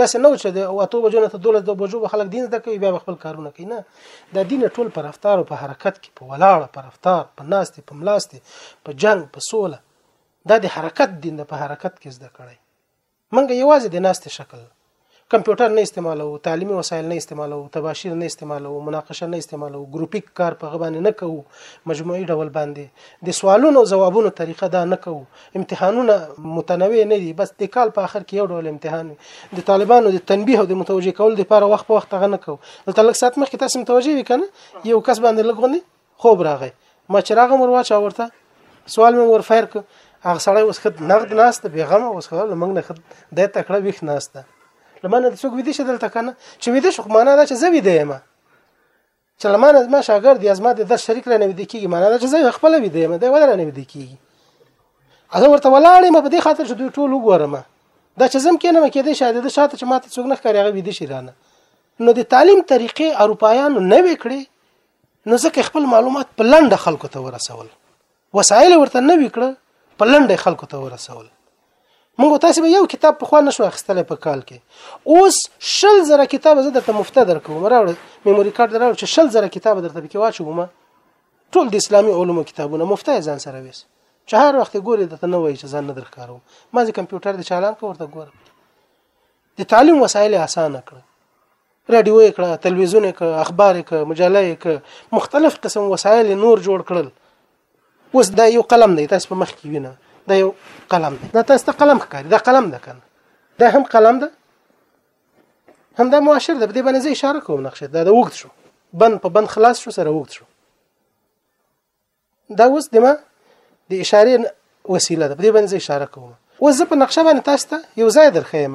داسې نه و چې د اتو بجو نه تر دولس د بجو به خلک دین زده کوي بیا به خپل کارونه کوي نه دا دین ټول پر رفتار او په حرکت کې په ولاړه پر رفتار په ناستې په ملاستې په جنگ په سوله دا د حرکت دین د په حرکت کې زده کړی منګه یوازې د ناستې شکل کمپیوټر نه استعمالو تعلیمي وسایل نه استعمالو تباشیر نه استعمالو مناقشه نه استعمالو ګروپیک کار په غبانې نه کوو مجموعي ډول باندې د سوالونو او ځوابونو طریقه دا نه کوو امتحانونه متنوع نه دي بس د کال په اخر کې یو ډول امتحان وي د طالبانو د تنبیه او د متوجه کول لپاره وخت په وخت هغه نه کو دلته لږ سات مخکې تاسو متوجه وي کنه یو کس باندې لګونی خوب راغی ما چې راغم ور واچا ورته سوال مې ور فیر ک هغه سړی اوس خد نقد ناست بیغم اوس خو لمنګ نه خد د تکړه ویخ ناست لمنه د څوک ویدې شه دلته کنه چې ویدې شو معنا دا چې زه ویدې ما چې له مانه زما شاګرد یا زما د درس شریک را نه ویده کېږي معنا دا چې زه خپل ویده یم دی ولې را نه ویده کېږي زه ورته ولاړ یم په دې خاطر چې دوی ټول وګورم دا چې زم کېنم کېدې شاید د شاته چې ماته څوک نه ښکاري هغه ویده شي رانه نو د تعلیم طریقې اروپایانو نه وکړي نو ځکه خپل معلومات په لنډه خلکو ته ورسول وسایل ورته نه وکړه په لنډه خلکو ته ورسول موږ تاسو به یو کتاب په خو نه شو اخستل په کال کې اوس شل زره کتاب زه درته مفته درکوم راوړ میموري کارت راوړ چې شل زره کتاب درته پکې واچوم ټول د اسلامي علومو کتابونه مفته ځان سره ویس چې هر وخت ګوري د نه وای چې ځان نه درکارو ما د کمپیوټر د چالان کو ورته ګور د تعلیم وسایل اسانه کړ راډیو یې کړه تلویزیون یې کړه اخبار یې کړه مجله یې کړه مختلف قسم وسایل نور جوړ کړل اوس دا یو قلم دی تاسو په مخ کې وینئ دا یو قلم دی دا تاسو ته قلم ښکاري دا قلم ده کنه دا هم قلم ده هم دا مؤشر ده په دې باندې زه اشاره کوم نقشه دا د وګت شو بند په بند خلاص شو سره وګت شو دا اوس دمه د اشاره وسیله ده په دې باندې زه اشاره کوم اوس زه په نقشه باندې تاسو ته یو ځای درخېم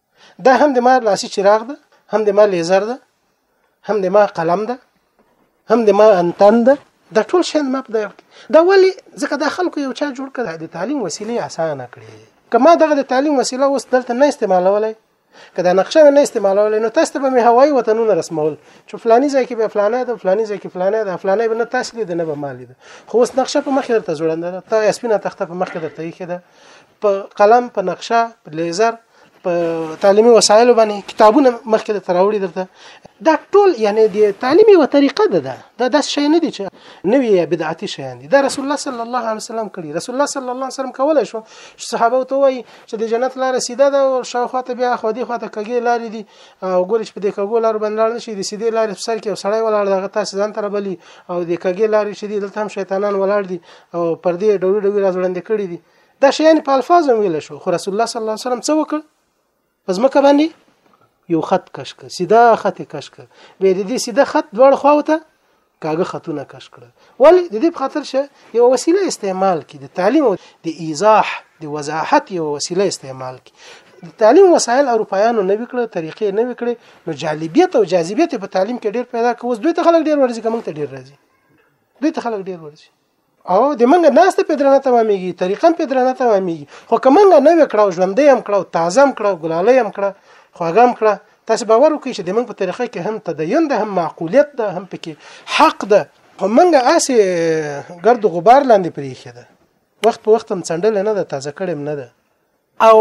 دا هم د ما لاسي چراغ ده هم د ما لیزر ده هم د ما قلم ده هم د ما انتن ده دا ټول شین ما په دغه دا ولی ځکه دا خلکو یو چا جوړ کړ د تعلیم وسیله اسانه کړې کما دغه د تعلیم وسیله اوس دلته نه استعمالولای که دا نقشه نه استعمالولای نو تاسو به مې هوایي وطنونه رسمول چې فلانی ځای کې به فلانه ده فلانی ځای کې فلانه ده فلانه به نه تاسو لید نه به مال لید خو اوس نقشه په مخ درته جوړنده ده تا اسپینه تخته په مخ درته یې کړه په قلم په نقشه په لیزر په تعلیمي وسایل باندې کتابونه مخکې د تراوړي درته دا ټول یعنی د تعلیمي و طریقه ده دا دا داس شی نه دی چې نوې یا بدعتي شی دی دا رسول الله صلی الله علیه وسلم کړی رسول الله صلی الله علیه وسلم کولای شو صحابه ته وایي چې د جنت لار سیده ده او شاوخوا ته بیا خو دې خوا ته کګې لارې دي او ګول چې په دې کګو لار باندې لاړ شي د سیده لارې په سر کې سړی ولاړ دغه تاسو ځان تر بلی او د کګې لارې چې دلته هم شیطانان ولاړ دي او پر دې ډول ډول راځوړندې کړی دي دا شیان په الفاظو ویل شو خو رسول الله صلی الله علیه وسلم څه وکړ پس مکه باندې یو خط کش کړ سیده خط کش کړ به د دې سیده خط دوړ خواوته کاغه خطونه کش کړ ولی د دې په خاطر شه یو وسیله استعمال کی د تعلیم او د ایزاح د وضاحت یو وسیله استعمال کی د تعلیم وسایل اروپایانو نه وکړه طریقې نه وکړي نو جالبیت او جاذبیت په تعلیم کې ډیر پیدا کوي دوی ته خلک ډیر ورزي کوم ته ډیر راځي دوی ته خلک ډیر ورزي او د منګه ناسته په درنه تمامېږي طریقم په درنه تمامېږي خو که منګه نه وکړو ژوندې هم کړو تازه هم کړو ګلالې هم کړو خواږه هم کړو تاسو باور وکړئ چې د منګ په طریقه کې هم تدین ده هم معقولیت ده هم پکې حق ده خو منګه اسې ګرد غبار لاندې پرې خېده وخت په وخت هم څنډل نه ده تازه کړم نه ده او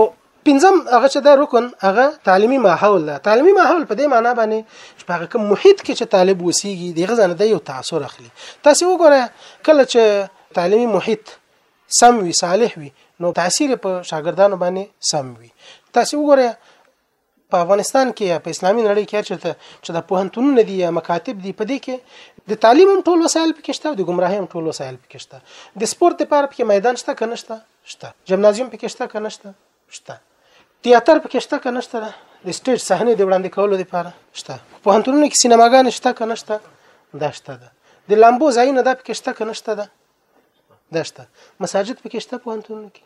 پنځم هغه چې دا رکن هغه تعلیمي ماحول ده تعلیمي ماحول په دې معنی باندې چې په هغه کوم محیط کې چې طالب وسیږي د غزنه د یو تاثر اخلي تاسو وګورئ کله چې تعلیمي محیط سم وي صالح وي نو تاثیر په شاګردانو باندې سم وي تاسو وګورئ په افغانستان کې یا په اسلامي نړۍ کې چېرته چې د پوهنتونونه دي یا مکاتب دي په دې کې د تعلیم هم ټول وسایل پکې شته او د ګمراهۍ هم ټول وسایل پکې شته د سپورت لپاره پکې میدان شته که نشته شته جمنازیوم پکې شته که نشته شته تیاتر پکې شته که نشته د سټیج صحنه د وړاندې کولو لپاره شته پوهنتونونه کې سینماګان شته که نشته دا شته ده د لامبو ځایونه دا پکې شته که نشته ده دا شته مساجد پکې شته پوهنتونونه کې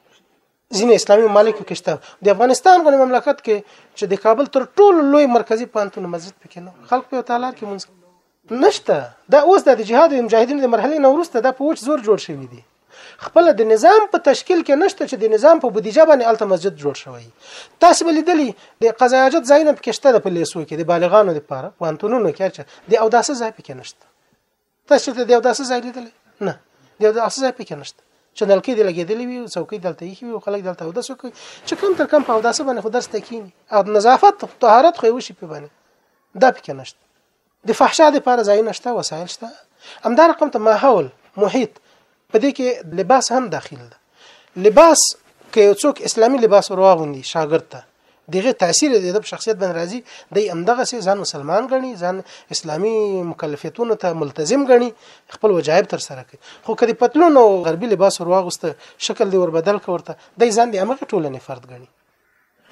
ځینې اسلامي ممالکو کې شته د افغانستان غو مملکت کې چې د کابل تر ټولو لوی مرکزی پانتون مسجد پکې نه خلک په تالار کې مونږ نشته دا اوس د جهاد او مجاهدینو د مرحله نه ورسته دا په وچ زور جوړ شوی دی خپل د نظام په تشکیل کې نشته چې د نظام په بودیجه باندې الته مسجد جوړ شوی تاسو بل لیدلی د قضا حاجت ځای نه پکې شته د پولیسو کې د بالغانو لپاره پانتونونو کې چې د اوداسه ځای پکې نشته تاسو ته دیو داسې ځای لیدل نه دیو داسې ځای پکې نشته چې نلکې دی لګېدلې وي څوکۍ دلته یې وي خلک دلته او داسې کوي چې کم تر کم په او داسې باندې خو درس ته کینی او نظافت طهارت خو یې وشي په باندې دا پکې نشته د فحشا د لپاره ځای نشته وسایل شته همدا رقم ته ماحول محیط په دې کې لباس هم داخل ده لباس که یو څوک اسلامي لباس ورواغوندي شاګرد ته دغه تاثیر د ادب شخصیت باندې راځي د امدغه سي ځان مسلمان غني ځان اسلامي مکلفیتونو ته ملتزم غني خپل وجایب تر سره کوي خو کله پتلون او غربي لباس ورواغسته شکل دی ور بدل کورته د ځان د امغه ټولنې فرد غني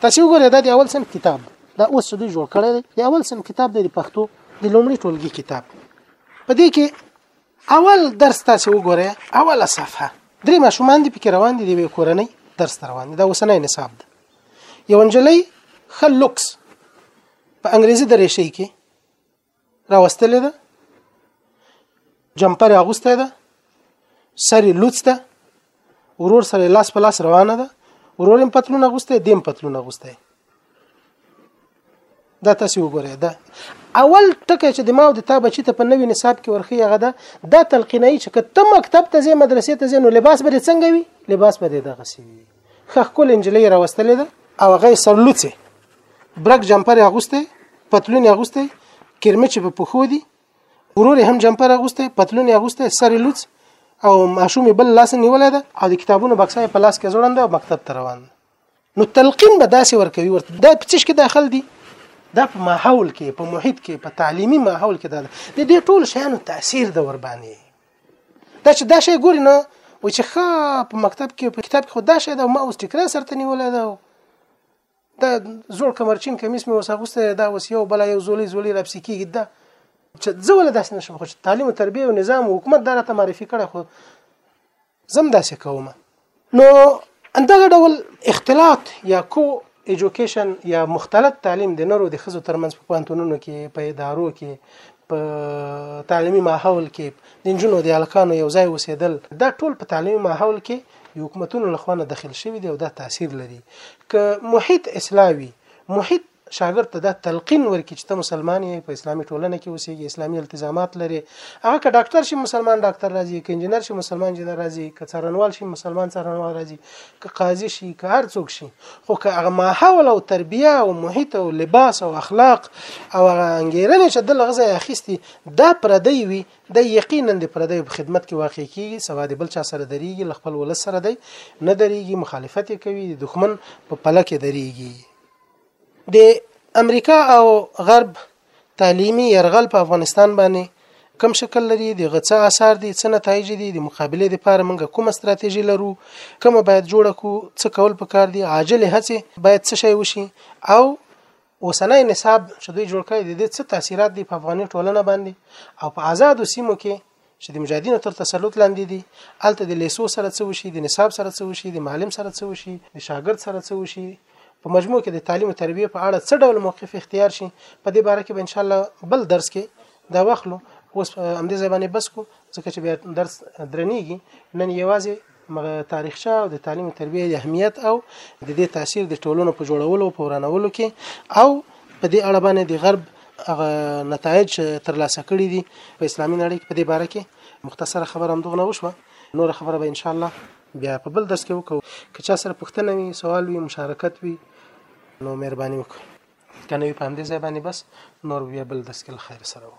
تاسو وګورئ دا د اول سن کتاب دا اوس دوی جوړ کړی دی د اول سن کتاب دی د پښتو د لومړي ټولګي کتاب په دې کې اول درس تاسو وګورئ اوله صفحه درې ماشومان دي پکې روان دي د یوې کورنۍ درس ته روان دي دا اوسنی نصاب دی یو نجلۍ ښه لوکس په انګریزي درې شي کې راوستلې ده جمپر اغوسته ده سر لوڅ ده ورور سره لاس په لاس روانه ده ورور هم پتلون اغوسته دیم پتلون اغوسته دا تاسو وګورئ دا اول ټکی چې د ماو د تا بچی ته په نوی نصاب کې ورخی هغه ده دا تلقینای چې کته مکتب ته زی مدرسې ته زی نو لباس به څنګه وي لباس به دغه سی وي خخکل انجلې راوستلې ده او هغه سرلوڅه برک جمپر اغوسته پتلون اغوسته کرمچ په پخو دي ورور هم جمپر اغوسته پتلون اغوسته سر لوڅ او ماشومې بل لاس نیولې ده او د کتابونو بکسه په لاس کې ځوړنده او مکتب ته روان نو تلقین به داسې ورکوي ورته دا په څه کې داخل دي دا په ماحول کې په محیط کې په تعلیمي ماحول کې دا د دې ټول شیانو تاثیر د ور باندې دا چې دا شی ګوري نه و چې ښه په مکتب کې په کتاب کې خو دا شی دا ما اوس ټیکرا سرته نیولې ده دا زوړ کمرچین کمیس مې اوس اغوسته دا اوس یو بل یو زولې زولې راپسې کېږي دا چې زه ولې داسې نشم خو تعلیم او تربیه او نظام او حکومت دا راته معرفي کړی خو زم داسې کوم نو دغه ډول اختلاط یا کو ایجوکیشن یا مختلط تعلیم د نرو د خزو ترمنځ په پانتونونو کې په ادارو کې په تعلیمي ماحول کې د نجونو د الکانو یو ځای اوسېدل دا ټول په تعلیمي ماحول کې د حکومتونو لخوا نه داخل شوی دی او دا تاثیر لري که محیط اصلاح وي محیط شاګرد ته دا تلقین ورکړي چې ته مسلمان یې په اسلامي ټولنه کې اوسېږي اسلامي التزامات لري هغه که ډاکټر شي مسلمان ډاکټر راځي که انجینر شي مسلمان انجینر راځي که څارنوال شي مسلمان څارنوال راځي که قاضي شي که هر څوک شي خو که هغه ماحول او تربیه او محیط او لباس او اخلاق او هغه انګیرنې چې د لغزه اخیستي دا پردی وي د یقینا د پردی په خدمت کې واقع کیږي سوا د بل چا سره درېږي ل خپل ولس سره دی نه درېږي مخالفت کوي د دښمن په پله کې درېږي د امریکا او غرب تعلیمي يرغل په افغانستان باندې کم شکل لري د غڅه آثار دي څه نتایج دي د مقابله لپاره موږ کومه ستراتیژي لرو کوم باید جوړه کو څه کول پکار دي عاجل هڅه باید څه شي وشي او اوسنۍ نصاب چې دوی جوړ کړی د دې څه تاثیرات دي په افغاني ټولنه باندې او په آزادو سیمو کې چې د مجاهدینو تر تسلط لاندې دي الته د لیسو سره څه وشي د نصاب سره څه وشي د معلم سره څه وشي د شاګرد سره څه وشي په مجموع کې د تعلیم او تربیه په اړه څه ډول موقف اختیار شي په دې باره کې به ان شاء الله بل درس کې دا واخلو اوس همدې ځای باندې بس کو ځکه چې بیا درس درنیږي نن یوازې مګر تاریخچه او د تعلیم او تربیه د اهمیت او د دې تاثیر د ټولنو په جوړولو او پورانولو کې او په دې اړه باندې د غرب هغه نتایج ترلاسه کړي دي په اسلامي نړۍ کې په دې باره کې مختصره خبره هم دغه وشوه نور خبره به ان شاء الله بیا په بل درس کې وکړو که چا سره پوښتنه وي سوال وي مشارکت وي نو مهرباني وکړئ کنه وي په همدې ځای باندې بس نور بیا بل درس کې له خیر سره وو